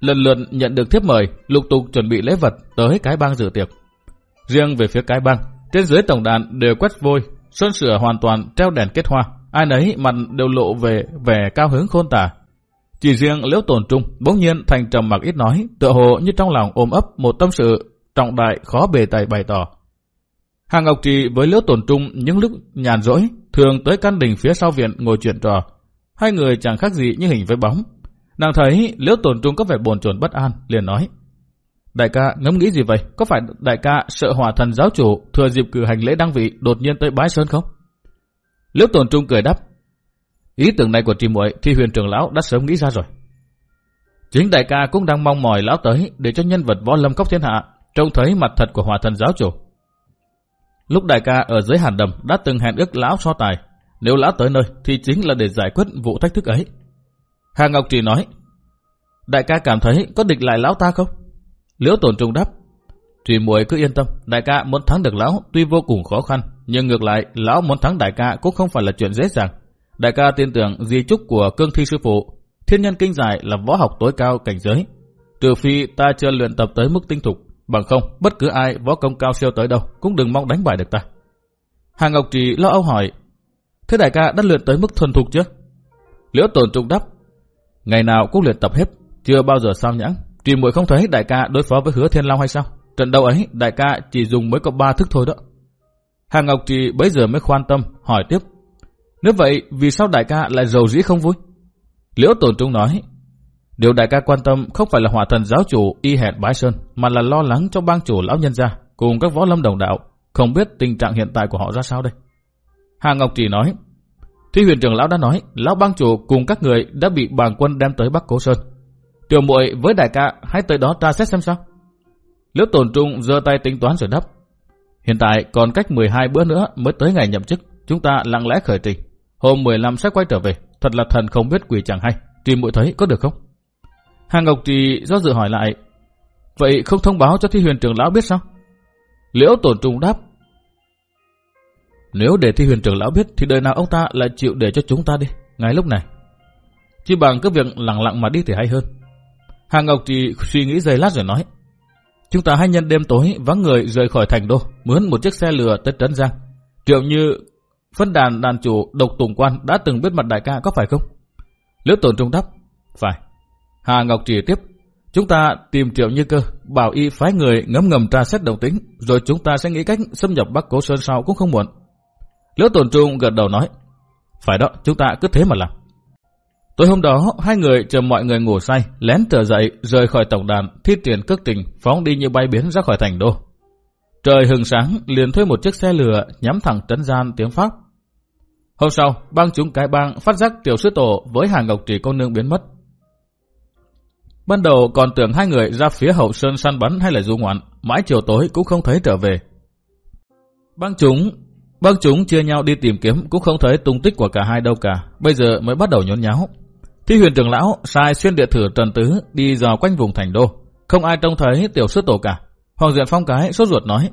lần lượt nhận được thiếp mời, lục tục chuẩn bị lễ vật tới cái bang dự tiệc. Riêng về phía cái bang, trên dưới tổng đàn đều quét vôi, sơn sửa hoàn toàn treo đèn kết hoa, ai nấy mặt đều lộ về vẻ cao hứng khôn tả. Chỉ riêng liễu tổn trung bỗng nhiên thành trầm mặc ít nói, tựa hồ như trong lòng ôm ấp một tâm sự trọng đại khó bề tài bày tỏ. Hàng Ngọc Trì với liễu tổn trung những lúc nhàn rỗi, thường tới căn đình phía sau viện ngồi chuyện trò. Hai người chẳng khác gì như hình với bóng, Nàng thấy liễu tổn trung có vẻ bồn chồn bất an, liền nói. Đại ca ngẫm nghĩ gì vậy? Có phải đại ca sợ hỏa thần giáo chủ thừa dịp cử hành lễ đăng vị đột nhiên tới bái sơn không? Liễu tổn trung cười đáp. Ý tưởng này của trì muội thì huyền trưởng lão đã sớm nghĩ ra rồi. Chính đại ca cũng đang mong mỏi lão tới để cho nhân vật võ lâm cốc thiên hạ trông thấy mặt thật của hỏa thần giáo chủ. Lúc đại ca ở dưới hàn đầm đã từng hẹn ước lão so tài. Nếu lão tới nơi thì chính là để giải quyết vụ thách thức ấy. Hà Ngọc Trì nói, đại ca cảm thấy có địch lại lão ta không? Liễu tổn trung đáp, Trì muội cứ yên tâm, đại ca muốn thắng được lão tuy vô cùng khó khăn, nhưng ngược lại lão muốn thắng đại ca cũng không phải là chuyện dễ dàng. Đại ca tin tưởng di trúc của cương thi sư phụ, thiên nhân kinh giải là võ học tối cao cảnh giới. Trừ phi ta chưa luyện tập tới mức tinh thục, bằng không bất cứ ai võ công cao siêu tới đâu cũng đừng mong đánh bại được ta. Hà Ngọc Trì lo âu hỏi, thế đại ca đã luyện tới mức thuần thục chưa? Liễu tổn trung đáp, Ngày nào cũng luyện tập hết, chưa bao giờ sao nhãng. Trì muội không thấy đại ca đối phó với hứa thiên long hay sao? Trận đấu ấy đại ca chỉ dùng mới có ba thức thôi đó. Hà Ngọc Trì bấy giờ mới khoan tâm, hỏi tiếp. Nếu vậy, vì sao đại ca lại giàu dĩ không vui? Liễu Tồn Trung nói, điều đại ca quan tâm không phải là hỏa thần giáo chủ y hẹn bái sơn, mà là lo lắng cho bang chủ lão nhân gia cùng các võ lâm đồng đạo, không biết tình trạng hiện tại của họ ra sao đây. Hàng Ngọc Trì nói, Thi huyền trưởng lão đã nói, lão bang chủ cùng các người đã bị bàng quân đem tới Bắc Cố Sơn. Tiểu muội với đại ca hãy tới đó tra xét xem sao. Liễu tổn trung giơ tay tính toán rồi đáp. Hiện tại còn cách 12 bữa nữa mới tới ngày nhậm chức, chúng ta lặng lẽ khởi trình. Hôm 15 sẽ quay trở về, thật là thần không biết quỷ chẳng hay. Trì muội thấy có được không? Hàng Ngọc Trì do dự hỏi lại, vậy không thông báo cho thi huyền trưởng lão biết sao? Liễu tổn trung đáp, Nếu để thi huyền trưởng lão biết thì đời nào ông ta lại chịu để cho chúng ta đi, ngay lúc này. Chỉ bằng cứ việc lặng lặng mà đi thì hay hơn. Hàng Ngọc thì suy nghĩ giây lát rồi nói. Chúng ta hãy nhân đêm tối vắng người rời khỏi thành đô, mướn một chiếc xe lừa tới Trấn Giang. Triệu như phân đàn đàn chủ độc tùng quan đã từng biết mặt đại ca có phải không? Liễu tổn trung đáp, phải. Hà Ngọc Trì tiếp, chúng ta tìm triệu như cơ, bảo y phái người ngấm ngầm tra xét đồng tính, rồi chúng ta sẽ nghĩ cách xâm nhập Bắc Cố Sơn sau cũng không muộn. Liễu Tồn trung gật đầu nói, phải đó, chúng ta cứ thế mà làm. Tối hôm đó, hai người chờ mọi người ngủ say, lén trở dậy, rời khỏi tổng đàn, thi triển cước tình, phóng đi như bay biến ra khỏi thành đô. Trời hừng sáng, liền thuê một chiếc xe lửa nhắm thẳng trấn gian tiếng Pháp. Hôm sau, bang chúng cái bang phát giác tiểu sư tổ với hàng ngọc trì cô nương biến mất. Ban đầu còn tưởng hai người ra phía hậu sơn săn bắn hay là du ngoạn, mãi chiều tối cũng không thấy trở về. băng chúng băng chúng chia nhau đi tìm kiếm cũng không thấy tung tích của cả hai đâu cả, bây giờ mới bắt đầu nhốn nháo. Thi huyền trưởng lão sai xuyên địa thử Trần Tứ đi dò quanh vùng thành đô. Không ai trông thấy tiểu sư tổ cả. Hoàng Diện Phong cái sốt ruột nói.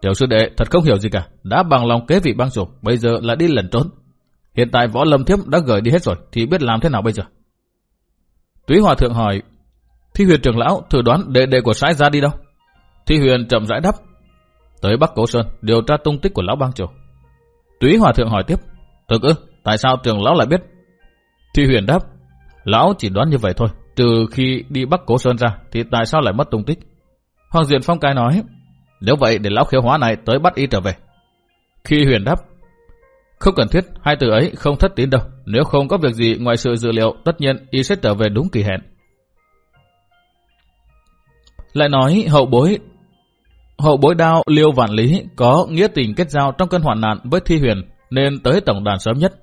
Tiểu sư đệ thật không hiểu gì cả. Đã bằng lòng kế vị băng chủ, bây giờ là đi lẩn trốn. Hiện tại võ lâm thiếp đã gửi đi hết rồi, thì biết làm thế nào bây giờ? Túy Hòa Thượng hỏi, Thi huyền trưởng lão thử đoán đệ đệ của sái ra đi đâu? Thi huyền chậm rãi đáp, tới Bắc Cổ Sơn điều tra tung tích của lão bang chủ. Túy Hòa Thượng hỏi tiếp, thực ư, tại sao trưởng lão lại biết Thi huyền đáp, lão chỉ đoán như vậy thôi, trừ khi đi Bắc Cổ Sơn ra, thì tại sao lại mất tung tích? Hoàng Diện Phong cai nói, nếu vậy để lão khiếu hóa này tới bắt y trở về. Khi huyền đáp, không cần thiết, hai từ ấy không thất tín đâu, nếu không có việc gì ngoài sự dự liệu, tất nhiên y sẽ trở về đúng kỳ hẹn. Lại nói hậu bối Hậu bối đao Liêu Vạn Lý có nghĩa tình kết giao trong cơn hoạn nạn với Thi Huyền nên tới tổng đàn sớm nhất.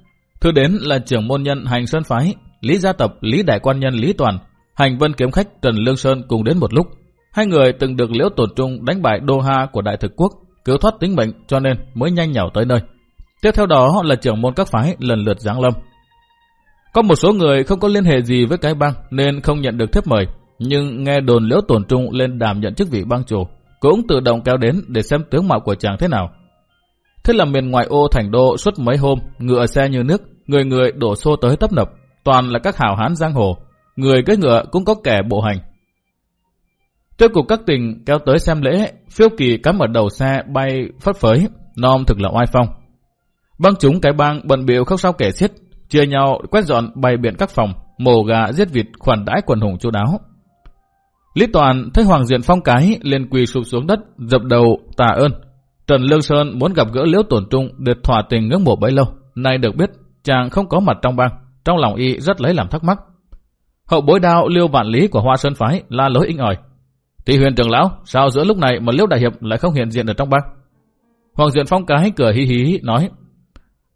Thứ đến là trưởng môn nhân hành sơn phái, Lý Gia Tập, Lý Đại Quan Nhân Lý Toàn, hành vân kiếm khách Trần Lương Sơn cùng đến một lúc. Hai người từng được liễu tổn trung đánh bại Đô Ha của Đại Thực Quốc, cứu thoát tính mệnh cho nên mới nhanh nhảu tới nơi. Tiếp theo đó là trưởng môn các phái lần lượt giáng lâm. Có một số người không có liên hệ gì với cái băng nên không nhận được thiếp mời, nhưng nghe đồn liễu tổn trung lên đảm nhận chức vị băng chủ, cũng tự động kéo đến để xem tướng mạo của chàng thế nào. Thế là miền ngoại ô thành đô suốt mấy hôm, ngựa xe như nước, người người đổ xô tới tấp nập, toàn là các hào hán giang hồ, người cưỡi ngựa cũng có kẻ bộ hành. Trước cục các tỉnh kéo tới xem lễ, phiêu kỳ cắm ở đầu xe bay phất phới, nom thực là oai phong. Băng chúng cái bang bận biểu không sao kể xiết, chia nhau quét dọn bày biện các phòng, mổ gà giết vịt khoản đãi quần hùng chú đáo. Lý Toàn thấy Hoàng Diện Phong cái liền quỳ sụp xuống đất, dập đầu tạ ơn. Trần Lương Sơn muốn gặp gỡ Liễu Tổn Trung để thỏa tình ngưỡng mộ bấy lâu, nay được biết chàng không có mặt trong bang, trong lòng y rất lấy làm thắc mắc. Hậu bối đao liêu vạn lý của Hoa Sơn Phái la lối inh ỏi. Tỷ huyền trưởng lão, sao giữa lúc này mà liêu đại hiệp lại không hiện diện ở trong bang? Hoàng Diện Phong cái cười hí hí nói,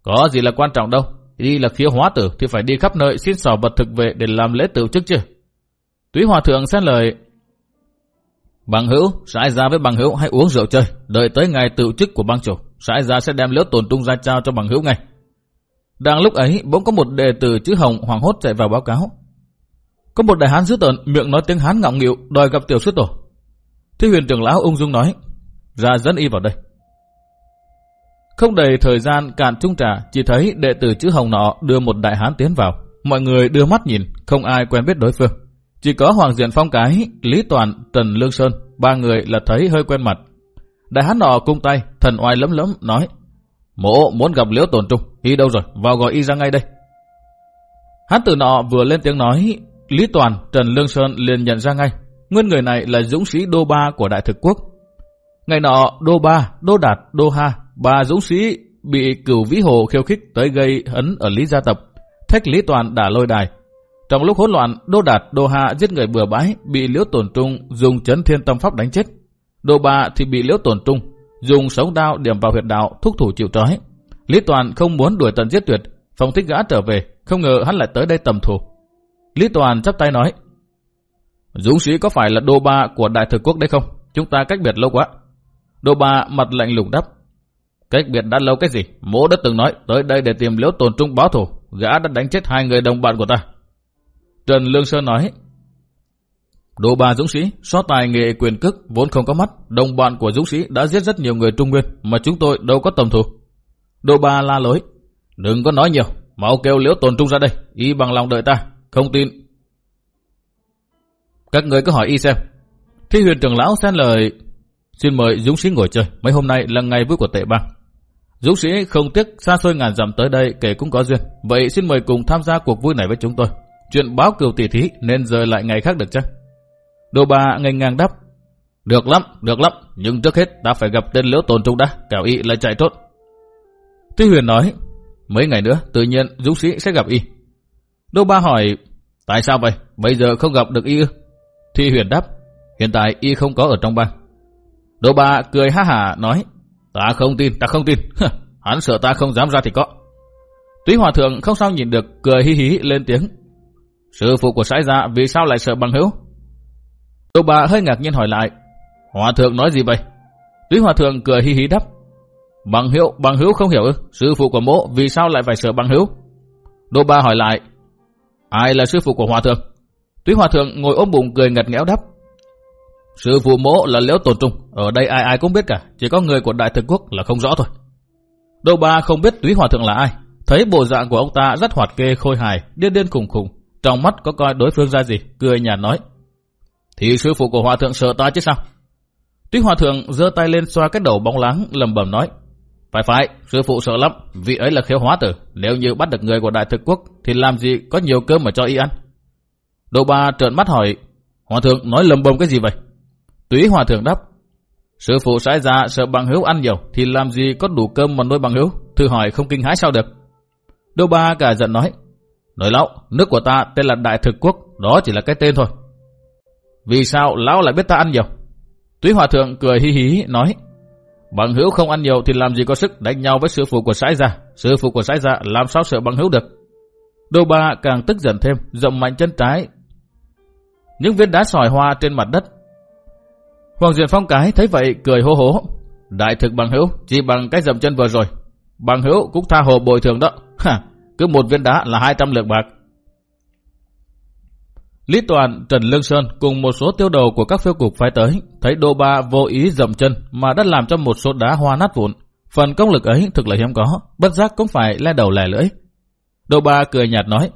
có gì là quan trọng đâu, đi là khiếu hóa tử thì phải đi khắp nơi xin sò vật thực về để làm lễ tự chức chứ. Túy Hòa Thượng xét lời, Bằng hữu, sãi ra với bằng hữu hãy uống rượu chơi, đợi tới ngày tự chức của bang chủ, sãi ra sẽ đem liễu tổn trung ra trao cho bằng hữu ngay. Đang lúc ấy, bỗng có một đệ tử chữ Hồng hoàng hốt chạy vào báo cáo. Có một đại hán dữ tợn, miệng nói tiếng hán ngọng nghịu, đòi gặp tiểu sư tổ. Thế huyền trưởng lão ung dung nói, ra dẫn y vào đây. Không đầy thời gian cạn trung trà, chỉ thấy đệ tử chữ Hồng nọ đưa một đại hán tiến vào. Mọi người đưa mắt nhìn, không ai quen biết đối phương. Chỉ có Hoàng Diện Phong Cái, Lý Toàn, Trần Lương Sơn, ba người là thấy hơi quen mặt. Đại hán nọ cung tay, thần oai lấm lấm, nói Mộ muốn gặp Liễu Tồn Trung, y đâu rồi, vào gọi y ra ngay đây. Hán tử nọ vừa lên tiếng nói, Lý Toàn, Trần Lương Sơn liền nhận ra ngay, nguyên người này là dũng sĩ Đô Ba của Đại Thực Quốc. Ngày nọ, Đô Ba, Đô Đạt, Đô Ha, ba dũng sĩ bị cửu vĩ hồ khiêu khích tới gây ấn ở Lý Gia Tập, thách Lý Toàn đả lôi đài. Trong lúc hỗn loạn, Đô Đạt, Đô hạ giết người bừa bãi, bị Liễu Tổn Trung dùng chấn thiên tâm pháp đánh chết. Đô Ba thì bị Liễu Tổn Trung dùng sống đao điểm vào huyệt đạo thúc thủ chịu trói. Lý Toàn không muốn đuổi tận giết tuyệt, phong thích gã trở về, không ngờ hắn lại tới đây tầm thủ. Lý Toàn chắp tay nói, Dũng sĩ có phải là đô ba của đại thực quốc đấy không? Chúng ta cách biệt lâu quá. Đô ba mặt lạnh lùng đáp, cách biệt đã lâu cái gì? Mỗ đã từng nói tới đây để tìm liễu tồn trung báo thù, gã đã đánh chết hai người đồng bạn của ta. Trần Lương Sơn nói, Đồ bà Dũng Sĩ, so tài nghệ quyền cước vốn không có mắt, đồng bạn của Dũng Sĩ đã giết rất nhiều người Trung Nguyên mà chúng tôi đâu có tầm thủ. Đô ba la lối. Đừng có nói nhiều, mau kêu liễu tồn trung ra đây, y bằng lòng đợi ta, không tin. Các người cứ hỏi y xem. Thi huyền trưởng lão xen lời, xin mời Dũng sĩ ngồi chơi, mấy hôm nay là ngày vui của tệ bang. Dũng sĩ không tiếc xa xôi ngàn dặm tới đây kể cũng có duyên, vậy xin mời cùng tham gia cuộc vui này với chúng tôi. Chuyện báo cửu tỷ thí nên rời lại ngày khác được chăng? Đô bà ngành ngang đáp, được lắm, được lắm, nhưng trước hết ta phải gặp tên liễu tồn trung đã, kẻo y lại chạy trốn. Tuy huyền nói, mấy ngày nữa tự nhiên dũng sĩ sẽ gặp y. Đô ba hỏi, tại sao vậy, bây giờ không gặp được y ư? Thi huyền đáp, hiện tại y không có ở trong bang. Đô ba cười ha hả nói, ta không tin, ta không tin, hắn sợ ta không dám ra thì có. Túy hòa thượng không sao nhìn được, cười hí hí lên tiếng. Sư phụ của sái gia vì sao lại sợ bằng hữu? Đô ba hơi ngạc nhiên hỏi lại, Hòa thượng nói gì vậy? Túy hòa thượng cười hí hí đáp. Bằng hữu, bằng hữu không hiểu ư? Sư phụ của mỗ vì sao lại phải sợ bằng hữu? Đô ba hỏi lại. Ai là sư phụ của hòa thượng? Túy hòa thượng ngồi ôm bụng cười ngặt nghẽo đáp. Sư phụ mỗ là liễu tồn trung. Ở đây ai ai cũng biết cả. Chỉ có người của đại thực quốc là không rõ thôi. Đô ba không biết túy hòa thượng là ai. Thấy bộ dạng của ông ta rất hoạt kê khôi hài, điên điên khùng khùng. Trong mắt có coi đối phương ra gì, cười nhạt nói. Thì sư phụ của hòa thượng sợ ta chứ sao? túy hòa thượng giơ tay lên xoa cái đầu bóng láng lầm bầm nói. Phải phải, sư phụ sợ lắm, vị ấy là khiếu hóa tử. Nếu như bắt được người của đại thực quốc thì làm gì có nhiều cơm mà cho y ăn. đô ba trợn mắt hỏi, hòa thượng nói lầm bầm cái gì vậy? Túy hòa thượng đáp, sư phụ sai ra sợ bằng hữu ăn nhiều thì làm gì có đủ cơm mà nuôi bằng hữu, thử hỏi không kinh hãi sao được. Đô ba cả giận nói, nói lão, nước của ta tên là đại thực quốc, đó chỉ là cái tên thôi. Vì sao lão lại biết ta ăn nhiều? Túy Hòa Thượng cười hí hí nói, bằng hữu không ăn nhiều thì làm gì có sức đánh nhau với sư phụ của sái gia. Sư phụ của sái gia làm sao sợ bằng hữu được. Đô ba càng tức giận thêm, rộng mạnh chân trái. Những viên đá sỏi hoa trên mặt đất. Hoàng Duyện Phong cái thấy vậy cười hô hố. Đại thực bằng hữu chỉ bằng cái dậm chân vừa rồi. Bằng hữu cũng tha hồ bồi thường đó. Ha, cứ một viên đá là 200 lượng bạc. Lý Toàn, Trần Lương Sơn cùng một số tiêu đầu của các phiêu cục phái tới, thấy Đô Ba vô ý dầm chân mà đã làm cho một số đá hoa nát vụn. Phần công lực ấy thực là hiếm có, bất giác cũng phải le đầu lẻ lưỡi. Đô Ba cười nhạt nói,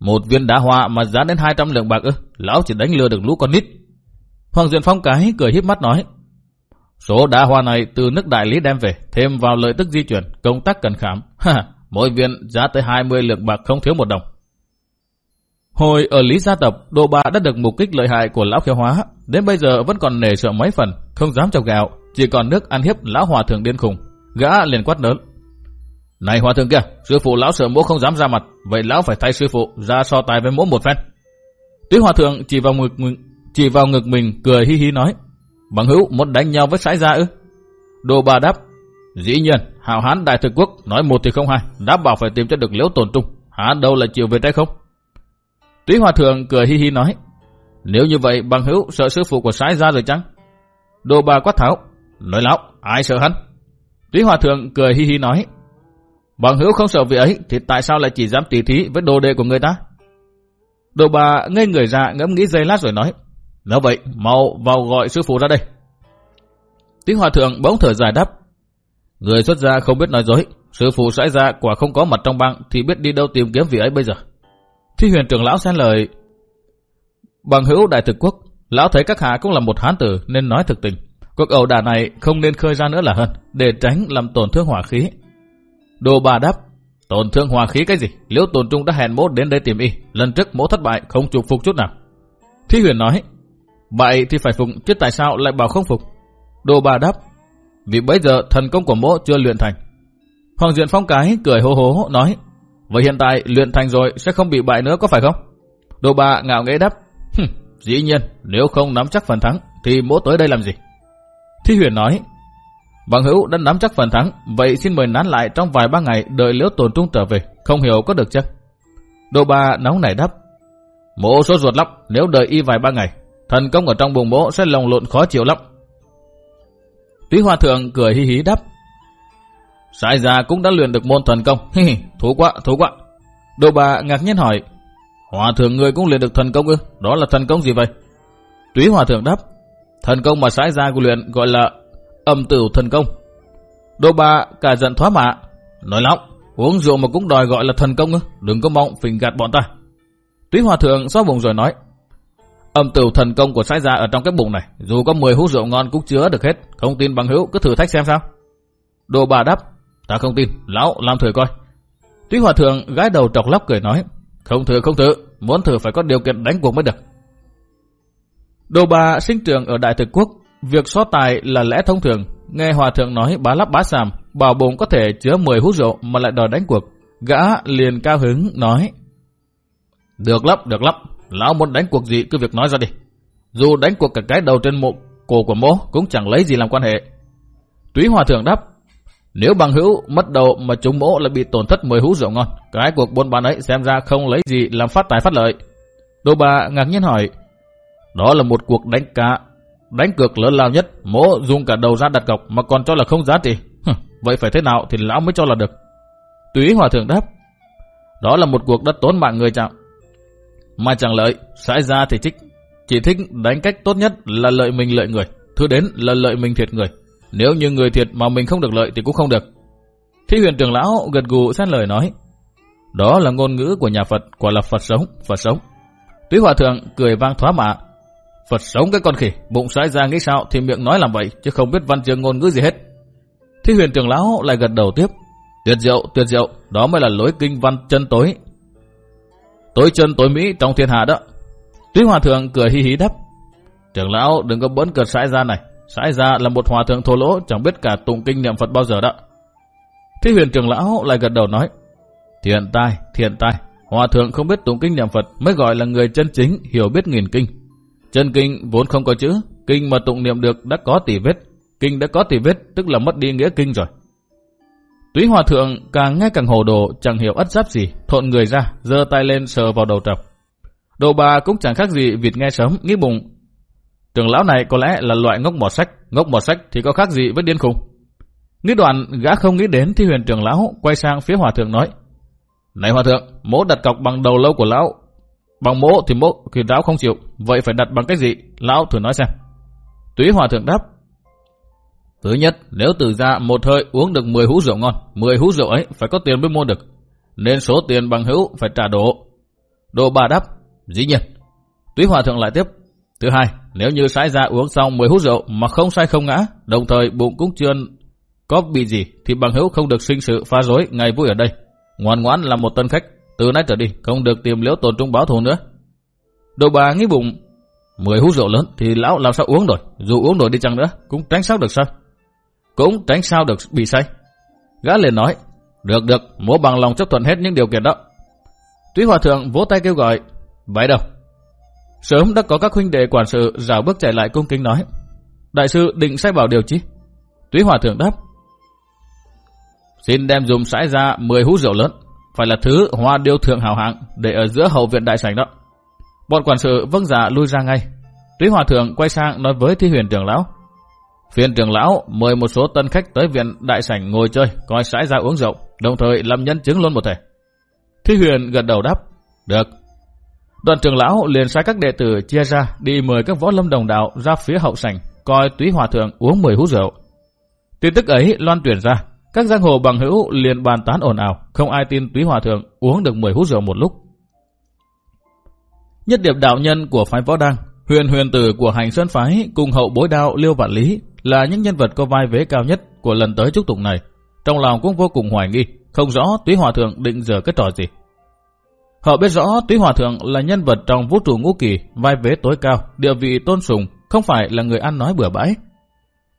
một viên đá hoa mà giá đến 200 lượng bạc ư, lão chỉ đánh lừa được lũ con nít. Hoàng Duyện Phong cái cười híp mắt nói, số đá hoa này từ nước đại lý đem về, thêm vào lợi tức di chuyển, công tác cần khám. Mỗi viên giá tới 20 lượng bạc không thiếu một đồng. Hồi ở Lý Gia tộc, Đô Ba đã được mục kích lợi hại của lão khéo hóa, đến bây giờ vẫn còn nề sợ mấy phần, không dám chọc gạo, chỉ còn nước ăn hiếp lão hòa thượng điên khùng. Gã liền quát lớn. Này hòa thượng kia, sư phụ lão sợ mỗ không dám ra mặt, vậy lão phải thay sư phụ ra so tài với mỗ một phen. Tuy hòa thượng chỉ vào ngực chỉ vào ngực mình cười hi hi nói, bằng hữu muốn đánh nhau với sái gia ư? Đô bà đáp, dĩ nhiên, hào hán đại thực quốc nói một thì không hai, đã bảo phải tìm cho được liễu tổn trung, há đâu là chiều về trái không? Túy Hòa Thượng cười hi hi nói, nếu như vậy bằng hữu sợ sư phụ của sái gia rồi chăng? Đồ bà quát tháo, nói lão, ai sợ hắn? Túy Hòa Thượng cười hi hi nói, bằng hữu không sợ vị ấy thì tại sao lại chỉ dám tỉ thí với đồ đệ của người ta? Đồ bà ngây người ra ngẫm nghĩ giây lát rồi nói, nếu vậy mau vào gọi sư phụ ra đây. tiếng Hòa Thượng bỗng thở dài đáp, người xuất gia không biết nói dối, sư phụ xảy ra quả không có mặt trong băng thì biết đi đâu tìm kiếm vị ấy bây giờ. Thi huyền trưởng lão xen lời. Bằng hữu đại thực quốc, lão thấy các hạ cũng là một hán tử nên nói thực tình. Cuộc ẩu đả này không nên khơi ra nữa là hơn, để tránh làm tổn thương hỏa khí. Đồ bà đáp, tổn thương hỏa khí cái gì? Liễu tổn trung đã hẹn mốt đến đây tìm y, lần trước mỗ thất bại không chụp phục chút nào. Thi huyền nói, bại thì phải phục, chứ tại sao lại bảo không phục? Đồ bà đáp, vì bây giờ thần công của mỗ chưa luyện thành. Hoàng Diện Phong cái cười hô hố nói, Vậy hiện tại luyện thành rồi sẽ không bị bại nữa có phải không? Đồ bà ngạo nghễ đáp. dĩ nhiên, nếu không nắm chắc phần thắng thì mỗ tới đây làm gì? Thi huyền nói. Bằng hữu đã nắm chắc phần thắng, vậy xin mời nán lại trong vài ba ngày đợi liễu tồn trung trở về. Không hiểu có được chứ? Đồ bà nóng nảy đáp. Mỗ sốt ruột lắm, nếu đợi y vài ba ngày, thần công ở trong bụng bố sẽ lồng lộn khó chịu lắm. Túy Hoa Thượng cười hí hí đáp. Sai già cũng đã luyện được môn thần công. Hi thú quá, thú quá. Đồ bà ngạc nhiên hỏi. Hòa thượng người cũng luyện được thần công ư? Đó là thần công gì vậy? Túy hòa thượng đáp. Thần công mà sái gia của luyện gọi là âm tử thần công. Đồ bà cả giận thoá mạ. Nói lắm, uống rượu mà cũng đòi gọi là thần công ư, đừng có mong phình gạt bọn ta. Túy Hòa Thượng xóa bụng rồi nói, âm tử thần công của sai gia ở trong cái bụng này, dù có 10 hút rượu ngon cũng chứa được hết, không tin bằng hữu cứ thử thách xem sao. Đồ bà đáp, ta không tin, lão làm thử coi. Tuy Hòa Thượng gái đầu trọc lóc cười nói, không thử không thử, muốn thử phải có điều kiện đánh cuộc mới được. Đồ bà sinh trưởng ở Đại Thực Quốc, việc so tài là lẽ thông thường. Nghe Hòa Thượng nói bá lắp bá sàm, bảo bụng có thể chứa 10 hút rượu mà lại đòi đánh cuộc. Gã liền cao hứng nói, Được lắm, được lắm, lão muốn đánh cuộc gì cứ việc nói ra đi. Dù đánh cuộc cả cái đầu trên mộ cổ của mỗ cũng chẳng lấy gì làm quan hệ. Túy Hòa Thượng đáp, nếu bằng hữu mất đầu mà chúng mỗ lại bị tổn thất 10 hũ rượu ngon, cái cuộc buôn bán ấy xem ra không lấy gì làm phát tài phát lợi. Đô bà ngạc nhiên hỏi, đó là một cuộc đánh cá, đánh cược lớn lao nhất, mỗ dùng cả đầu ra đặt cọc mà còn cho là không giá trị. Vậy phải thế nào thì lão mới cho là được. Túy Hòa Thượng đáp, đó là một cuộc đất tốn mạng người chạm. Mà chẳng lợi, sãi ra thì trích. Chỉ thích đánh cách tốt nhất là lợi mình lợi người, thứ đến là lợi mình thiệt người. Nếu như người thiệt mà mình không được lợi thì cũng không được. Thi huyền trưởng lão gật gù xét lời nói. Đó là ngôn ngữ của nhà Phật, quả là Phật sống, Phật sống. Tuy Hòa Thượng cười vang thoá mạ. Phật sống cái con khỉ, bụng sái ra nghĩ sao thì miệng nói làm vậy, chứ không biết văn chương ngôn ngữ gì hết. Thi huyền trưởng lão lại gật đầu tiếp. Tuyệt diệu, tuyệt diệu, đó mới là lối kinh văn chân tối. Tối chân tối Mỹ trong thiên hạ đó. Túy Hòa Thượng cười hí hí đáp. Trưởng lão đừng có bỡn cợt sai ra này, Sãi ra là một hòa thượng thô lỗ chẳng biết cả tụng kinh niệm Phật bao giờ đó. Thế huyền trưởng lão lại gật đầu nói. Thiện tai, thiện tai. Hòa thượng không biết tụng kinh niệm Phật mới gọi là người chân chính hiểu biết nghìn kinh. Chân kinh vốn không có chữ, kinh mà tụng niệm được đã có tỷ vết. Kinh đã có tỷ vết tức là mất đi nghĩa kinh rồi. Túy hòa thượng càng nghe càng hồ đồ chẳng hiểu ất giáp gì, thộn người ra, giơ tay lên sờ vào đầu trọc. Đồ bà cũng chẳng khác gì vịt nghe sớm, nghĩ bụng trường lão này có lẽ là loại ngốc mọt sách, ngốc mọt sách thì có khác gì với điên khùng. Nghĩ đoạn gã không nghĩ đến thì huyền trường lão quay sang phía hòa thượng nói. Này hòa thượng, mỗ đặt cọc bằng đầu lâu của lão. Bằng mỗ thì mỗ thì lão không chịu, vậy phải đặt bằng cách gì? Lão thử nói xem. Túy hòa thượng đáp. Thứ nhất, nếu từ ra một hơi uống được 10 hũ rượu ngon, 10 hũ rượu ấy phải có tiền mới mua được. Nên số tiền bằng hữu phải trả đổ. Đồ bà đáp, dĩ nhiên. Túy hòa thượng lại tiếp, Thứ hai, nếu như sái ra uống xong 10 hút rượu mà không sai không ngã, đồng thời bụng cũng chưa có bị gì, thì bằng hữu không được sinh sự phá rối ngày vui ở đây. Ngoan ngoãn là một tân khách, từ nay trở đi không được tìm liễu tồn trung báo thù nữa. Đồ bà nghĩ bụng, 10 hút rượu lớn thì lão làm sao uống rồi, dù uống rồi đi chăng nữa, cũng tránh sao được sao? Cũng tránh sao được bị say. Gã liền nói, được được, múa bằng lòng chấp thuận hết những điều kiện đó. Túy Hòa Thượng vỗ tay kêu gọi, vậy đâu, Sớm đã có các huynh đệ quản sự rào bước chạy lại cung kính nói. Đại sư định sai bảo điều chi? Túy Hòa Thượng đáp. Xin đem dùng sãi ra 10 hũ rượu lớn. Phải là thứ hoa điêu thượng hào hạng để ở giữa hậu viện đại sảnh đó. Bọn quản sự vâng dạ lui ra ngay. Túy Hòa Thượng quay sang nói với thi huyền trưởng lão. Phiên trưởng lão mời một số tân khách tới viện đại sảnh ngồi chơi, coi sãi ra uống rượu, đồng thời làm nhân chứng luôn một thể. Thi huyền gật đầu đáp. Được, Đoàn trưởng lão liền sai các đệ tử chia ra đi mời các võ lâm đồng đạo ra phía hậu sảnh coi túy hòa thượng uống 10 hút rượu. Tin tức ấy loan truyền ra, các giang hồ bằng hữu liền bàn tán ồn ào, không ai tin túy hòa thượng uống được 10 hút rượu một lúc. Nhất điệp đạo nhân của phái võ đăng, huyền huyền tử của hành sơn phái cùng hậu bối đạo liêu vạn lý là những nhân vật có vai vế cao nhất của lần tới chúc tụng này. Trong lòng cũng vô cùng hoài nghi, không rõ túy hòa thượng định giờ cái trò gì. Họ biết rõ Túy Hòa Thượng là nhân vật trong vũ trụ ngũ kỳ, vai vế tối cao, địa vị tôn sùng, không phải là người ăn nói bừa bãi.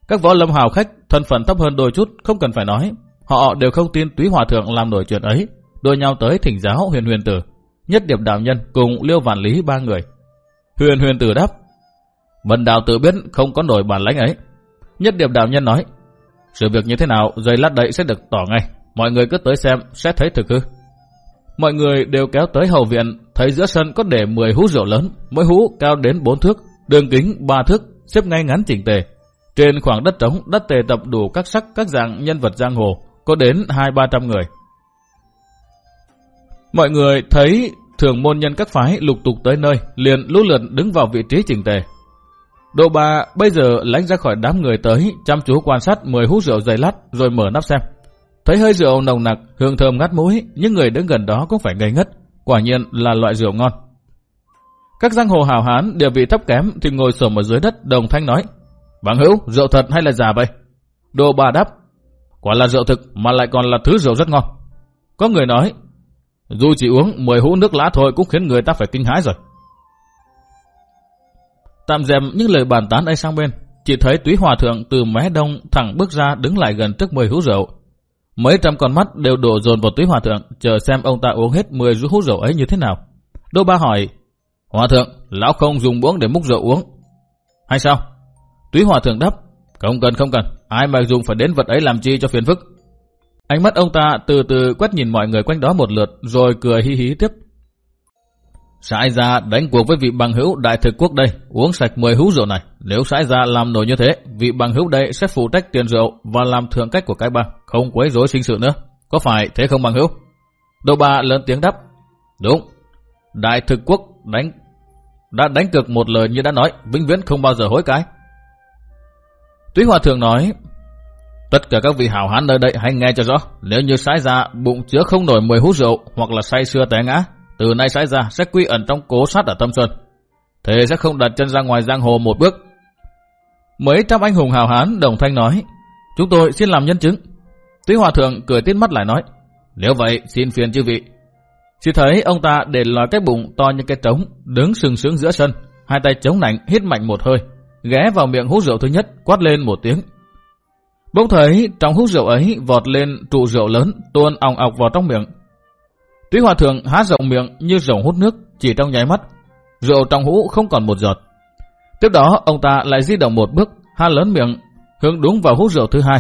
Các võ lâm hào khách, thân phận thấp hơn đôi chút, không cần phải nói. Họ đều không tin Túy Hòa Thượng làm nổi chuyện ấy, đôi nhau tới thỉnh giáo huyền huyền tử, nhất điệp đạo nhân cùng liêu vạn lý ba người. Huyền huyền tử đáp, Vân đạo tự biết không có nổi bản lãnh ấy. Nhất điệp đạo nhân nói, sự việc như thế nào, rồi lát đậy sẽ được tỏ ngay. Mọi người cứ tới xem, sẽ thấy thực hư. Mọi người đều kéo tới hậu viện, thấy giữa sân có để 10 hũ rượu lớn, mỗi hũ cao đến 4 thước, đường kính 3 thước, xếp ngay ngắn chỉnh tề. Trên khoảng đất trống, đất tề tập đủ các sắc các dạng nhân vật giang hồ, có đến 2-300 người. Mọi người thấy thường môn nhân các phái lục tục tới nơi, liền lũ lượt đứng vào vị trí chỉnh tề. Độ bà bây giờ lánh ra khỏi đám người tới, chăm chú quan sát 10 hũ rượu dày lát rồi mở nắp xem. Thấy hơi rượu nồng nặc, hương thơm ngắt mũi, những người đứng gần đó cũng phải ngây ngất. Quả nhiên là loại rượu ngon. Các giang hồ hào hán địa vị thấp kém thì ngồi xổm ở dưới đất đồng thanh nói. Bằng hữu, rượu thật hay là giả vậy? Đồ bà đáp. Quả là rượu thực mà lại còn là thứ rượu rất ngon. Có người nói, dù chỉ uống 10 hũ nước lá thôi cũng khiến người ta phải kinh hãi rồi. Tạm dèm những lời bàn tán ấy sang bên, chỉ thấy túy hòa thượng từ mé đông thẳng bước ra đứng lại gần trước 10 hũ rượu. Mấy trăm con mắt đều đổ dồn vào túy hòa thượng, chờ xem ông ta uống hết 10 hũ rượu ấy như thế nào. Đô ba hỏi, Hòa thượng, lão không dùng muỗng để múc rượu uống. Hay sao? Túy hòa thượng đáp, không cần không cần, ai mà dùng phải đến vật ấy làm chi cho phiền phức. Ánh mắt ông ta từ từ quét nhìn mọi người quanh đó một lượt rồi cười hí hí tiếp. Sãi ra đánh cuộc với vị bằng hữu đại thực quốc đây, uống sạch 10 hũ rượu này. Nếu sãi ra làm nổi như thế, vị bằng hữu đây sẽ phụ trách tiền rượu và làm thượng cách của cái bang, không quấy rối sinh sự nữa. Có phải thế không bằng hữu? Đô ba lớn tiếng đáp. Đúng, đại thực quốc đánh đã đánh cực một lời như đã nói, vĩnh viễn không bao giờ hối cái. Túy Hòa Thượng nói, tất cả các vị hảo hán nơi đây hãy nghe cho rõ, nếu như sái ra bụng chứa không nổi 10 hút rượu hoặc là say sưa té ngã, từ nay sái ra sẽ quy ẩn trong cố sát ở Tâm Xuân. Thế sẽ không đặt chân ra ngoài giang hồ một bước. Mấy trăm anh hùng hào hán đồng thanh nói, chúng tôi xin làm nhân chứng. Tuy Hòa Thượng cười tít mắt lại nói, nếu vậy xin phiền chư vị chỉ thấy ông ta để lòi cái bụng to như cái trống, đứng sừng sững giữa sân, hai tay chống nạnh hít mạnh một hơi, ghé vào miệng hút rượu thứ nhất, quát lên một tiếng. Bỗng thấy trong hút rượu ấy vọt lên trụ rượu lớn, tuôn ong ọc vào trong miệng. Túy hòa thượng há rộng miệng như rồng hút nước, chỉ trong nháy mắt. Rượu trong hũ không còn một giọt. Tiếp đó ông ta lại di động một bước, ha lớn miệng, hướng đúng vào hút rượu thứ hai.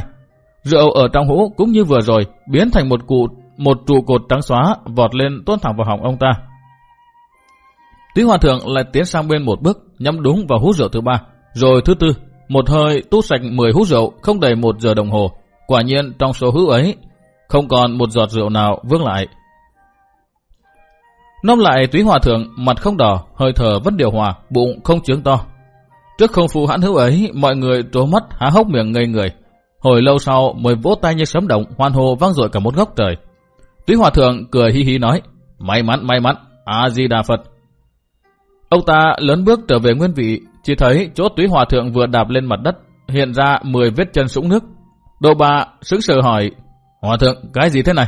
Rượu ở trong hũ cũng như vừa rồi, biến thành một cụ một trụ cột trắng xóa vọt lên tuôn thẳng vào họng ông ta. Túy Hòa Thượng lại tiến sang bên một bước, nhắm đúng vào hút rượu thứ ba, rồi thứ tư, một hơi tu sạch 10 hút rượu không đầy một giờ đồng hồ. Quả nhiên trong số hữu ấy, không còn một giọt rượu nào vương lại. Nôm lại Túy Hòa Thượng, mặt không đỏ, hơi thở vẫn điều hòa, bụng không trướng to. Trước không phụ hãn hữu ấy, mọi người trố mắt há hốc miệng ngây người. Hồi lâu sau mới vỗ tay như sấm động, hoan hô vang dội cả một góc trời. Túy Hòa Thượng cười hi hi nói, may mắn, may mắn, A-di-đà Phật. Ông ta lớn bước trở về nguyên vị, chỉ thấy chỗ Túy Hòa Thượng vừa đạp lên mặt đất, hiện ra 10 vết chân sũng nước. Đồ bà sững sờ hỏi, Hòa Thượng, cái gì thế này?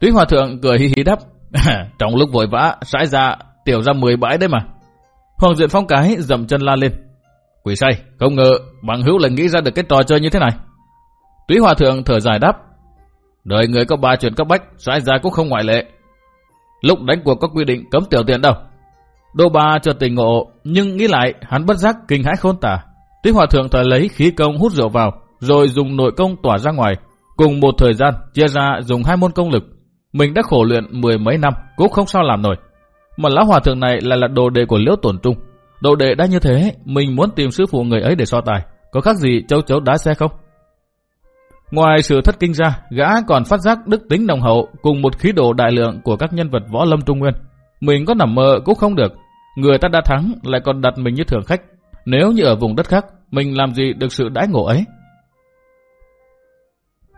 Túy Hòa Thượng cười hi hi đáp, trong lúc vội vã, sãi ra, tiểu ra 10 bãi đấy mà. Hoàng Diện Phong cái dậm chân la lên. Quỷ say, không ngờ bằng hữu lại nghĩ ra được cái trò chơi như thế này. Túy Hòa Thượng thở dài đáp, Đời người có ba chuyện cấp bách, sãi ra cũng không ngoại lệ. Lúc đánh cuộc có quy định cấm tiểu tiền đâu. Đô ba cho tình ngộ, nhưng nghĩ lại hắn bất giác kinh hãi khôn tả. túy hòa thượng thời lấy khí công hút rượu vào, rồi dùng nội công tỏa ra ngoài. Cùng một thời gian chia ra dùng hai môn công lực. Mình đã khổ luyện mười mấy năm cũng không sao làm nổi. Mà lão hòa thượng này lại là đồ đệ của liễu tổn trung. Đồ đệ đã như thế, mình muốn tìm sư phụ người ấy để so tài. Có khác gì châu chấu đá xe không? Ngoài sự thất kinh ra, gã còn phát giác đức tính đồng hậu cùng một khí độ đại lượng của các nhân vật võ lâm trung nguyên. Mình có nằm mơ cũng không được. Người ta đã thắng lại còn đặt mình như thường khách. Nếu như ở vùng đất khác, mình làm gì được sự đãi ngộ ấy?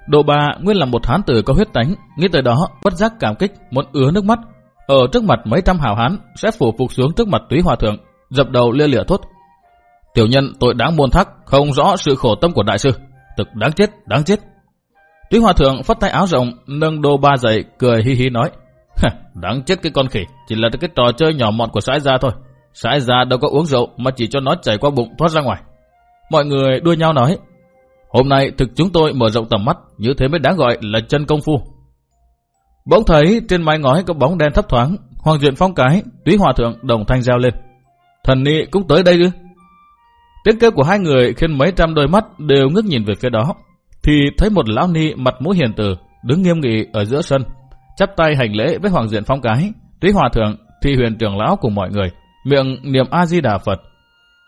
Độ bà nguyên là một hán tử có huyết tánh, nghĩ tới đó bất giác cảm kích, muốn ứa nước mắt. Ở trước mặt mấy trăm hào hán sẽ phủ phục xuống trước mặt túy hòa thượng, dập đầu lia lịa thốt. Tiểu nhân tội đáng muôn thắc, không rõ sự khổ tâm của đại sư thực đáng chết, đáng chết. Túy Hòa Thượng phất tay áo rộng, nâng đô ba dậy, cười hi hi nói. đáng chết cái con khỉ, chỉ là cái trò chơi nhỏ mọn của sãi gia thôi. Sãi gia đâu có uống rượu mà chỉ cho nó chảy qua bụng thoát ra ngoài. Mọi người đua nhau nói. Hôm nay thực chúng tôi mở rộng tầm mắt, như thế mới đáng gọi là chân công phu. Bỗng thấy trên mái ngói có bóng đen thấp thoáng, Hoàng Duyện Phong cái, Túy Hòa Thượng đồng thanh reo lên. Thần ni cũng tới đây ư? Tiếng kêu của hai người khiến mấy trăm đôi mắt đều ngước nhìn về phía đó. Thì thấy một lão ni mặt mũi hiền từ, đứng nghiêm nghị ở giữa sân, chắp tay hành lễ với Hoàng Diện Phong Cái, Túy Hòa Thượng, Thi Huyền Trưởng Lão cùng mọi người, miệng niệm A-di-đà Phật.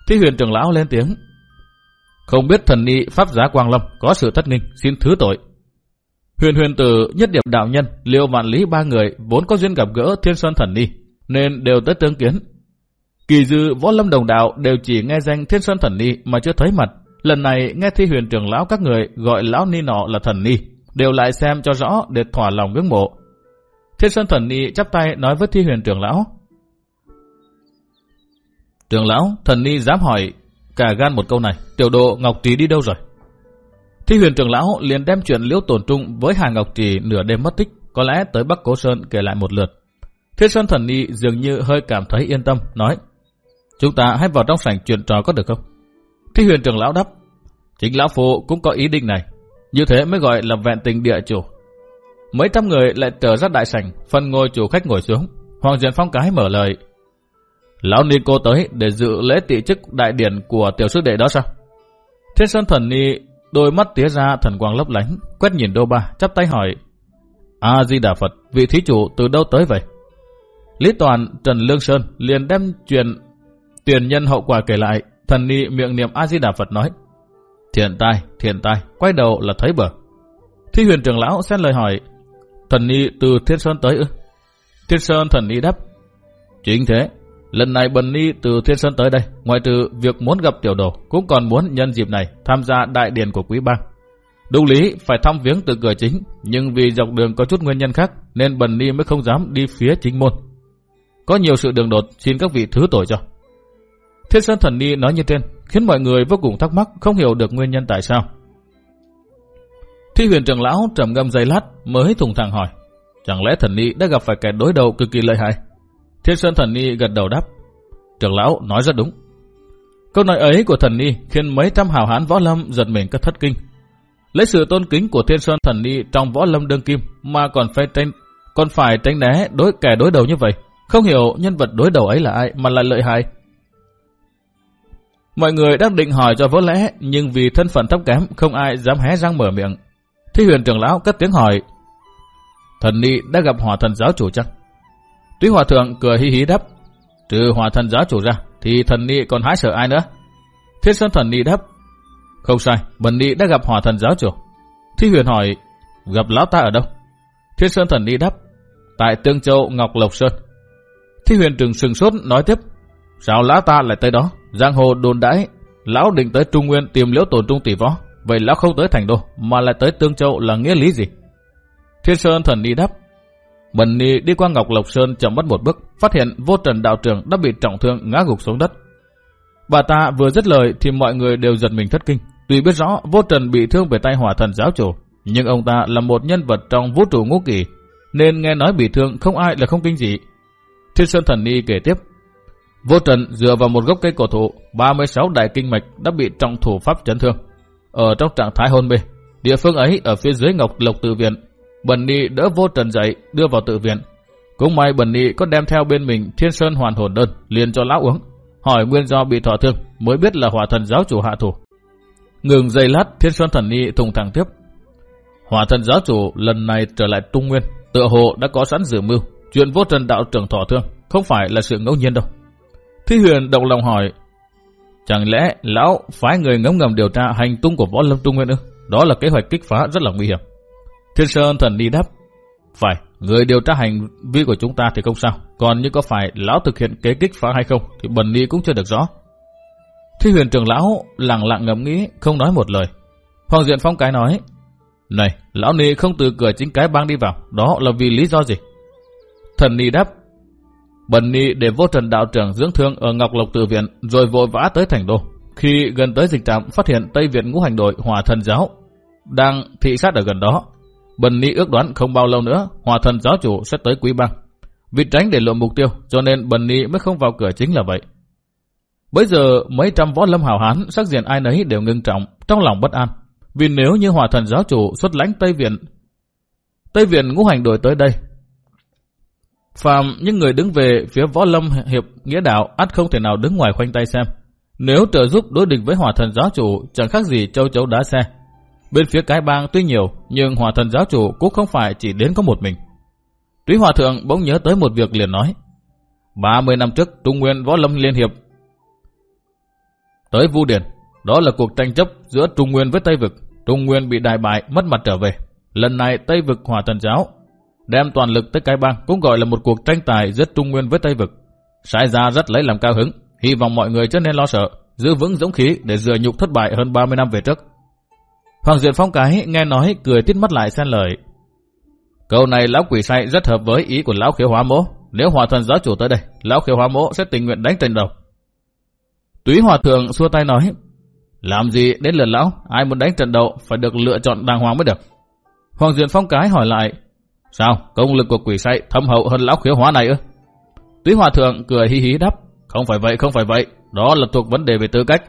Thi Huyền Trưởng Lão lên tiếng. Không biết thần ni Pháp giá Quang Lâm có sự thất ninh, xin thứ tội. Huyền huyền tử, nhất điểm đạo nhân, liêu vạn lý ba người vốn có duyên gặp gỡ thiên sơn thần ni, nên đều tới tương kiến, Kỳ dư võ lâm đồng đạo đều chỉ nghe danh thiên sơn thần ni mà chưa thấy mặt. Lần này nghe thi huyền trưởng lão các người gọi lão ni nọ là thần ni, đều lại xem cho rõ để thỏa lòng ngưỡng mộ. Thiên Sơn Thần Ni chắp tay nói với Thi Huyền trưởng lão. Trưởng lão, Thần Ni dám hỏi cả gan một câu này, tiểu độ Ngọc Trì đi đâu rồi? Thi Huyền trưởng lão liền đem chuyện Liễu Tổn Trung với Hà Ngọc Trì nửa đêm mất tích, có lẽ tới Bắc Cố Sơn kể lại một lượt. Thiên Sơn Thần y dường như hơi cảm thấy yên tâm, nói Chúng ta hãy vào trong sảnh chuyện trò có được không? Thi huyền trưởng lão đáp Chính lão phụ cũng có ý định này Như thế mới gọi là vẹn tình địa chủ Mấy trăm người lại trở ra đại sảnh phân ngôi chủ khách ngồi xuống Hoàng Diện Phong Cái mở lời Lão Ni cô tới để dự lễ tị chức đại điển của tiểu sư đệ đó sao? Thiên Sơn Thần Ni đôi mắt tía ra thần quang lấp lánh Quét nhìn đô ba chắp tay hỏi A-di-đà Phật vị thí chủ từ đâu tới vậy? Lý Toàn, Trần Lương Sơn liền đem truyền tiền nhân hậu quả kể lại, thần ni miệng niệm A Di Đà Phật nói: "Thiện tai, thiện tai, quay đầu là thấy bờ." Thi Huyền trưởng lão xen lời hỏi: "Thần ni từ Thiên Sơn tới ư?" Thiên Sơn thần ni đáp: "Chính thế, lần này Bần ni từ Thiên Sơn tới đây, ngoài trừ việc muốn gặp tiểu đồ, cũng còn muốn nhân dịp này tham gia đại điển của quý bang." Đúng lý phải thăm viếng từ cửa chính, nhưng vì dọc đường có chút nguyên nhân khác nên Bần Ni mới không dám đi phía chính môn. Có nhiều sự đường đột, xin các vị thứ tội cho. Thiên Sơn Thần Ni nói như trên, khiến mọi người vô cùng thắc mắc, không hiểu được nguyên nhân tại sao. Thi huyền trưởng lão trầm ngâm giây lát mới thùng thẳng hỏi, chẳng lẽ thần ni đã gặp phải kẻ đối đầu cực kỳ lợi hại? Thiên Sơn thần ni gật đầu đáp, trưởng lão nói rất đúng. Câu nói ấy của thần ni khiến mấy trăm hào hán võ lâm giật mình cất thất kinh. Lấy sự tôn kính của Thiên Sơn thần ni trong võ lâm đương kim mà còn phải tránh còn phải tránh né đối kẻ đối đầu như vậy, không hiểu nhân vật đối đầu ấy là ai mà lại lợi hại. Mọi người đang định hỏi cho vỡ lẽ, nhưng vì thân phận thấp kém, không ai dám hé răng mở miệng. Thi huyền trưởng lão cất tiếng hỏi, thần ni đã gặp hòa thần giáo chủ chăng? Túy hòa thượng cười hí hí đáp, trừ hòa thần giáo chủ ra, thì thần ni còn hái sợ ai nữa? Thiên sơn thần ni đáp, không sai, bần ni đã gặp hòa thần giáo chủ. Thi huyền hỏi, gặp lão ta ở đâu? Thiên sơn thần ni đáp, tại Tương Châu Ngọc Lộc Sơn. Thi huyền trừng sừng sốt nói tiếp, sao lão ta lại tới đó? Giang hồ đồn đãi, lão định tới Trung Nguyên tìm liễu tổn trung tỷ võ, vậy lão không tới thành đô, mà lại tới Tương Châu là nghĩa lý gì? Thiên Sơn thần đi đáp, Bần Ni đi qua Ngọc Lộc Sơn chậm mất một bước, phát hiện vô trần đạo trưởng đã bị trọng thương ngã gục xuống đất. Bà ta vừa dứt lời thì mọi người đều giật mình thất kinh. Tuy biết rõ vô trần bị thương về tay hỏa thần giáo chủ, nhưng ông ta là một nhân vật trong vũ trụ ngũ kỳ, nên nghe nói bị thương không ai là không kinh dị. Thiên Sơn Thần Ni kể tiếp, Vô Trần dựa vào một gốc cây cổ thụ, 36 đại kinh mạch đã bị trọng thủ pháp chấn thương. Ở trong trạng thái hôn mê, địa phương ấy ở phía dưới Ngọc Lộc tự viện, Bần Nị đỡ Vô Trần dậy đưa vào tự viện. Cũng may Bần Nị có đem theo bên mình Thiên Sơn Hoàn Hồn Đơn liền cho lão uống, hỏi nguyên do bị thọ thương mới biết là Hỏa Thần giáo chủ hạ thủ. Ngừng giây lát, Thiên Sơn Thần Nị thùng thẳng tiếp. Hỏa Thần giáo chủ lần này trở lại Trung Nguyên, tựa hồ đã có sẵn dự mưu, chuyện Vô Trần đạo trưởng thọ thương không phải là sự ngẫu nhiên đâu. Thi Huyền động lòng hỏi, chẳng lẽ lão phái người ngấm ngầm điều tra hành tung của võ lâm trung nguyên ư? Đó là kế hoạch kích phá rất là nguy hiểm. Thiên Sơn thần đi đáp, phải, người điều tra hành vi của chúng ta thì không sao, còn như có phải lão thực hiện kế kích phá hay không thì bần ni cũng chưa được rõ. Thi huyền trưởng lão lặng lặng ngẫm nghĩ, không nói một lời. Hoàng Diện Phong cái nói, này, lão ni không từ cửa chính cái bang đi vào, đó là vì lý do gì? Thần ni đáp, Bần Ni để vô trần đạo trưởng dưỡng thương ở Ngọc Lộc Tự Viện rồi vội vã tới thành đô. Khi gần tới dịch trạm phát hiện Tây Viện ngũ hành đội Hòa Thần Giáo đang thị sát ở gần đó. Bần Ni ước đoán không bao lâu nữa, Hòa Thần Giáo chủ sẽ tới Quý Bang. Vì tránh để lộ mục tiêu, cho nên Bần Ni mới không vào cửa chính là vậy. Bây giờ, mấy trăm võ lâm hào hán sắc diện ai nấy đều ngưng trọng, trong lòng bất an. Vì nếu như Hòa Thần Giáo chủ xuất lãnh Tây Viện Tây Viện ngũ hành đội tới đây Phạm những người đứng về phía võ lâm hiệp nghĩa đạo ắt không thể nào đứng ngoài khoanh tay xem. Nếu trợ giúp đối địch với hòa thần giáo chủ, chẳng khác gì châu chấu đá xe. Bên phía cái bang tuy nhiều nhưng hòa thần giáo chủ cũng không phải chỉ đến có một mình. Túy Hòa Thượng bỗng nhớ tới một việc liền nói. 30 năm trước Trung Nguyên Võ Lâm Liên Hiệp tới Vu Điển. Đó là cuộc tranh chấp giữa Trung Nguyên với Tây Vực. Trung Nguyên bị đại bại mất mặt trở về. Lần này Tây Vực hòa Thần Giáo đem toàn lực tới cái bang cũng gọi là một cuộc tranh tài giữa trung nguyên với Tây Vực. Sai ra rất lấy làm cao hứng, hy vọng mọi người chưa nên lo sợ, giữ vững dũng khí để dừa nhục thất bại hơn 30 năm về trước. Hoàng Diện Phong cái nghe nói cười tít mắt lại xen lời. Câu này lão quỷ say rất hợp với ý của lão khiếu hóa mỗ. Nếu hòa thần giáo chủ tới đây, lão khiếu hóa mỗ sẽ tình nguyện đánh trận đầu. Túy hòa thượng xua tay nói, làm gì đến lượt lão, ai muốn đánh trận đầu phải được lựa chọn đàng hoàng mới được. Hoàng Diện Phong cái hỏi lại, sao công lực của quỷ say thâm hậu hơn lão khiếu hóa này ư? Túy hòa thượng cười hí hí đáp, không phải vậy, không phải vậy, đó là thuộc vấn đề về tư cách.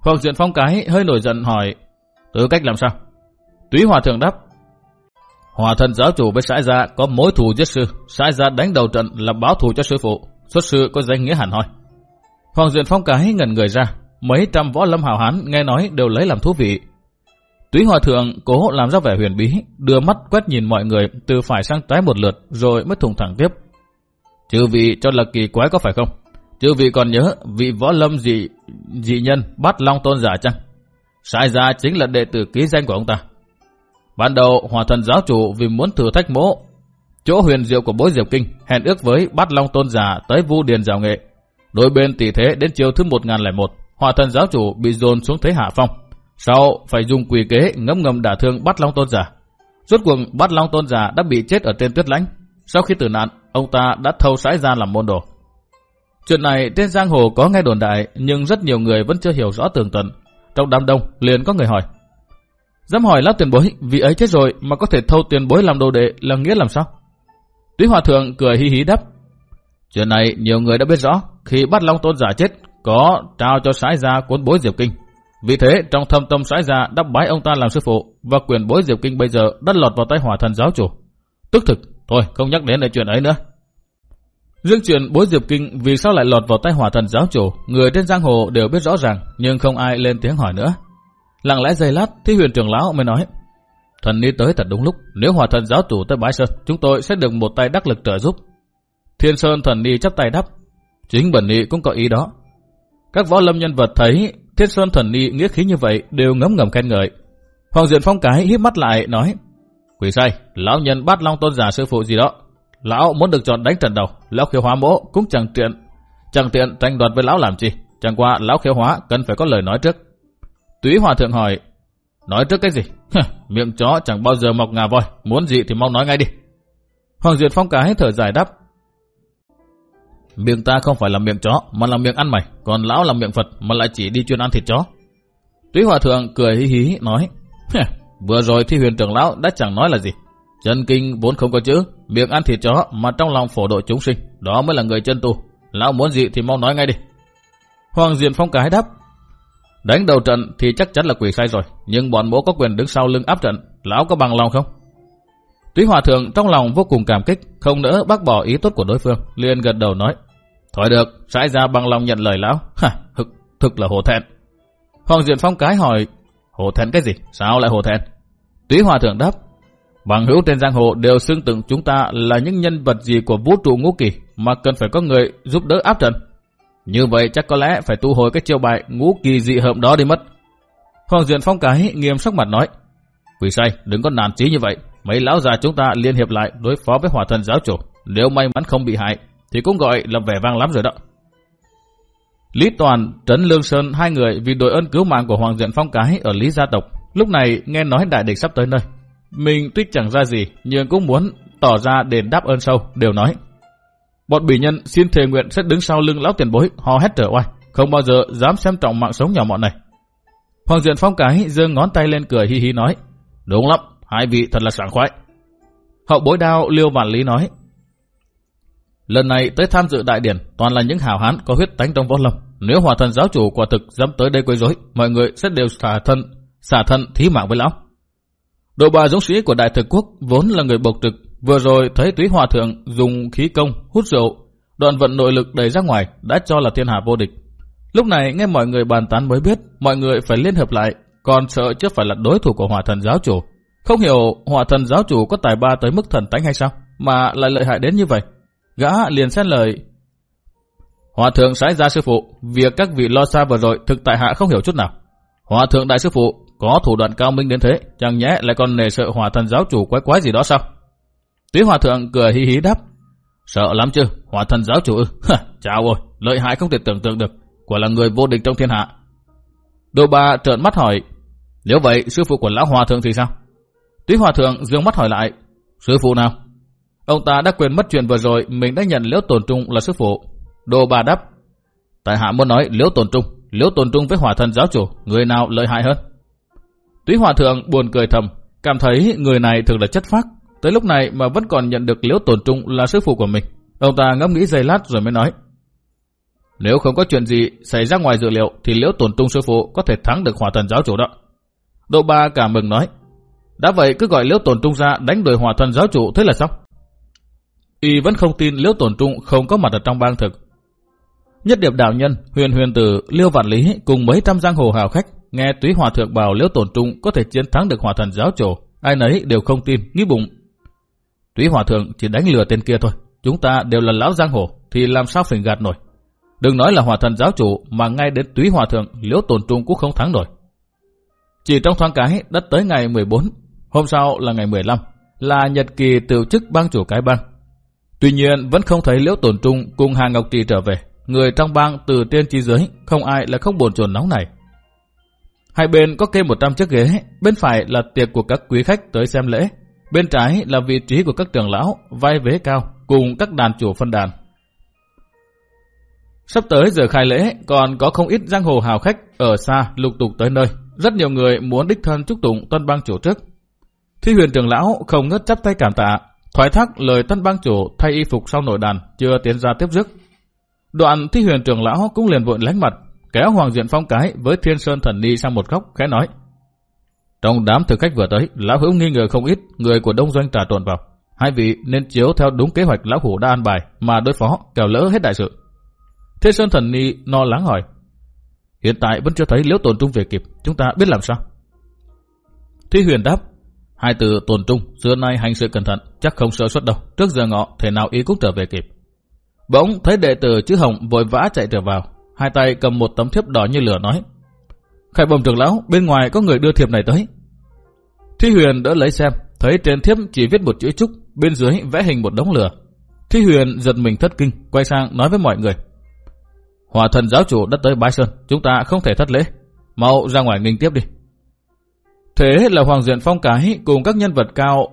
Hoàng Diện Phong cái hơi nổi giận hỏi, tư cách làm sao? Túy hòa thượng đáp, Hòa thần giáo chủ với sãi gia có mối thù giết sư, sãi gia đánh đầu trận là báo thù cho sư phụ, xuất sư có danh nghĩa hẳn hoi. Hoàng Duyện Phong cái ngẩn người ra, mấy trăm võ lâm hào hán nghe nói đều lấy làm thú vị. Túy Hòa Thượng cố làm ra vẻ huyền bí, đưa mắt quét nhìn mọi người từ phải sang trái một lượt rồi mới thùng thẳng tiếp. Chư vị cho là kỳ quái có phải không? Chư vị còn nhớ vị võ lâm dị dị nhân bắt long tôn giả chăng? Sai ra chính là đệ tử ký danh của ông ta. Ban đầu hòa thần giáo chủ vì muốn thử thách mỗ chỗ huyền diệu của bối diệp kinh hẹn ước với bát long tôn giả tới vu điền rào nghệ. Đôi bên tỷ thế đến chiều thứ 1001, hòa thần giáo chủ bị dồn xuống thế hạ phong. Sau phải dùng quỷ kế ngấm ngầm đả thương bát long tôn giả. Rốt cuộc bát long tôn giả đã bị chết ở trên tuyết lãnh. Sau khi tử nạn, ông ta đã thâu sãi ra làm môn đồ. Chuyện này trên giang hồ có nghe đồn đại nhưng rất nhiều người vẫn chưa hiểu rõ tường tận. Trong đám đông liền có người hỏi Dám hỏi lão tiền bối, vị ấy chết rồi mà có thể thâu tiền bối làm đồ đệ là nghĩa làm sao? Túy Hòa Thượng cười hí hí đáp. Chuyện này nhiều người đã biết rõ, khi bắt Long Tôn giả chết, có trao cho sái gia cuốn bối Diệp Kinh. Vì thế, trong thâm tâm sái gia đắp bái ông ta làm sư phụ, và quyền bối Diệp Kinh bây giờ đã lọt vào tay hỏa thần giáo chủ. Tức thực, thôi không nhắc đến lại chuyện ấy nữa. Riêng chuyện bối Diệp Kinh vì sao lại lọt vào tay hỏa thần giáo chủ, người trên giang hồ đều biết rõ ràng, nhưng không ai lên tiếng hỏi nữa. Lặng lẽ giây lát, thì huyền trưởng lão mới nói, thần ni tới thật đúng lúc, nếu hỏa thần giáo chủ tới bái sơn, chúng tôi sẽ được một tay đắc lực trợ giúp. Thiên Sơn thần ni chắp tay đáp, chính bẩn ni cũng có ý đó. Các võ lâm nhân vật thấy Thiên Sơn thần ni nghĩa khí như vậy đều ngấm ngầm khen ngợi. Hoàng diện Phong cái híp mắt lại nói, quỷ sai, lão nhân bắt long tôn giả sư phụ gì đó. Lão muốn được chọn đánh trận đầu, lão khiêu hóa mỗ cũng chẳng tiện, chẳng tiện tranh đoạt với lão làm chi. Chẳng qua lão khiêu hóa cần phải có lời nói trước. Túy Hòa Thượng hỏi, nói trước cái gì? Miệng chó chẳng bao giờ mọc ngà voi, muốn gì thì mau nói ngay đi. Hoàng Duyệt Phong cái thở dài đáp, Miệng ta không phải là miệng chó, mà là miệng ăn mày, còn lão là miệng Phật, mà lại chỉ đi chuyên ăn thịt chó. Túy Hòa Thượng cười hí hí nói, vừa rồi thì huyền trưởng lão đã chẳng nói là gì. Chân kinh vốn không có chữ, miệng ăn thịt chó mà trong lòng phổ độ chúng sinh, đó mới là người chân tu. Lão muốn gì thì mau nói ngay đi. Hoàng Diện Phong cái đáp, Đánh đầu trận thì chắc chắn là quỷ sai rồi, nhưng bọn bố có quyền đứng sau lưng áp trận, lão có bằng lòng không? Túy Hòa Thượng trong lòng vô cùng cảm kích, không nỡ bác bỏ ý tốt của đối phương, liền gật đầu nói. Thôi được, sai ra bằng lòng nhận lời lão, ha, thực, thực là hồ thẹn. Hoàng Diện Phong cái hỏi, hồ thẹn cái gì, sao lại hồ thẹn? Túy Hòa Thượng đáp, bằng hữu trên giang hồ đều xưng tụng chúng ta là những nhân vật gì của vũ trụ ngũ kỳ mà cần phải có người giúp đỡ áp trận. Như vậy chắc có lẽ phải tu hồi cái chiêu bài ngũ kỳ dị hợm đó đi mất. Hoàng Duyện Phong cái nghiêm sắc mặt nói. Quỷ say, đừng có nản trí như vậy. Mấy lão già chúng ta liên hiệp lại đối phó với hỏa thần giáo chủ. Nếu may mắn không bị hại, thì cũng gọi là vẻ vang lắm rồi đó. Lý Toàn, Trấn Lương Sơn hai người vì đội ơn cứu mạng của Hoàng Duyện Phong cái ở Lý gia tộc. Lúc này nghe nói đại địch sắp tới nơi. Mình tuy chẳng ra gì, nhưng cũng muốn tỏ ra đền đáp ơn sâu, đều nói. Bọn bỉ nhân xin thề nguyện sẽ đứng sau lưng lão tiền bối, hò hét trở oai, không bao giờ dám xem trọng mạng sống nhỏ mọn này. Hoàng Diện Phong cái giơ ngón tay lên cười hi hi nói, đúng lắm, hai vị thật là sảng khoái. Hậu bối đao Liêu Vạn Lý nói, lần này tới tham dự đại điển toàn là những hào hán có huyết tánh trong võ lâm. Nếu hòa thần giáo chủ quả thực dám tới đây quấy rối, mọi người sẽ đều xả thân, xả thân thí mạng với lão. Đội bà dũng sĩ của Đại Thực Quốc vốn là người bộc trực Vừa rồi thấy túy hòa thượng dùng khí công hút rượu, đoạn vận nội lực đẩy ra ngoài đã cho là thiên hạ vô địch. Lúc này nghe mọi người bàn tán mới biết mọi người phải liên hợp lại, còn sợ chứ phải là đối thủ của hòa thần giáo chủ. Không hiểu hòa thần giáo chủ có tài ba tới mức thần tánh hay sao, mà lại lợi hại đến như vậy. Gã liền xét lời. Hòa thượng sái ra sư phụ, việc các vị lo xa vừa rồi thực tại hạ không hiểu chút nào. Hòa thượng đại sư phụ có thủ đoạn cao minh đến thế, chẳng nhẽ lại còn nề sợ hòa thần giáo chủ quái quái gì đó sao? Túy Hòa Thượng cười hí hí đáp. Sợ lắm chứ, hòa thần giáo chủ ư. Chào ôi, lợi hại không thể tưởng tượng được. Quả là người vô địch trong thiên hạ. Đồ bà trợn mắt hỏi. Nếu vậy, sư phụ của lão hòa thượng thì sao? Túy hòa thượng dương mắt hỏi lại, sư phụ nào? Ông ta đã quên mất chuyện vừa rồi mình đã nhận liễu tổn trung là sư phụ. Đồ bà đáp, tại hạ muốn nói liễu tổn trung, liễu tổn trung với hỏa thần giáo chủ, người nào lợi hại hơn? Túy hòa thượng buồn cười thầm, cảm thấy người này thực là chất phác. Tới lúc này mà vẫn còn nhận được liễu tổn trung là sư phụ của mình. Ông ta ngẫm nghĩ giây lát rồi mới nói. Nếu không có chuyện gì xảy ra ngoài dự liệu thì liễu tổn trung sư phụ có thể thắng được hỏa thần giáo chủ đó. Độ ba cảm mừng nói. Đã vậy cứ gọi liễu tổn trung ra đánh đuổi hỏa thần giáo chủ thế là xong. Y vẫn không tin liễu tổn trung không có mặt ở trong bang thực. Nhất điệp đạo nhân, huyền huyền tử, liêu vạn lý cùng mấy trăm giang hồ hào khách nghe túy hòa thượng bảo liễu tổn trung có thể chiến thắng được hòa thần giáo chủ. Ai nấy đều không tin, nghĩ bụng. Túy hòa thượng chỉ đánh lừa tên kia thôi. Chúng ta đều là lão giang hồ thì làm sao phỉnh gạt nổi. Đừng nói là hòa thần giáo chủ mà ngay đến túy hòa thượng liễu tổn trung cũng không thắng nổi. Chỉ trong thoáng cái đã tới ngày 14, hôm sau là ngày 15, là nhật kỳ từ chức bang chủ cái bang. Tuy nhiên vẫn không thấy liễu tổn trung cùng Hà Ngọc Trì trở về. Người trong bang từ trên chi dưới, không ai là không buồn chồn nóng này. Hai bên có kê 100 chiếc ghế, bên phải là tiệc của các quý khách tới xem lễ, bên trái là vị trí của các trưởng lão, vai vế cao, cùng các đàn chủ phân đàn. Sắp tới giờ khai lễ, còn có không ít giang hồ hào khách ở xa lục tục tới nơi. Rất nhiều người muốn đích thân chúc tụng tân bang chủ trước. Thi huyền trưởng lão không ngớt chắp tay cảm tạ, thoái thác lời tân bang chủ thay y phục sau nổi đàn, chưa tiến ra tiếp dứt. Đoạn thi huyền trưởng lão cũng liền vội lánh mặt, kéo Hoàng Diện Phong cái với Thiên Sơn Thần Ni sang một góc, khẽ nói. Trong đám thực khách vừa tới, lão hữu nghi ngờ không ít người của đông doanh trà trộn vào. Hai vị nên chiếu theo đúng kế hoạch lão hủ đã an bài mà đối phó, kẻo lỡ hết đại sự. Thiên Sơn Thần Ni no lắng hỏi. Hiện tại vẫn chưa thấy liễu tồn trung về kịp, chúng ta biết làm sao? Thi huyền đáp. Hai từ tồn trung, xưa nay hành sự cẩn thận, chắc không sơ suất đâu. Trước giờ ngọ, thể nào ý cũng trở về kịp. Bỗng thấy đệ tử chữ hồng vội vã chạy trở vào, hai tay cầm một tấm thiếp đỏ như lửa nói. Khải bồng trưởng lão, bên ngoài có người đưa thiệp này tới. Thi huyền đỡ lấy xem, thấy trên thiếp chỉ viết một chữ trúc, bên dưới vẽ hình một đống lửa. Thi huyền giật mình thất kinh, quay sang nói với mọi người. Hòa thần giáo chủ đã tới Bái Sơn, chúng ta không thể thất lễ. Mau ra ngoài nghinh tiếp đi. Thế là Hoàng Diện Phong Cái cùng các nhân vật cao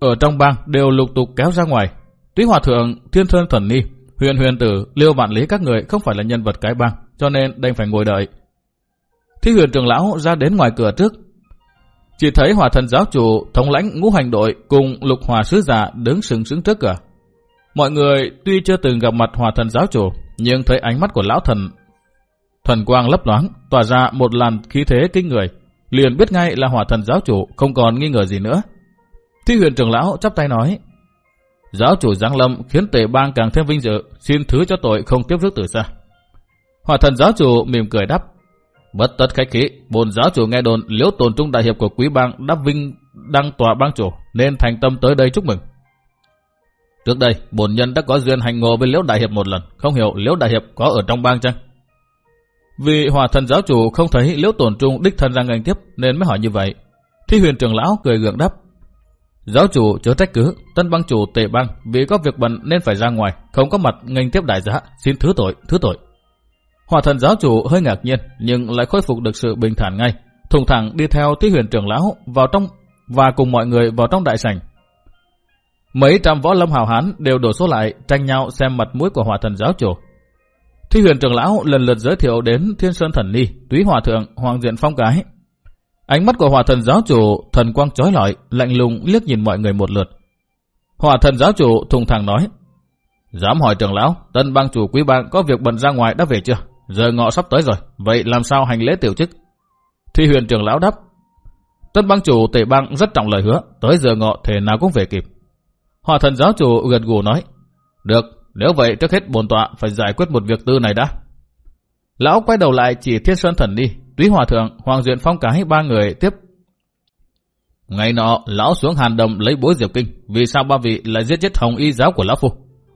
ở trong bang đều lục tục kéo ra ngoài. Tuy Hòa Thượng, Thiên Sơn Thần Ni, Huyền Huyền Tử, Liêu Vạn Lý các người không phải là nhân vật cái bang, cho nên đành phải ngồi đợi. Thi huyền trưởng lão ra đến ngoài cửa trước. Chỉ thấy hòa thần giáo chủ, thống lãnh ngũ hành đội cùng lục hòa sứ giả đứng sừng sững trước cửa. Mọi người tuy chưa từng gặp mặt hòa thần giáo chủ, nhưng thấy ánh mắt của lão thần thần quang lấp loáng, tỏa ra một làn khí thế kinh người, liền biết ngay là hòa thần giáo chủ, không còn nghi ngờ gì nữa. Thi huyền trưởng lão chắp tay nói, giáo chủ Giáng Lâm khiến tề bang càng thêm vinh dự, xin thứ cho tội không tiếp rước từ xa. Hòa thần giáo chủ mỉm cười đáp, bất tất khách khí, bồn giáo chủ nghe đồn liễu tồn trung đại hiệp của quý bang đã vinh đăng tòa bang chủ, nên thành tâm tới đây chúc mừng. Trước đây, bổn nhân đã có duyên hành ngộ với Liễu Đại Hiệp một lần, không hiểu Liễu Đại Hiệp có ở trong bang chăng? Vì hòa thần giáo chủ không thấy Liễu Tổn Trung đích thân ra ngành tiếp nên mới hỏi như vậy. Thi huyền trưởng lão cười gượng đáp. Giáo chủ chớ trách cứ, tân bang chủ tệ bang vì có việc bận nên phải ra ngoài, không có mặt nghênh tiếp đại giá, xin thứ tội, thứ tội. Hòa thần giáo chủ hơi ngạc nhiên nhưng lại khôi phục được sự bình thản ngay, thùng thẳng đi theo thi huyền trưởng lão vào trong và cùng mọi người vào trong đại sảnh. Mấy trăm võ lâm hào hán đều đổ số lại tranh nhau xem mặt mũi của hòa thần giáo chủ. Thi huyền trưởng lão lần lượt giới thiệu đến Thiên Sơn Thần Ni, Túy Hòa Thượng, Hoàng Diện Phong Cái. Ánh mắt của hòa thần giáo chủ thần quang chói lọi, lạnh lùng liếc nhìn mọi người một lượt. Hòa thần giáo chủ thùng thẳng nói, Dám hỏi trưởng lão, tân bang chủ quý bang có việc bận ra ngoài đã về chưa? Giờ ngọ sắp tới rồi, vậy làm sao hành lễ tiểu chức? Thi huyền trưởng lão đáp, Tân bang chủ tề bang rất trọng lời hứa, tới giờ ngọ thể nào cũng về kịp. Hòa thần giáo chủ gật gù nói, được, nếu vậy trước hết bồn tọa phải giải quyết một việc tư này đã. Lão quay đầu lại chỉ thiên sơn thần đi, túy hòa thượng, hoàng duyện phong cái ba người tiếp. Ngày nọ, lão xuống hàn đồng lấy bối diệp kinh, vì sao ba vị lại giết chết hồng y giáo của lão phu,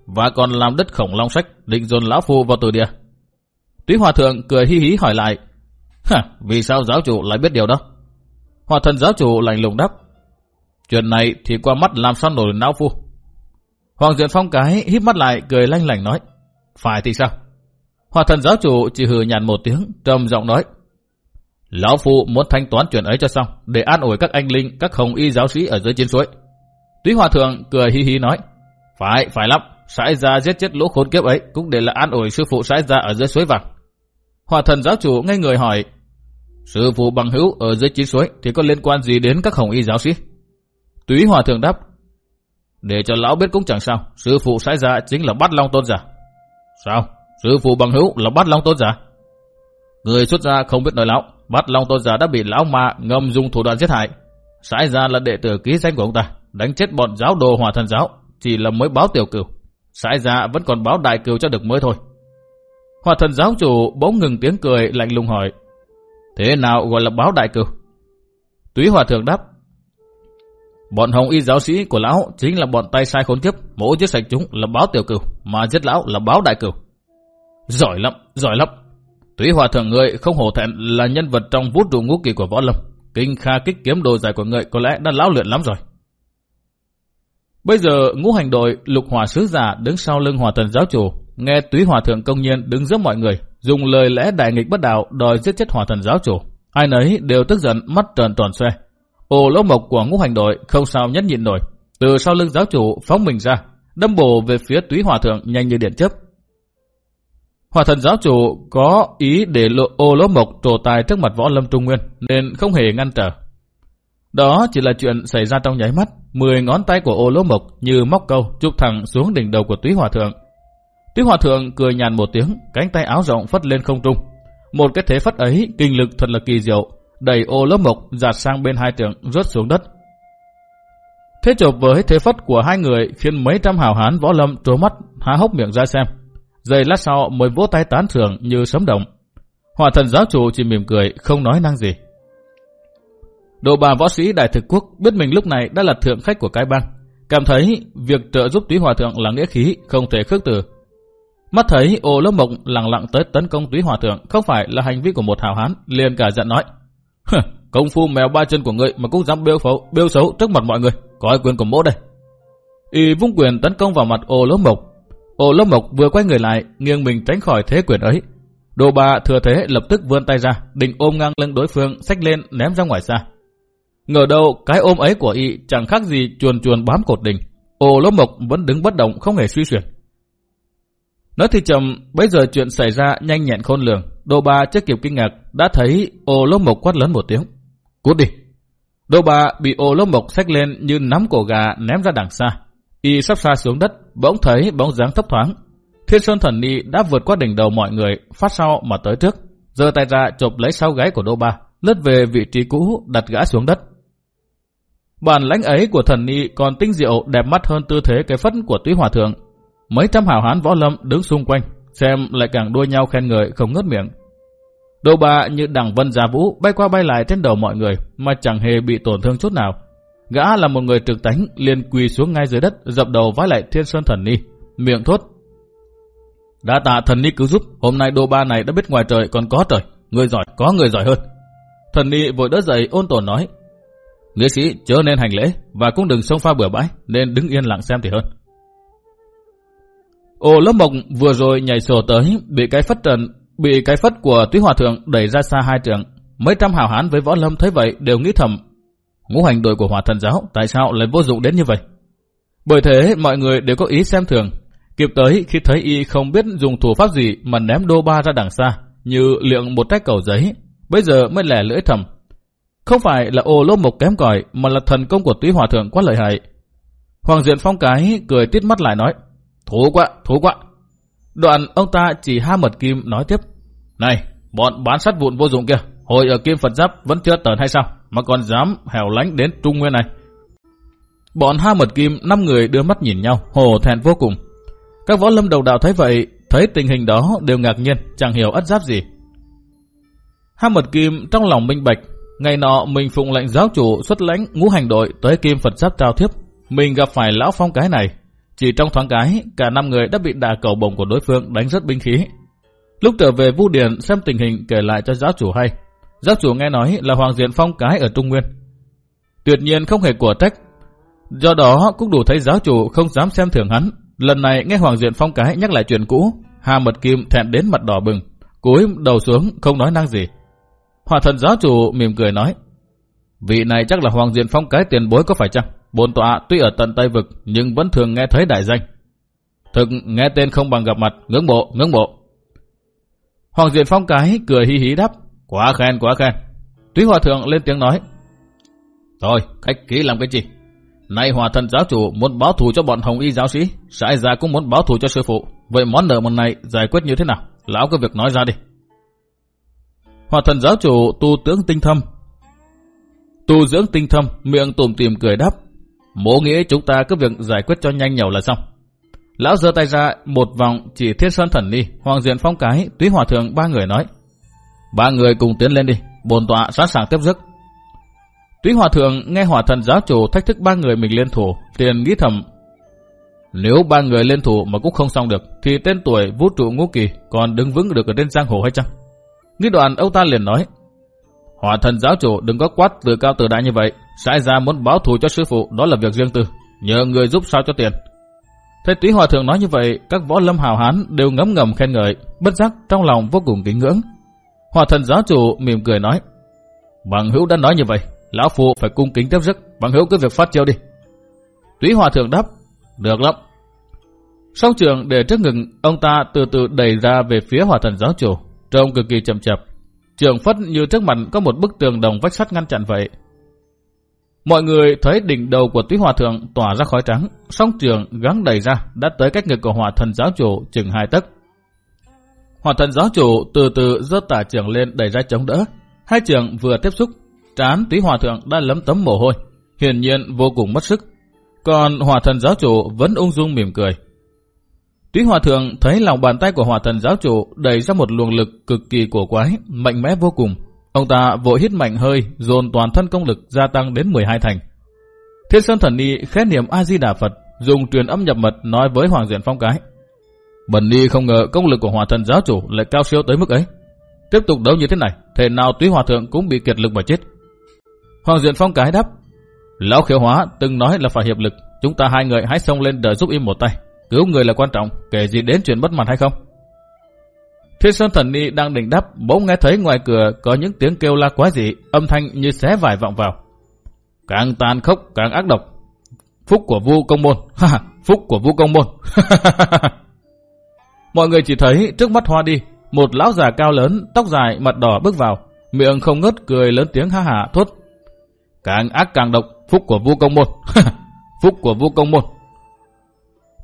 và còn làm đất khổng long sách, định dồn lão phu vào từ địa. Túy hòa thượng cười hi hí hỏi lại, Hả, vì sao giáo chủ lại biết điều đó? Hòa thần giáo chủ lạnh lùng đáp, Chuyện này thì qua mắt làm sao nổi não phu. Hoàng Diện Phong cái híp mắt lại cười lanh lảnh nói. Phải thì sao? Hòa thần giáo chủ chỉ hừ nhàn một tiếng, trầm giọng nói. Lão Phu muốn thanh toán chuyện ấy cho xong, để an ủi các anh linh, các hồng y giáo sĩ ở dưới chiến suối. Túy Hòa Thượng cười hi hi nói, phải, phải lắm, sãi ra giết chết lũ khốn kiếp ấy, cũng để là an ủi sư phụ sãi ra ở dưới suối vàng. Hòa thần giáo chủ ngay người hỏi, sư phụ bằng hữu ở dưới chiến suối thì có liên quan gì đến các hồng y giáo sĩ? Túy Hòa Thượng đáp, để cho lão biết cũng chẳng sao, sư phụ sãi ra chính là bắt long tôn giả. Sao? Sư phụ bằng hữu là bắt long tôn giả? Người xuất gia không biết nói lão, bắt long tôn giả đã bị lão ma ngầm dùng thủ đoạn giết hại. Sãi ra là đệ tử ký danh của ông ta, đánh chết bọn giáo đồ hòa thần giáo, chỉ là mới báo tiểu cửu. Sãi ra vẫn còn báo đại cửu cho được mới thôi. Hòa thần giáo chủ bỗng ngừng tiếng cười lạnh lùng hỏi, thế nào gọi là báo đại cửu? Túy hòa thượng đáp, Bọn hồng y giáo sĩ của lão chính là bọn tay sai khốn kiếp, mỗi giết sạch chúng là báo tiểu cửu, mà giết lão là báo đại cửu. Giỏi lắm, giỏi lắm. Túy hòa thượng ngươi không hổ thẹn là nhân vật trong vũ trụ ngũ kỳ của võ lâm. Kinh kha kích kiếm đồ dài của ngươi có lẽ đã lão luyện lắm rồi. Bây giờ ngũ hành đội lục hòa sứ giả đứng sau lưng hòa thần giáo chủ, nghe túy hòa thượng công nhiên đứng giữa mọi người, dùng lời lẽ đại nghịch bất đạo đòi giết chết hòa thần giáo chủ. Ai nấy đều tức giận mắt tròn tròn xoe. Ồ lỗ mộc của ngũ hành đội không sao nhất nhịn nổi. Từ sau lưng giáo chủ phóng mình ra, đâm bổ về phía túy hòa thượng nhanh như điện chớp. Hòa thần giáo chủ có ý để lộ ô lỗ mộc trổ tài trước mặt võ lâm trung nguyên nên không hề ngăn trở. Đó chỉ là chuyện xảy ra trong nháy mắt. Mười ngón tay của ô lỗ mộc như móc câu chụp thẳng xuống đỉnh đầu của túy hòa thượng. Túy hòa thượng cười nhàn một tiếng, cánh tay áo rộng phất lên không trung. Một cái thế phất ấy kinh lực thật là kỳ diệu, đẩy ô lỗ mộc giạt sang bên hai trường rớt xuống đất. Thế chụp với thế phất của hai người khiến mấy trăm hào hán võ lâm trố mắt há hốc miệng ra xem. Giây lát sau mới vỗ tay tán thưởng như sấm động. Hòa thần giáo chủ chỉ mỉm cười, không nói năng gì. Độ bà võ sĩ đại thực quốc biết mình lúc này đã là thượng khách của cái bang. Cảm thấy việc trợ giúp túy hòa thượng là nghĩa khí, không thể khước từ. Mắt thấy ô lớp mộng lặng lặng tới tấn công túy hòa thượng không phải là hành vi của một hào hán, liền cả giận nói. Công phu mèo ba chân của ngươi mà cũng dám bêu phấu, bêu xấu trước mặt mọi người, có ai quyền của mỗ đây. Y vung quyền tấn công vào mặt ô lớp mộng Ô lớp mộc vừa quay người lại, nghiêng mình tránh khỏi thế quyền ấy. Đồ bà thừa thế lập tức vươn tay ra, định ôm ngang lưng đối phương, xách lên ném ra ngoài xa. Ngờ đâu cái ôm ấy của y chẳng khác gì chuồn chuồn bám cột đỉnh. Ô lớp mộc vẫn đứng bất động không hề suy chuyển. Nói thì chậm, bây giờ chuyện xảy ra nhanh nhẹn khôn lường. Đô ba chưa kịp kinh ngạc, đã thấy ô lốc mộc quát lớn một tiếng. Cút đi! Đô ba bị ô lốc mộc xách lên như nắm cổ gà ném ra đằng xa. Y sắp xa xuống đất, bỗng thấy bóng dáng thấp thoáng. Thiên Sơn Thần Ni đã vượt qua đỉnh đầu mọi người, phát sau mà tới trước. giơ tay ra chụp lấy sau gáy của Đô Ba, lướt về vị trí cũ, đặt gã xuống đất. Bản lãnh ấy của thần ni còn tinh diệu đẹp mắt hơn tư thế cái phất của túy hòa thượng. Mấy trăm hào hán võ lâm đứng xung quanh, xem lại càng đua nhau khen người không ngớt miệng. Đô bà như đằng vân gia vũ bay qua bay lại trên đầu mọi người mà chẳng hề bị tổn thương chút nào. Gã là một người trực tánh liền quỳ xuống ngay dưới đất dập đầu vái lại thiên sơn thần ni, miệng thốt. Đã tạ thần ni cứu giúp, hôm nay đô ba này đã biết ngoài trời còn có trời, người giỏi có người giỏi hơn. Thần ni vội đỡ dậy ôn tồn nói, Nghĩa sĩ chớ nên hành lễ và cũng đừng xông pha bừa bãi nên đứng yên lặng xem thì hơn. Ô lớp mộc vừa rồi nhảy sổ tới, bị cái phất trần, bị cái phất của túy hòa thượng đẩy ra xa hai trường. Mấy trăm hào hán với võ lâm thấy vậy đều nghĩ thầm, ngũ hành đội của hỏa thần giáo tại sao lại vô dụng đến như vậy? Bởi thế mọi người đều có ý xem thường. Kịp tới khi thấy y không biết dùng thủ pháp gì mà ném đô ba ra đằng xa, như liệng một tách cầu giấy, bây giờ mới lẻ lưỡi thầm. Không phải là ô lô mộc kém cỏi mà là thần công của túy hòa thượng quá lợi hại. Hoàng Diện Phong cái cười tít mắt lại nói, Thú quá, thú quá. Đoạn ông ta chỉ ha mật kim nói tiếp. Này, bọn bán sắt vụn vô dụng kia, hồi ở kim Phật Giáp vẫn chưa tờn hay sao, mà còn dám hẻo lánh đến Trung Nguyên này. Bọn ha mật kim, năm người đưa mắt nhìn nhau, hồ thẹn vô cùng. Các võ lâm đầu đạo thấy vậy, thấy tình hình đó đều ngạc nhiên, chẳng hiểu ất giáp gì. Ha mật kim trong lòng minh bạch, ngày nọ mình phụng lệnh giáo chủ xuất lãnh ngũ hành đội tới kim Phật Giáp trao thiếp. Mình gặp phải lão phong cái này, chỉ trong thoáng cái, cả năm người đã bị đà cầu bồng của đối phương đánh rất binh khí. Lúc trở về Vu Điền xem tình hình kể lại cho giáo chủ hay. Giáo chủ nghe nói là Hoàng Diện Phong cái ở Trung Nguyên. Tuyệt nhiên không hề của trách. Do đó cũng đủ thấy giáo chủ không dám xem thường hắn. Lần này nghe Hoàng Diện Phong cái nhắc lại chuyện cũ, Hà Mật Kim thẹn đến mặt đỏ bừng, cúi đầu xuống không nói năng gì. Hòa thần giáo chủ mỉm cười nói, vị này chắc là Hoàng Diện Phong cái tiền bối có phải chăng? Bồn tọa tuy ở tận Tây Vực nhưng vẫn thường nghe thấy đại danh. Thực nghe tên không bằng gặp mặt, ngưỡng bộ, ngưỡng bộ. Hoàng Diện Phong cái cười hí hí đáp, quá khen, quá khen. Túy Hòa Thượng lên tiếng nói, Thôi, khách ký làm cái gì? Nay hòa thần giáo chủ muốn báo thù cho bọn hồng y giáo sĩ, sãi gia cũng muốn báo thù cho sư phụ. Vậy món nợ mần này giải quyết như thế nào? Lão cứ việc nói ra đi. Hòa thần giáo chủ tu tướng tinh thâm. Tu dưỡng tinh thâm, miệng tùm tìm cười đáp. Mố nghĩ chúng ta cứ việc giải quyết cho nhanh nhậu là xong. Lão giơ tay ra một vòng chỉ thiết sơn thần đi, hoàng diện phong cái, túy hòa thượng ba người nói. Ba người cùng tiến lên đi, bồn tọa sẵn sàng tiếp giấc. Túy hòa thượng nghe hòa thần giáo chủ thách thức ba người mình liên thủ, liền nghĩ thầm. Nếu ba người liên thủ mà cũng không xong được, thì tên tuổi vũ trụ ngũ kỳ còn đứng vững được ở trên giang hồ hay chăng? Nghĩ đoạn ông ta liền nói, Hòa thần giáo chủ đừng có quát từ cao từ đại như vậy, sai ra muốn báo thù cho sư phụ đó là việc riêng tư, nhờ người giúp sao cho tiền. Thấy túy hòa thượng nói như vậy, các võ lâm hào hán đều ngấm ngầm khen ngợi, bất giác trong lòng vô cùng kính ngưỡng. Hòa thần giáo chủ mỉm cười nói, Bằng hữu đã nói như vậy, lão phụ phải cung kính tiếp sức, bằng hữu cứ việc phát chiêu đi. Túy hòa thượng đáp, được lắm. Song trường để trước ngực, ông ta từ từ đẩy ra về phía hòa thần giáo chủ, trông cực kỳ chậm chậm. Trường phất như trước mặt có một bức tường đồng vách sắt ngăn chặn vậy. Mọi người thấy đỉnh đầu của túy hòa thượng tỏa ra khói trắng, song trường gắng đẩy ra đã tới cách ngực của hòa thần giáo chủ chừng hai tấc. Hỏa thần giáo chủ từ từ giơ tả trưởng lên đẩy ra chống đỡ. Hai trưởng vừa tiếp xúc, trán túy hòa thượng đã lấm tấm mồ hôi, hiển nhiên vô cùng mất sức. Còn hỏa thần giáo chủ vẫn ung dung mỉm cười. Túy hòa thượng thấy lòng bàn tay của hỏa thần giáo chủ đẩy ra một luồng lực cực kỳ cổ quái, mạnh mẽ vô cùng. Ông ta vội hít mạnh hơi, dồn toàn thân công lực gia tăng đến 12 thành. Thiên Sơn Thần Ni khét niệm A-di-đà Phật, dùng truyền âm nhập mật nói với Hoàng Diện Phong cái. Bần Ni không ngờ công lực của hòa thần giáo chủ lại cao siêu tới mức ấy. Tiếp tục đấu như thế này, thể nào túy hòa thượng cũng bị kiệt lực mà chết. Hoàng Diện Phong cái đáp, Lão khiếu hóa từng nói là phải hiệp lực, chúng ta hai người hãy xông lên đợi giúp im một tay. Cứu người là quan trọng, kể gì đến chuyện bất mặt hay không? Thiên Sơn Thần Ni đang định đáp, bỗng nghe thấy ngoài cửa có những tiếng kêu la quá dị, âm thanh như xé vải vọng vào. Càng tàn khốc, càng ác độc. Phúc của Vu Công Môn, phúc của Vu Công Môn. Mọi người chỉ thấy trước mắt hoa đi, một lão già cao lớn, tóc dài, mặt đỏ bước vào, miệng không ngớt cười lớn tiếng ha hả thốt. Càng ác càng độc, phúc của Vu Công Môn. phúc của Vu Công Môn.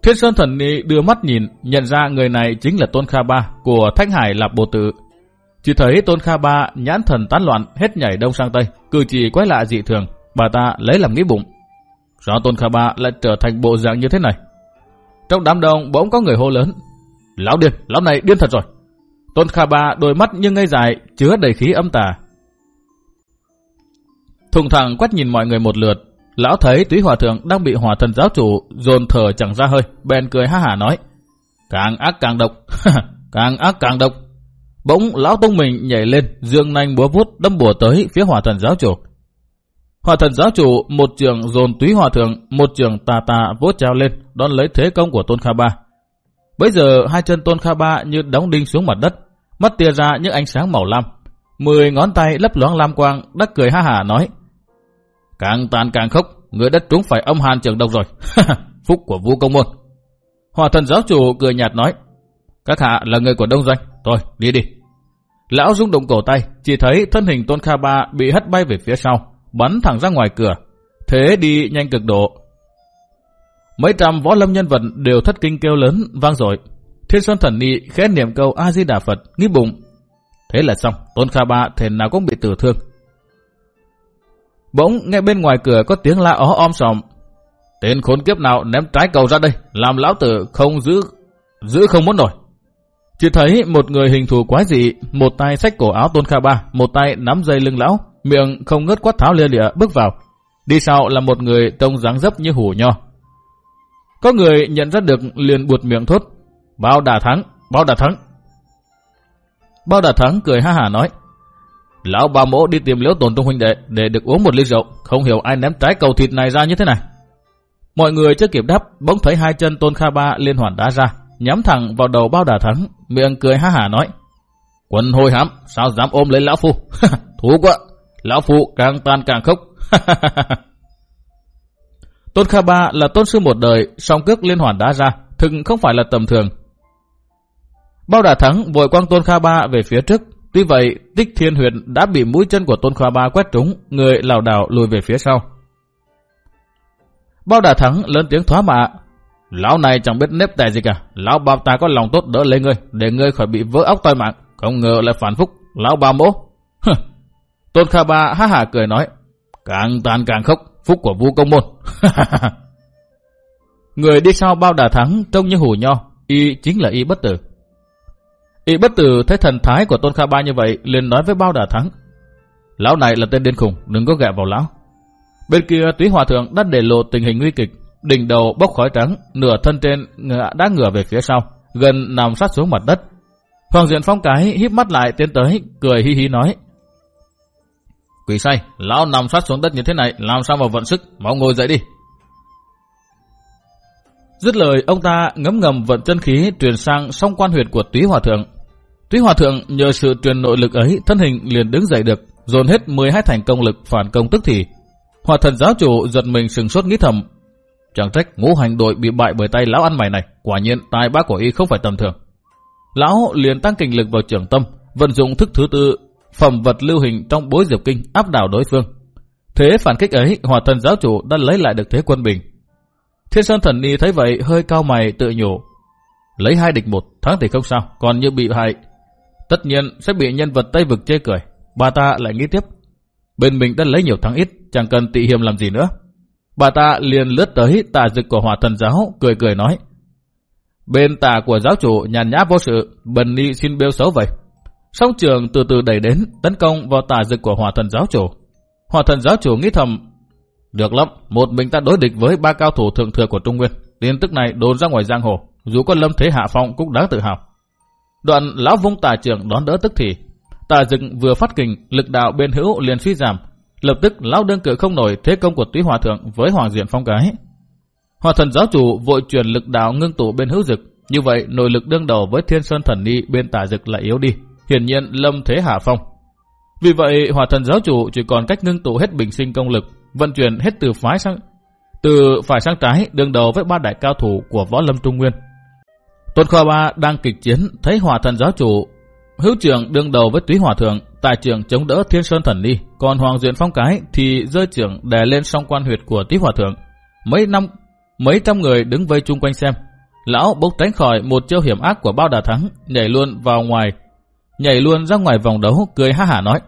Thiên Sơn Thần Ni đưa mắt nhìn, nhận ra người này chính là Tôn Kha Ba của Thanh Hải Lạp Bồ Tự. Chỉ thấy Tôn Kha Ba nhãn thần tán loạn, hết nhảy đông sang tây, cử chỉ quái lạ dị thường, bà ta lấy làm nghĩ bụng. Sao Tôn Kha Ba lại trở thành bộ dạng như thế này? Trong đám đông bỗng có người hô lớn. Lão điên, lão này điên thật rồi. Tôn Kha Ba đôi mắt như ngây dài, chứa đầy khí âm tà. Thùng thẳng quét nhìn mọi người một lượt, Lão thấy túy hòa thượng đang bị hòa thần giáo chủ dồn thở chẳng ra hơi, bèn cười ha hả nói. Càng ác càng độc, càng ác càng độc. Bỗng lão tông mình nhảy lên, dương nanh búa vút đâm bùa tới phía hòa thần giáo chủ. Hòa thần giáo chủ một trường dồn túy hòa thượng, một trường tà tà vốt trao lên, đón lấy thế công của Tôn Kha Ba. Bây giờ hai chân Tôn Kha Ba như đóng đinh xuống mặt đất, mắt tia ra những ánh sáng màu lam. Mười ngón tay lấp loáng lam quang, đắc cười ha hả nói. Càng tàn càng khốc, người đất trúng phải âm hàn trường độc rồi. Phúc của vũ công môn. Hòa thần giáo chủ cười nhạt nói. Các hạ là người của đông doanh. Thôi, đi đi. Lão rung động cổ tay, chỉ thấy thân hình Tôn Kha Ba bị hất bay về phía sau, bắn thẳng ra ngoài cửa. Thế đi nhanh cực độ. Mấy trăm võ lâm nhân vật đều thất kinh kêu lớn, vang dội. Thiên Sơn Thần Nị khẽ niệm câu A-di-đà Phật, nghĩ bụng. Thế là xong, Tôn Kha Ba thể nào cũng bị tử thương. Bỗng nghe bên ngoài cửa có tiếng la ó om sòm. Tên khốn kiếp nào ném trái cầu ra đây, làm lão tử không giữ, giữ không muốn nổi. Chỉ thấy một người hình thù quái dị, một tay xách cổ áo tôn kha ba, một tay nắm dây lưng lão, miệng không ngớt quát tháo lia lịa bước vào. Đi sau là một người trông dáng dấp như hủ nho. Có người nhận ra được liền buột miệng thốt, bao đà thắng, bao đà thắng. Bao đà thắng cười ha hả nói, Lão bà mỗ đi tìm liễu tồn tung huynh đệ để được uống một ly rượu, không hiểu ai ném trái cầu thịt này ra như thế này. Mọi người chưa kịp đáp, bỗng thấy hai chân tôn kha ba liên hoàn đá ra, nhắm thẳng vào đầu bao đà thắng, miệng cười ha hả nói. Quân hôi hám, sao dám ôm lấy lão phu? Thú quá, lão phu càng tan càng khóc tôn Kha Ba là tôn sư một đời, song cước liên hoàn đá ra, thực không phải là tầm thường. Bao Đả thắng vội quăng tôn Kha Ba về phía trước. Tuy vậy, tích thiên huyền đã bị mũi chân của tôn Kha Ba quét trúng, người lảo đảo lùi về phía sau. Bao Đả thắng lớn tiếng thoá mạ. Lão này chẳng biết nếp tè gì cả. Lão bao ta có lòng tốt đỡ lấy ngươi, để ngươi khỏi bị vỡ óc toi mạng. Không ngờ lại phản phúc. Lão ba mỗ. Tôn Kha Ba ha hả cười nói. Càng tàn càng khốc, phúc của vu công môn. Người đi sau bao đà thắng trông như hủ nho, y chính là y bất tử. Y bất tử thấy thần thái của Tôn Kha Ba như vậy, liền nói với bao đà thắng. Lão này là tên điên khùng, đừng có gẹ vào lão. Bên kia túy hòa thượng đã để lộ tình hình nguy kịch, đỉnh đầu bốc khói trắng, nửa thân trên đã ngửa về phía sau, gần nằm sát xuống mặt đất. Hoàng Diện Phong cái híp mắt lại tiến tới, cười hi hi nói. Quỷ say, lão nằm sát xuống đất như thế này, làm sao mà vận sức, mau ngồi dậy đi. Dứt lời, ông ta ngấm ngầm vận chân khí truyền sang song quan huyệt của túy hòa thượng. Túy hòa thượng nhờ sự truyền nội lực ấy, thân hình liền đứng dậy được, dồn hết 12 thành công lực phản công tức thì. Hòa thần giáo chủ giật mình sừng sốt nghĩ thầm. Chẳng trách ngũ hành đội bị bại bởi tay lão ăn mày này, quả nhiên tài bác của y không phải tầm thường. Lão liền tăng kinh lực vào trưởng tâm, vận dụng thức thứ tư, phẩm vật lưu hình trong bối diệp kinh áp đảo đối phương. Thế phản kích ấy, hòa thần giáo chủ đã lấy lại được thế quân bình. Thiên Sơn Thần Ni thấy vậy hơi cao mày tự nhủ. Lấy hai địch một, thắng thì không sao, còn như bị hại. Tất nhiên sẽ bị nhân vật Tây Vực chê cười. Bà ta lại nghĩ tiếp. Bên mình đã lấy nhiều thắng ít, chẳng cần tị hiềm làm gì nữa. Bà ta liền lướt tới tà dực của hòa thần giáo, cười cười nói. Bên tà của giáo chủ nhàn nhã vô sự, bần ni xin bêu xấu vậy. Song trường từ từ đẩy đến, tấn công vào tà dực của hòa thần giáo chủ. Hòa thần giáo chủ nghĩ thầm, được lắm, một mình ta đối địch với ba cao thủ thượng thừa của Trung Nguyên. Tin tức này đồn ra ngoài giang hồ, dù có lâm thế hạ phong cũng đáng tự hào. Đoạn lão vung tà trưởng đón đỡ tức thì. Tà dực vừa phát kình, lực đạo bên hữu liền suy giảm, Lập tức lão đơn cự không nổi thế công của túy hòa thượng với hoàng diện phong cái. Hòa thần giáo chủ vội chuyển lực đạo ngưng tụ bên hữu dực. Như vậy nội lực đương đầu với thiên sơn thần ni bên tà dực lại yếu đi. Hiển nhiên lâm thế hạ phong. Vì vậy hòa thần giáo chủ chỉ còn cách ngưng tụ hết bình sinh công lực, vận chuyển hết từ phái sang từ phải sang trái đương đầu với ba đại cao thủ của võ lâm trung nguyên. Tôn khoa Ba đang kịch chiến thấy hòa thần giáo chủ hữu trưởng đương đầu với túy hòa thượng Tài trưởng chống đỡ thiên sơn thần đi, còn Hoàng Duyện Phong cái thì rơi trưởng đè lên song quan huyệt của túy hòa thượng. Mấy năm, mấy trăm người đứng vây chung quanh xem. Lão bốc tránh khỏi một chiêu hiểm ác của bao đà thắng, nhảy luôn vào ngoài, nhảy luôn ra ngoài vòng đấu, cười ha hả nói.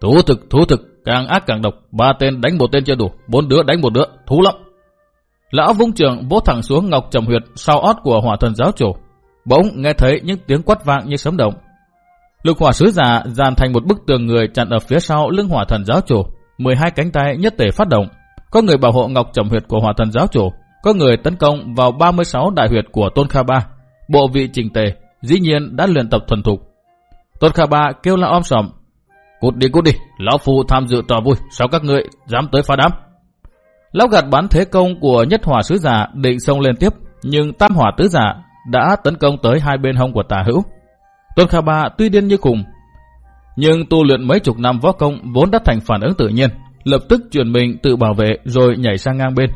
Thú thực, thú thực, càng ác càng độc, ba tên đánh một tên chưa đủ, bốn đứa đánh một đứa, thú lắm. Lão vung trường vỗ thẳng xuống ngọc trầm huyệt sau ót của hỏa thần giáo chủ. Bỗng nghe thấy những tiếng quát vang như sấm động, Lục hỏa sứ giả dàn thành một bức tường người chặn ở phía sau lưng hỏa thần giáo chủ. 12 cánh tay nhất tề phát động. Có người bảo hộ ngọc trầm huyệt của hỏa thần giáo chủ. Có người tấn công vào 36 đại huyệt của Tôn Kha Ba. Bộ vị trình tề, dĩ nhiên đã luyện tập thuần thục. Tôn Khả Ba kêu là om sòm. Cút đi cút đi, lão phu tham dự trò vui, sao các ngươi dám tới phá đám? Lão gạt bắn thế công của nhất hỏa sứ giả định xông lên tiếp, nhưng tam hỏa tứ giả đã tấn công tới hai bên hông của tà hữu. Tôn Kha Ba tuy điên như cùng, nhưng tu luyện mấy chục năm võ công vốn đã thành phản ứng tự nhiên, lập tức chuyển mình tự bảo vệ rồi nhảy sang ngang bên.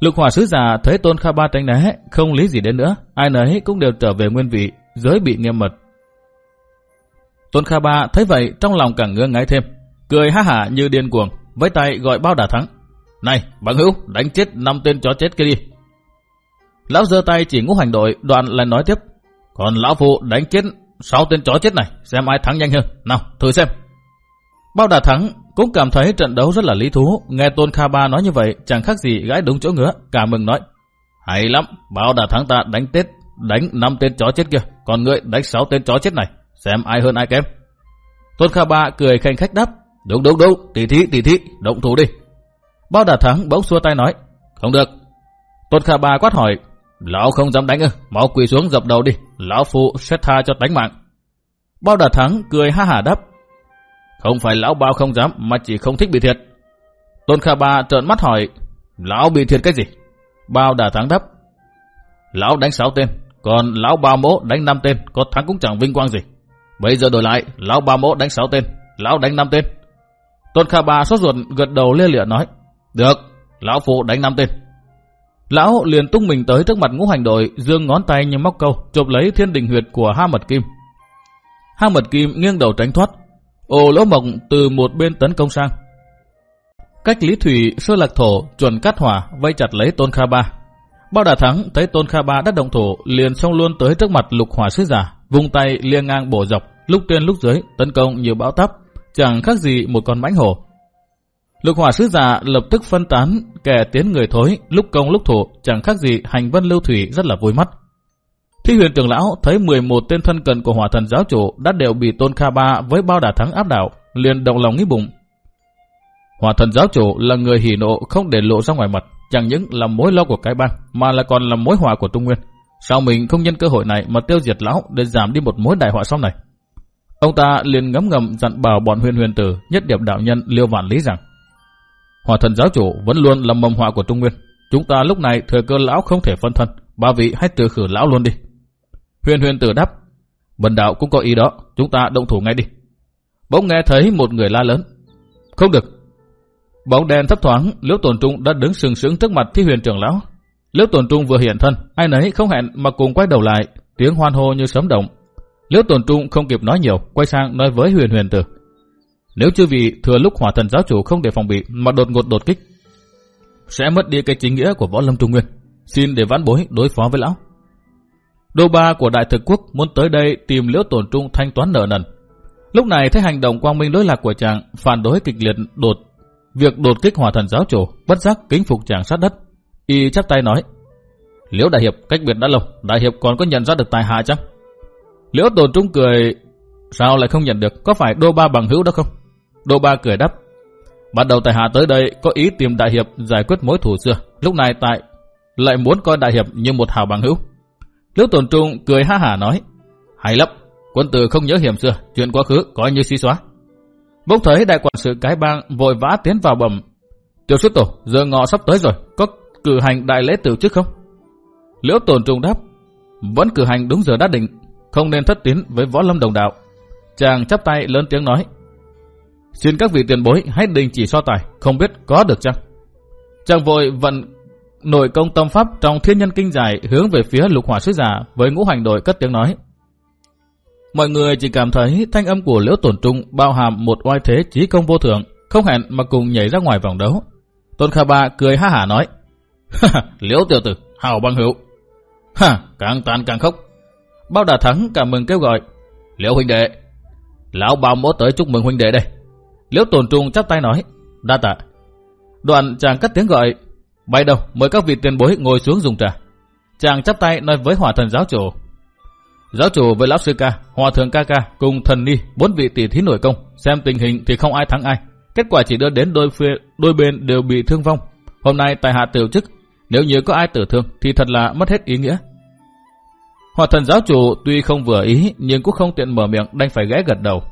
Lục hỏa sứ giả thấy Tôn Kha Ba tránh né, không lý gì đến nữa, ai nấy cũng đều trở về nguyên vị, giới bị nghiêm mật. Tôn Kha Ba thấy vậy trong lòng càng ngứa ngáy thêm, cười ha hả như điên cuồng, với tay gọi bao đà thắng. Này, bằng hữu, đánh chết năm tên chó chết kia đi. Lão giơ tay chỉ ngũ hành đội, đoạn lại nói tiếp. Còn lão phụ đánh chết sáu tên chó chết này, xem ai thắng nhanh hơn. Nào, thử xem. Bao đà thắng cũng cảm thấy trận đấu rất là lý thú. Nghe Tôn Kha Ba nói như vậy, chẳng khác gì gái đúng chỗ ngứa. Cả mừng nói, hay lắm, bao đà thắng ta đánh tết, đánh năm tên chó chết kia. Còn ngươi đánh sáu tên chó chết này, xem ai hơn ai kém. Tôn Kha Ba cười khanh khách đáp, đúng đúng đúng, tỷ thí tỷ thí, động thủ đi. Bao đà thắng bỗng xua tay nói, không được. Tôn Kha Ba quát hỏi, Lão không dám đánh ư, mau quỳ xuống dập đầu đi, lão phụ sẽ tha cho đánh mạng. Bao đà thắng cười ha hả đáp. Không phải lão bao không dám mà chỉ không thích bị thiệt. Tôn Kha Ba trợn mắt hỏi, lão bị thiệt cái gì? Bao đà thắng đáp. Lão đánh 6 tên, còn lão bao mỗ đánh 5 tên, có thắng cũng chẳng vinh quang gì. Bây giờ đổi lại, lão ba mỗ đánh 6 tên, lão đánh 5 tên. Tôn Kha Ba sốt ruột gật đầu lia lịa nói. Được, lão phụ đánh 5 tên. Lão liền tung mình tới trước mặt ngũ hành đội, dương ngón tay như móc câu, chụp lấy thiên đình huyệt của Ha Mật Kim. Ha Mật Kim nghiêng đầu tránh thoát, ồ lỗ mộng từ một bên tấn công sang. Cách Lý Thủy, Sơ Lạc Thổ, chuẩn cắt hỏa, vây chặt lấy Tôn Kha Ba. Bao đà thắng thấy Tôn Kha Ba đã động thủ, liền xông luôn tới trước mặt lục hỏa sứ giả, vung tay liêng ngang bổ dọc, lúc trên lúc dưới, tấn công như bão táp, chẳng khác gì một con mãnh hổ. Lục hỏa sứ giả lập tức phân tán, kẻ tiến người thối, lúc công lúc thủ, chẳng khác gì hành vân lưu thủy rất là vui mắt. Thi huyền trưởng lão thấy 11 tên thân cận của hỏa thần giáo chủ đã đều bị tôn kha ba với bao đả thắng áp đảo, liền động lòng nghĩ bụng. Hỏa thần giáo chủ là người hỉ nộ không để lộ ra ngoài mặt, chẳng những là mối lo của cái bang, mà là còn là mối họa của Trung Nguyên. Sao mình không nhân cơ hội này mà tiêu diệt lão để giảm đi một mối đại họa sau này? Ông ta liền ngấm ngầm dặn bảo bọn huyền huyền tử nhất điểm đạo nhân liêu vạn lý rằng Hỏa thần giáo chủ vẫn luôn là mầm họa của Trung Nguyên. Chúng ta lúc này thời cơ lão không thể phân thân, ba vị hãy trừ khử lão luôn đi. Huyền huyền tử đáp, bần đạo cũng có ý đó, chúng ta động thủ ngay đi. Bỗng nghe thấy một người la lớn. Không được. Bóng đen thấp thoáng, Liễu Tồn Trung đã đứng sừng sững trước mặt thi huyền trưởng lão. Liễu Tồn Trung vừa hiện thân, ai nấy không hẹn mà cùng quay đầu lại, tiếng hoan hô như sấm động. Liễu Tồn Trung không kịp nói nhiều, quay sang nói với huyền huyền tử. Nếu chưa vì thừa lúc hỏa thần giáo chủ không để phòng bị mà đột ngột đột kích, sẽ mất đi cái chính nghĩa của võ lâm trung nguyên. Xin để vãn bối đối phó với lão. Đô ba của đại thực quốc muốn tới đây tìm liễu Tồn trung thanh toán nợ nần. Lúc này thấy hành động quang minh đối lạc của chàng phản đối kịch liệt đột việc đột kích hỏa thần giáo chủ, bất giác kính phục chàng sát đất. Y chắp tay nói, Liễu đại hiệp cách biệt đã lâu, đại hiệp còn có nhận ra được tài hạ chăng? Liễu tổn trung cười, sao lại không nhận được, có phải đô ba bằng hữu đó không? Đô Ba cười đáp. Bắt đầu tài hạ tới đây có ý tìm đại hiệp giải quyết mối thù xưa. Lúc này tại lại muốn coi đại hiệp như một hào bằng hữu. Liễu Tồn Trung cười ha hả nói. Hay lắm, quân tử không nhớ hiểm xưa, chuyện quá khứ coi như xí xóa. Bỗng thấy đại quản sự cái bang vội vã tiến vào bẩm. Tiểu sư tổ, giờ ngọ sắp tới rồi, có cử hành đại lễ tử trước không? Liễu Tồn Trung đáp. Vẫn cử hành đúng giờ đã định, không nên thất tiến với võ lâm đồng đạo. Chàng chắp tay lớn tiếng nói. Xin các vị tiền bối hãy đình chỉ so tài, không biết có được chăng? Chàng vội vận nội công tâm pháp trong thiên nhân kinh giải hướng về phía lục hỏa sứ giả với ngũ hành đội cất tiếng nói. Mọi người chỉ cảm thấy thanh âm của liễu tổn trung bao hàm một oai thế trí công vô thượng, không hẹn mà cùng nhảy ra ngoài vòng đấu. Tôn Kha Ba cười ha hả nói, liễu tiểu tử, hào băng hữu. Ha, càng tàn càng khóc. Bao đà thắng cảm mừng kêu gọi, liễu huynh đệ, lão bao mỗ tới chúc mừng huynh đệ đây. Liễu tồn trung chắp tay nói, đa tạ. Đoạn chàng cất tiếng gọi, bay đâu, mời các vị tiền bối ngồi xuống dùng trà. Chàng chắp tay nói với hỏa thần giáo chủ. Giáo chủ với lão sư ca, hòa thượng ca ca cùng thần ni, bốn vị tỷ thí nổi công, xem tình hình thì không ai thắng ai. Kết quả chỉ đưa đến đôi phía, đôi bên đều bị thương vong. Hôm nay tại hạ tiểu chức, nếu như có ai tử thương thì thật là mất hết ý nghĩa. Hòa thần giáo chủ tuy không vừa ý nhưng cũng không tiện mở miệng đành phải ghé gật đầu.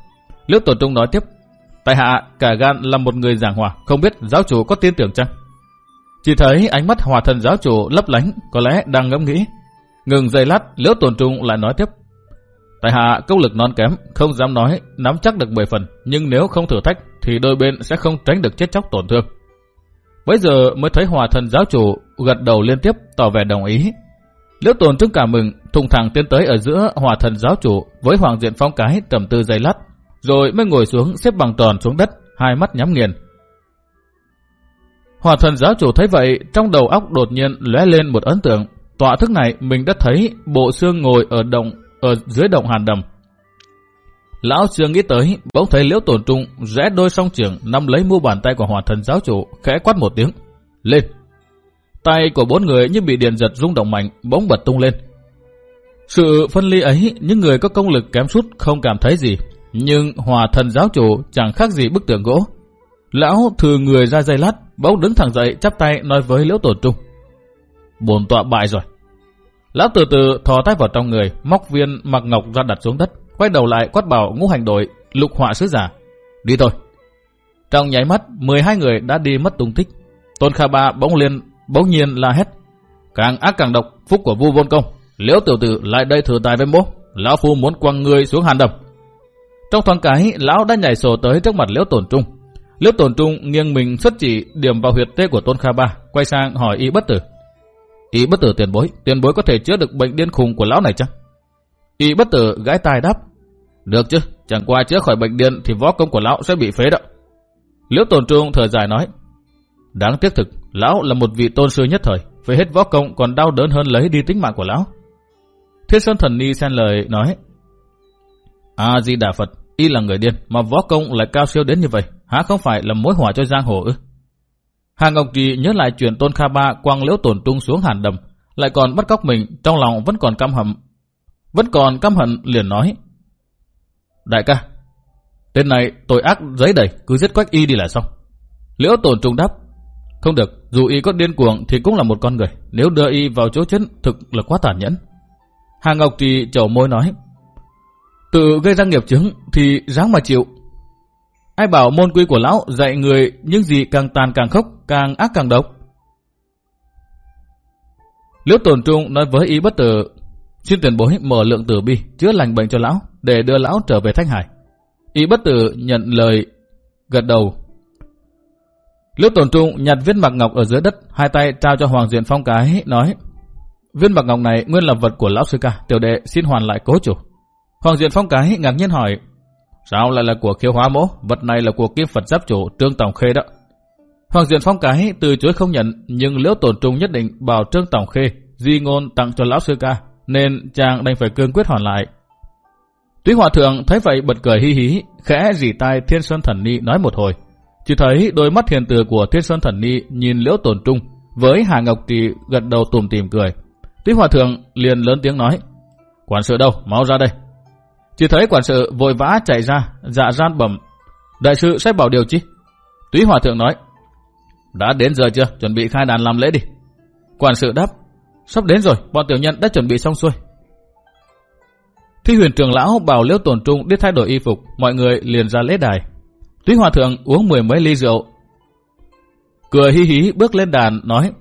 Liễu tổ trung nói tiếp, Tại hạ cả gan là một người giảng hòa, không biết giáo chủ có tin tưởng chăng? Chỉ thấy ánh mắt hòa thần giáo chủ lấp lánh, có lẽ đang ngẫm nghĩ. Ngừng giây lát, liễu tồn trung lại nói tiếp. Tại hạ công lực non kém, không dám nói, nắm chắc được 10 phần, nhưng nếu không thử thách, thì đôi bên sẽ không tránh được chết chóc tổn thương. Bây giờ mới thấy hòa thần giáo chủ gật đầu liên tiếp tỏ vẻ đồng ý. Liễu tồn trung cảm mừng, thùng thẳng tiến tới ở giữa hòa thần giáo chủ với hoàng diện phong cái trầm tư giây lát, rồi mới ngồi xuống xếp bằng tròn xuống đất, hai mắt nhắm nghiền. Hòa thần giáo chủ thấy vậy, trong đầu óc đột nhiên lóe lên một ấn tượng. Tọa thức này mình đã thấy bộ xương ngồi ở động ở dưới động hàn đầm. Lão xương nghĩ tới, bỗng thấy liễu tổn trung rẽ đôi song trưởng nắm lấy mu bàn tay của hòa thần giáo chủ, khẽ quát một tiếng. Lên! Tay của bốn người như bị điện giật rung động mạnh, bỗng bật tung lên. Sự phân ly ấy, những người có công lực kém sút không cảm thấy gì, nhưng hòa thần giáo chủ chẳng khác gì bức tượng gỗ. Lão thừa người ra dây lát, bỗng đứng thẳng dậy chắp tay nói với liễu tổn trung. Bồn tọa bại rồi. Lão từ từ thò tay vào trong người, móc viên mặc ngọc ra đặt xuống đất, quay đầu lại quát bảo ngũ hành đội, lục họa sứ giả. Đi thôi. Trong nháy mắt, 12 người đã đi mất tung tích. Tôn Kha Ba bỗng liền, bỗng nhiên la hét. Càng ác càng độc, phúc của vua vôn công. Liễu tiểu tử lại đây thử tài với bố. Lão phu muốn quăng người xuống hàn đầm. Trong thoáng cái, lão đã nhảy sổ tới trước mặt Liễu Tổn Trung. Liễu Tổn Trung nghiêng mình xuất chỉ điểm vào huyệt tê của Tôn Kha Ba, quay sang hỏi y bất tử. Y bất tử tiền bối, tiền bối có thể chữa được bệnh điên khùng của lão này chăng? Y bất tử gãi tai đáp. Được chứ, chẳng qua chữa khỏi bệnh điên thì võ công của lão sẽ bị phế đó. Liễu Tồn Trung thở dài nói. Đáng tiếc thực, lão là một vị tôn sư nhất thời, phải hết võ công còn đau đớn hơn lấy đi tính mạng của lão. Thiết Sơn Thần Ni xen lời nói. A-di-đà Phật, y là người điên mà võ công lại cao siêu đến như vậy, há không phải là mối hỏa cho giang hồ ư? Hà Ngọc Kỳ nhớ lại chuyện Tôn Kha Ba quăng liễu tổn trung xuống hàn đầm, lại còn bắt cóc mình, trong lòng vẫn còn căm hận. Vẫn còn căm hận liền nói. Đại ca, tên này tội ác giấy đầy, cứ giết quách y đi là xong. Liễu tổn trung đáp. Không được, dù y có điên cuồng thì cũng là một con người, nếu đưa y vào chỗ chết thực là quá tàn nhẫn. Hà Ngọc Trì chầu môi nói. Tự gây ra nghiệp chứng thì ráng mà chịu. Ai bảo môn quy của lão dạy người những gì càng tàn càng khốc, càng ác càng độc. Liễu tổn trung nói với ý bất tử, xin tiền bối mở lượng tử bi, chữa lành bệnh cho lão, để đưa lão trở về Thanh Hải. Ý bất tử nhận lời, gật đầu. Liễu tổn trung nhặt viên mặc ngọc ở dưới đất, hai tay trao cho Hoàng Diện Phong cái, nói, viên mặc ngọc này nguyên là vật của lão sư ca, tiểu đệ xin hoàn lại cố chủ. Hoàng Diện Phong cái ngạc nhiên hỏi, sao lại là của khiêu hóa mỗ, vật này là của kim Phật giáp chủ Trương tổng Khê đó. Hoàng Diện Phong cái từ chối không nhận, nhưng Liễu Tổn Trung nhất định bảo Trương tổng Khê di ngôn tặng cho lão sư ca, nên chàng đành phải cương quyết hoàn lại. tuy Hòa Thượng thấy vậy bật cười hi hí, khẽ dì tai Thiên Sơn Thần Ni nói một hồi. Chỉ thấy đôi mắt hiền từ của Thiên Sơn Thần Ni nhìn Liễu Tổn Trung, với Hà Ngọc Trì gật đầu tùm tìm cười. tuy Hòa Thượng liền lớn tiếng nói, Quản sự đâu, mau ra đây. Chỉ thấy quản sự vội vã chạy ra, dạ gian bẩm. Đại sự sẽ bảo điều chi? Túy Hòa Thượng nói, đã đến giờ chưa? Chuẩn bị khai đàn làm lễ đi. Quản sự đáp. Sắp đến rồi, bọn tiểu nhân đã chuẩn bị xong xuôi. Thi huyền trường lão bảo liễu tổn trung đi thay đổi y phục, mọi người liền ra lễ đài. Túy hòa thượng uống mười mấy ly rượu. Cười hí hí bước lên đàn nói.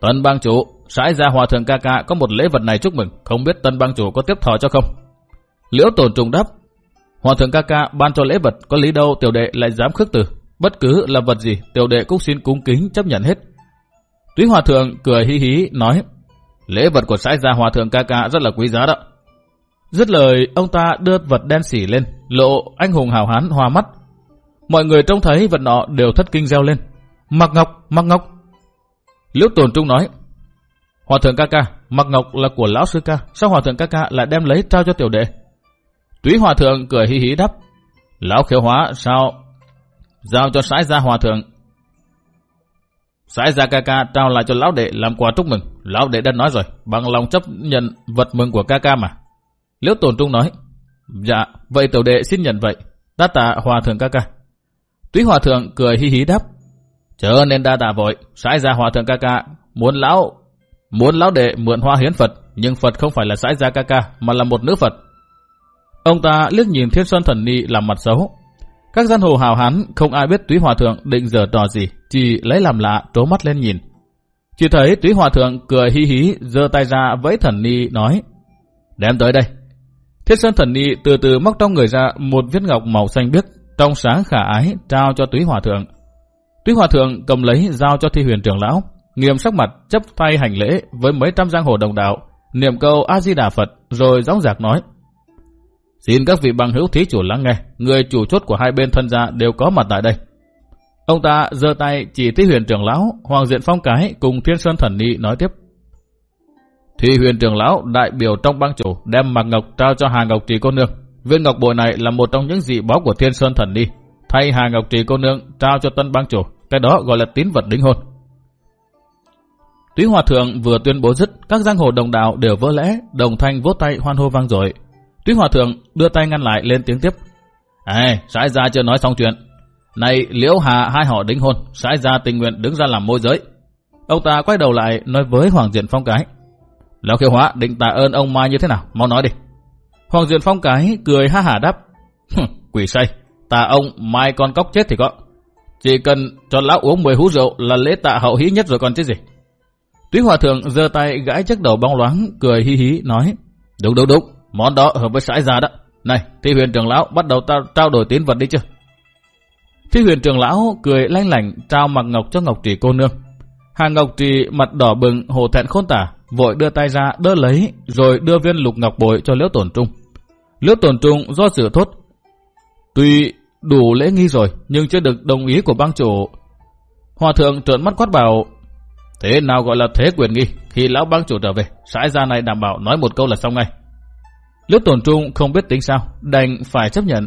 Tân bang chủ, sãi ra hòa thượng ca ca có một lễ vật này chúc mừng, không biết tân bang chủ có tiếp thọ cho không? Liễu tổn trung đáp. Hòa thượng ca ca ban cho lễ vật, có lý đâu tiểu đệ lại dám khước từ. Bất cứ là vật gì, tiểu đệ cũng xin cúng kính chấp nhận hết. Túy Hòa Thượng cười hí hí nói, lễ vật của sãi gia Hòa Thượng ca ca rất là quý giá đó. Dứt lời, ông ta đưa vật đen xỉ lên, lộ anh hùng hào hán hoa mắt. Mọi người trông thấy vật nọ đều thất kinh reo lên. Mặc Ngọc, Mặc Ngọc. Liễu Tồn Trung nói, Hòa Thượng ca ca, Mặc Ngọc là của Lão Sư ca, sao Hòa Thượng ca ca lại đem lấy trao cho tiểu đệ? Túy Hòa Thượng cười hí hí đáp, Lão khiếu hóa sao giao cho sái gia hòa thượng. Sái gia ca ca trao lại cho lão đệ làm quà chúc mừng. Lão đệ đã nói rồi, bằng lòng chấp nhận vật mừng của ca ca mà. Liễu tổn trung nói, dạ, vậy tiểu đệ xin nhận vậy. Đa tạ hòa thượng ca ca. Túy hòa thượng cười hí hí đáp, chớ nên đa tạ vội, sái gia hòa thượng ca ca, muốn lão muốn lão đệ mượn hoa hiến Phật, nhưng Phật không phải là sái gia ca ca, mà là một nữ Phật. Ông ta liếc nhìn Thiên xuân Thần Ni làm mặt xấu, các gian hồ hào hán không ai biết túy hòa thượng định giở trò gì, chỉ lấy làm lạ trố mắt lên nhìn. Chỉ thấy túy hòa thượng cười hí hí, giơ tay ra vẫy thần ni nói, đem tới đây. Thiết sơn thần ni từ từ móc trong người ra một viên ngọc màu xanh biếc, trong sáng khả ái trao cho túy hòa thượng. Túy hòa thượng cầm lấy giao cho thi huyền trưởng lão, nghiêm sắc mặt chấp tay hành lễ với mấy trăm giang hồ đồng đạo, niệm câu A Di Đà Phật rồi dõng dạc nói: Xin các vị bằng hữu thí chủ lắng nghe, người chủ chốt của hai bên thân gia đều có mặt tại đây. Ông ta giơ tay chỉ tới huyền trưởng lão, Hoàng Diện Phong Cái cùng Thiên Sơn Thần Ni nói tiếp. Thì huyền trưởng lão đại biểu trong bang chủ đem mạc ngọc trao cho Hà Ngọc Trì cô nương. Viên ngọc bội này là một trong những dị báo của Thiên Sơn Thần Ni. Thay Hà Ngọc Trì cô nương trao cho tân bang chủ, cái đó gọi là tín vật đính hôn. Túy Hòa Thượng vừa tuyên bố dứt, các giang hồ đồng đạo đều vỡ lẽ, đồng thanh vỗ tay hoan hô vang dội. Túy Hòa Thượng đưa tay ngăn lại lên tiếng tiếp. Ê, sãi ra chưa nói xong chuyện. Này, liễu hà hai họ đính hôn, sãi ra tình nguyện đứng ra làm môi giới. Ông ta quay đầu lại nói với Hoàng Diện Phong Cái. Lão khiêu hóa định tạ ơn ông Mai như thế nào, mau nói đi. Hoàng Diện Phong Cái cười ha hả đáp. Quỷ say, tạ ông Mai con cóc chết thì có. Chỉ cần cho lão uống 10 hú rượu là lễ tạ hậu hí nhất rồi còn chứ gì. Túy Hòa Thượng giơ tay gãi chiếc đầu bong loáng, cười hí hí nói. Đúng đúng đúng, Món đó hợp với sãi gia đó. Này, thi huyền trưởng lão bắt đầu ta trao đổi tín vật đi chưa? Thi huyền trưởng lão cười lanh lảnh trao mặt ngọc cho Ngọc Trì cô nương. Hàng Ngọc Trì mặt đỏ bừng hồ thẹn khôn tả, vội đưa tay ra đỡ lấy rồi đưa viên lục ngọc bội cho Liễu Tổn Trung. Liễu Tổn Trung do sự thốt. Tuy đủ lễ nghi rồi nhưng chưa được đồng ý của bang chủ. Hòa thượng trợn mắt quát bảo Thế nào gọi là thế quyền nghi Khi lão bang chủ trở về Sãi gia này đảm bảo nói một câu là xong ngay Lớp tổn trung không biết tính sao Đành phải chấp nhận.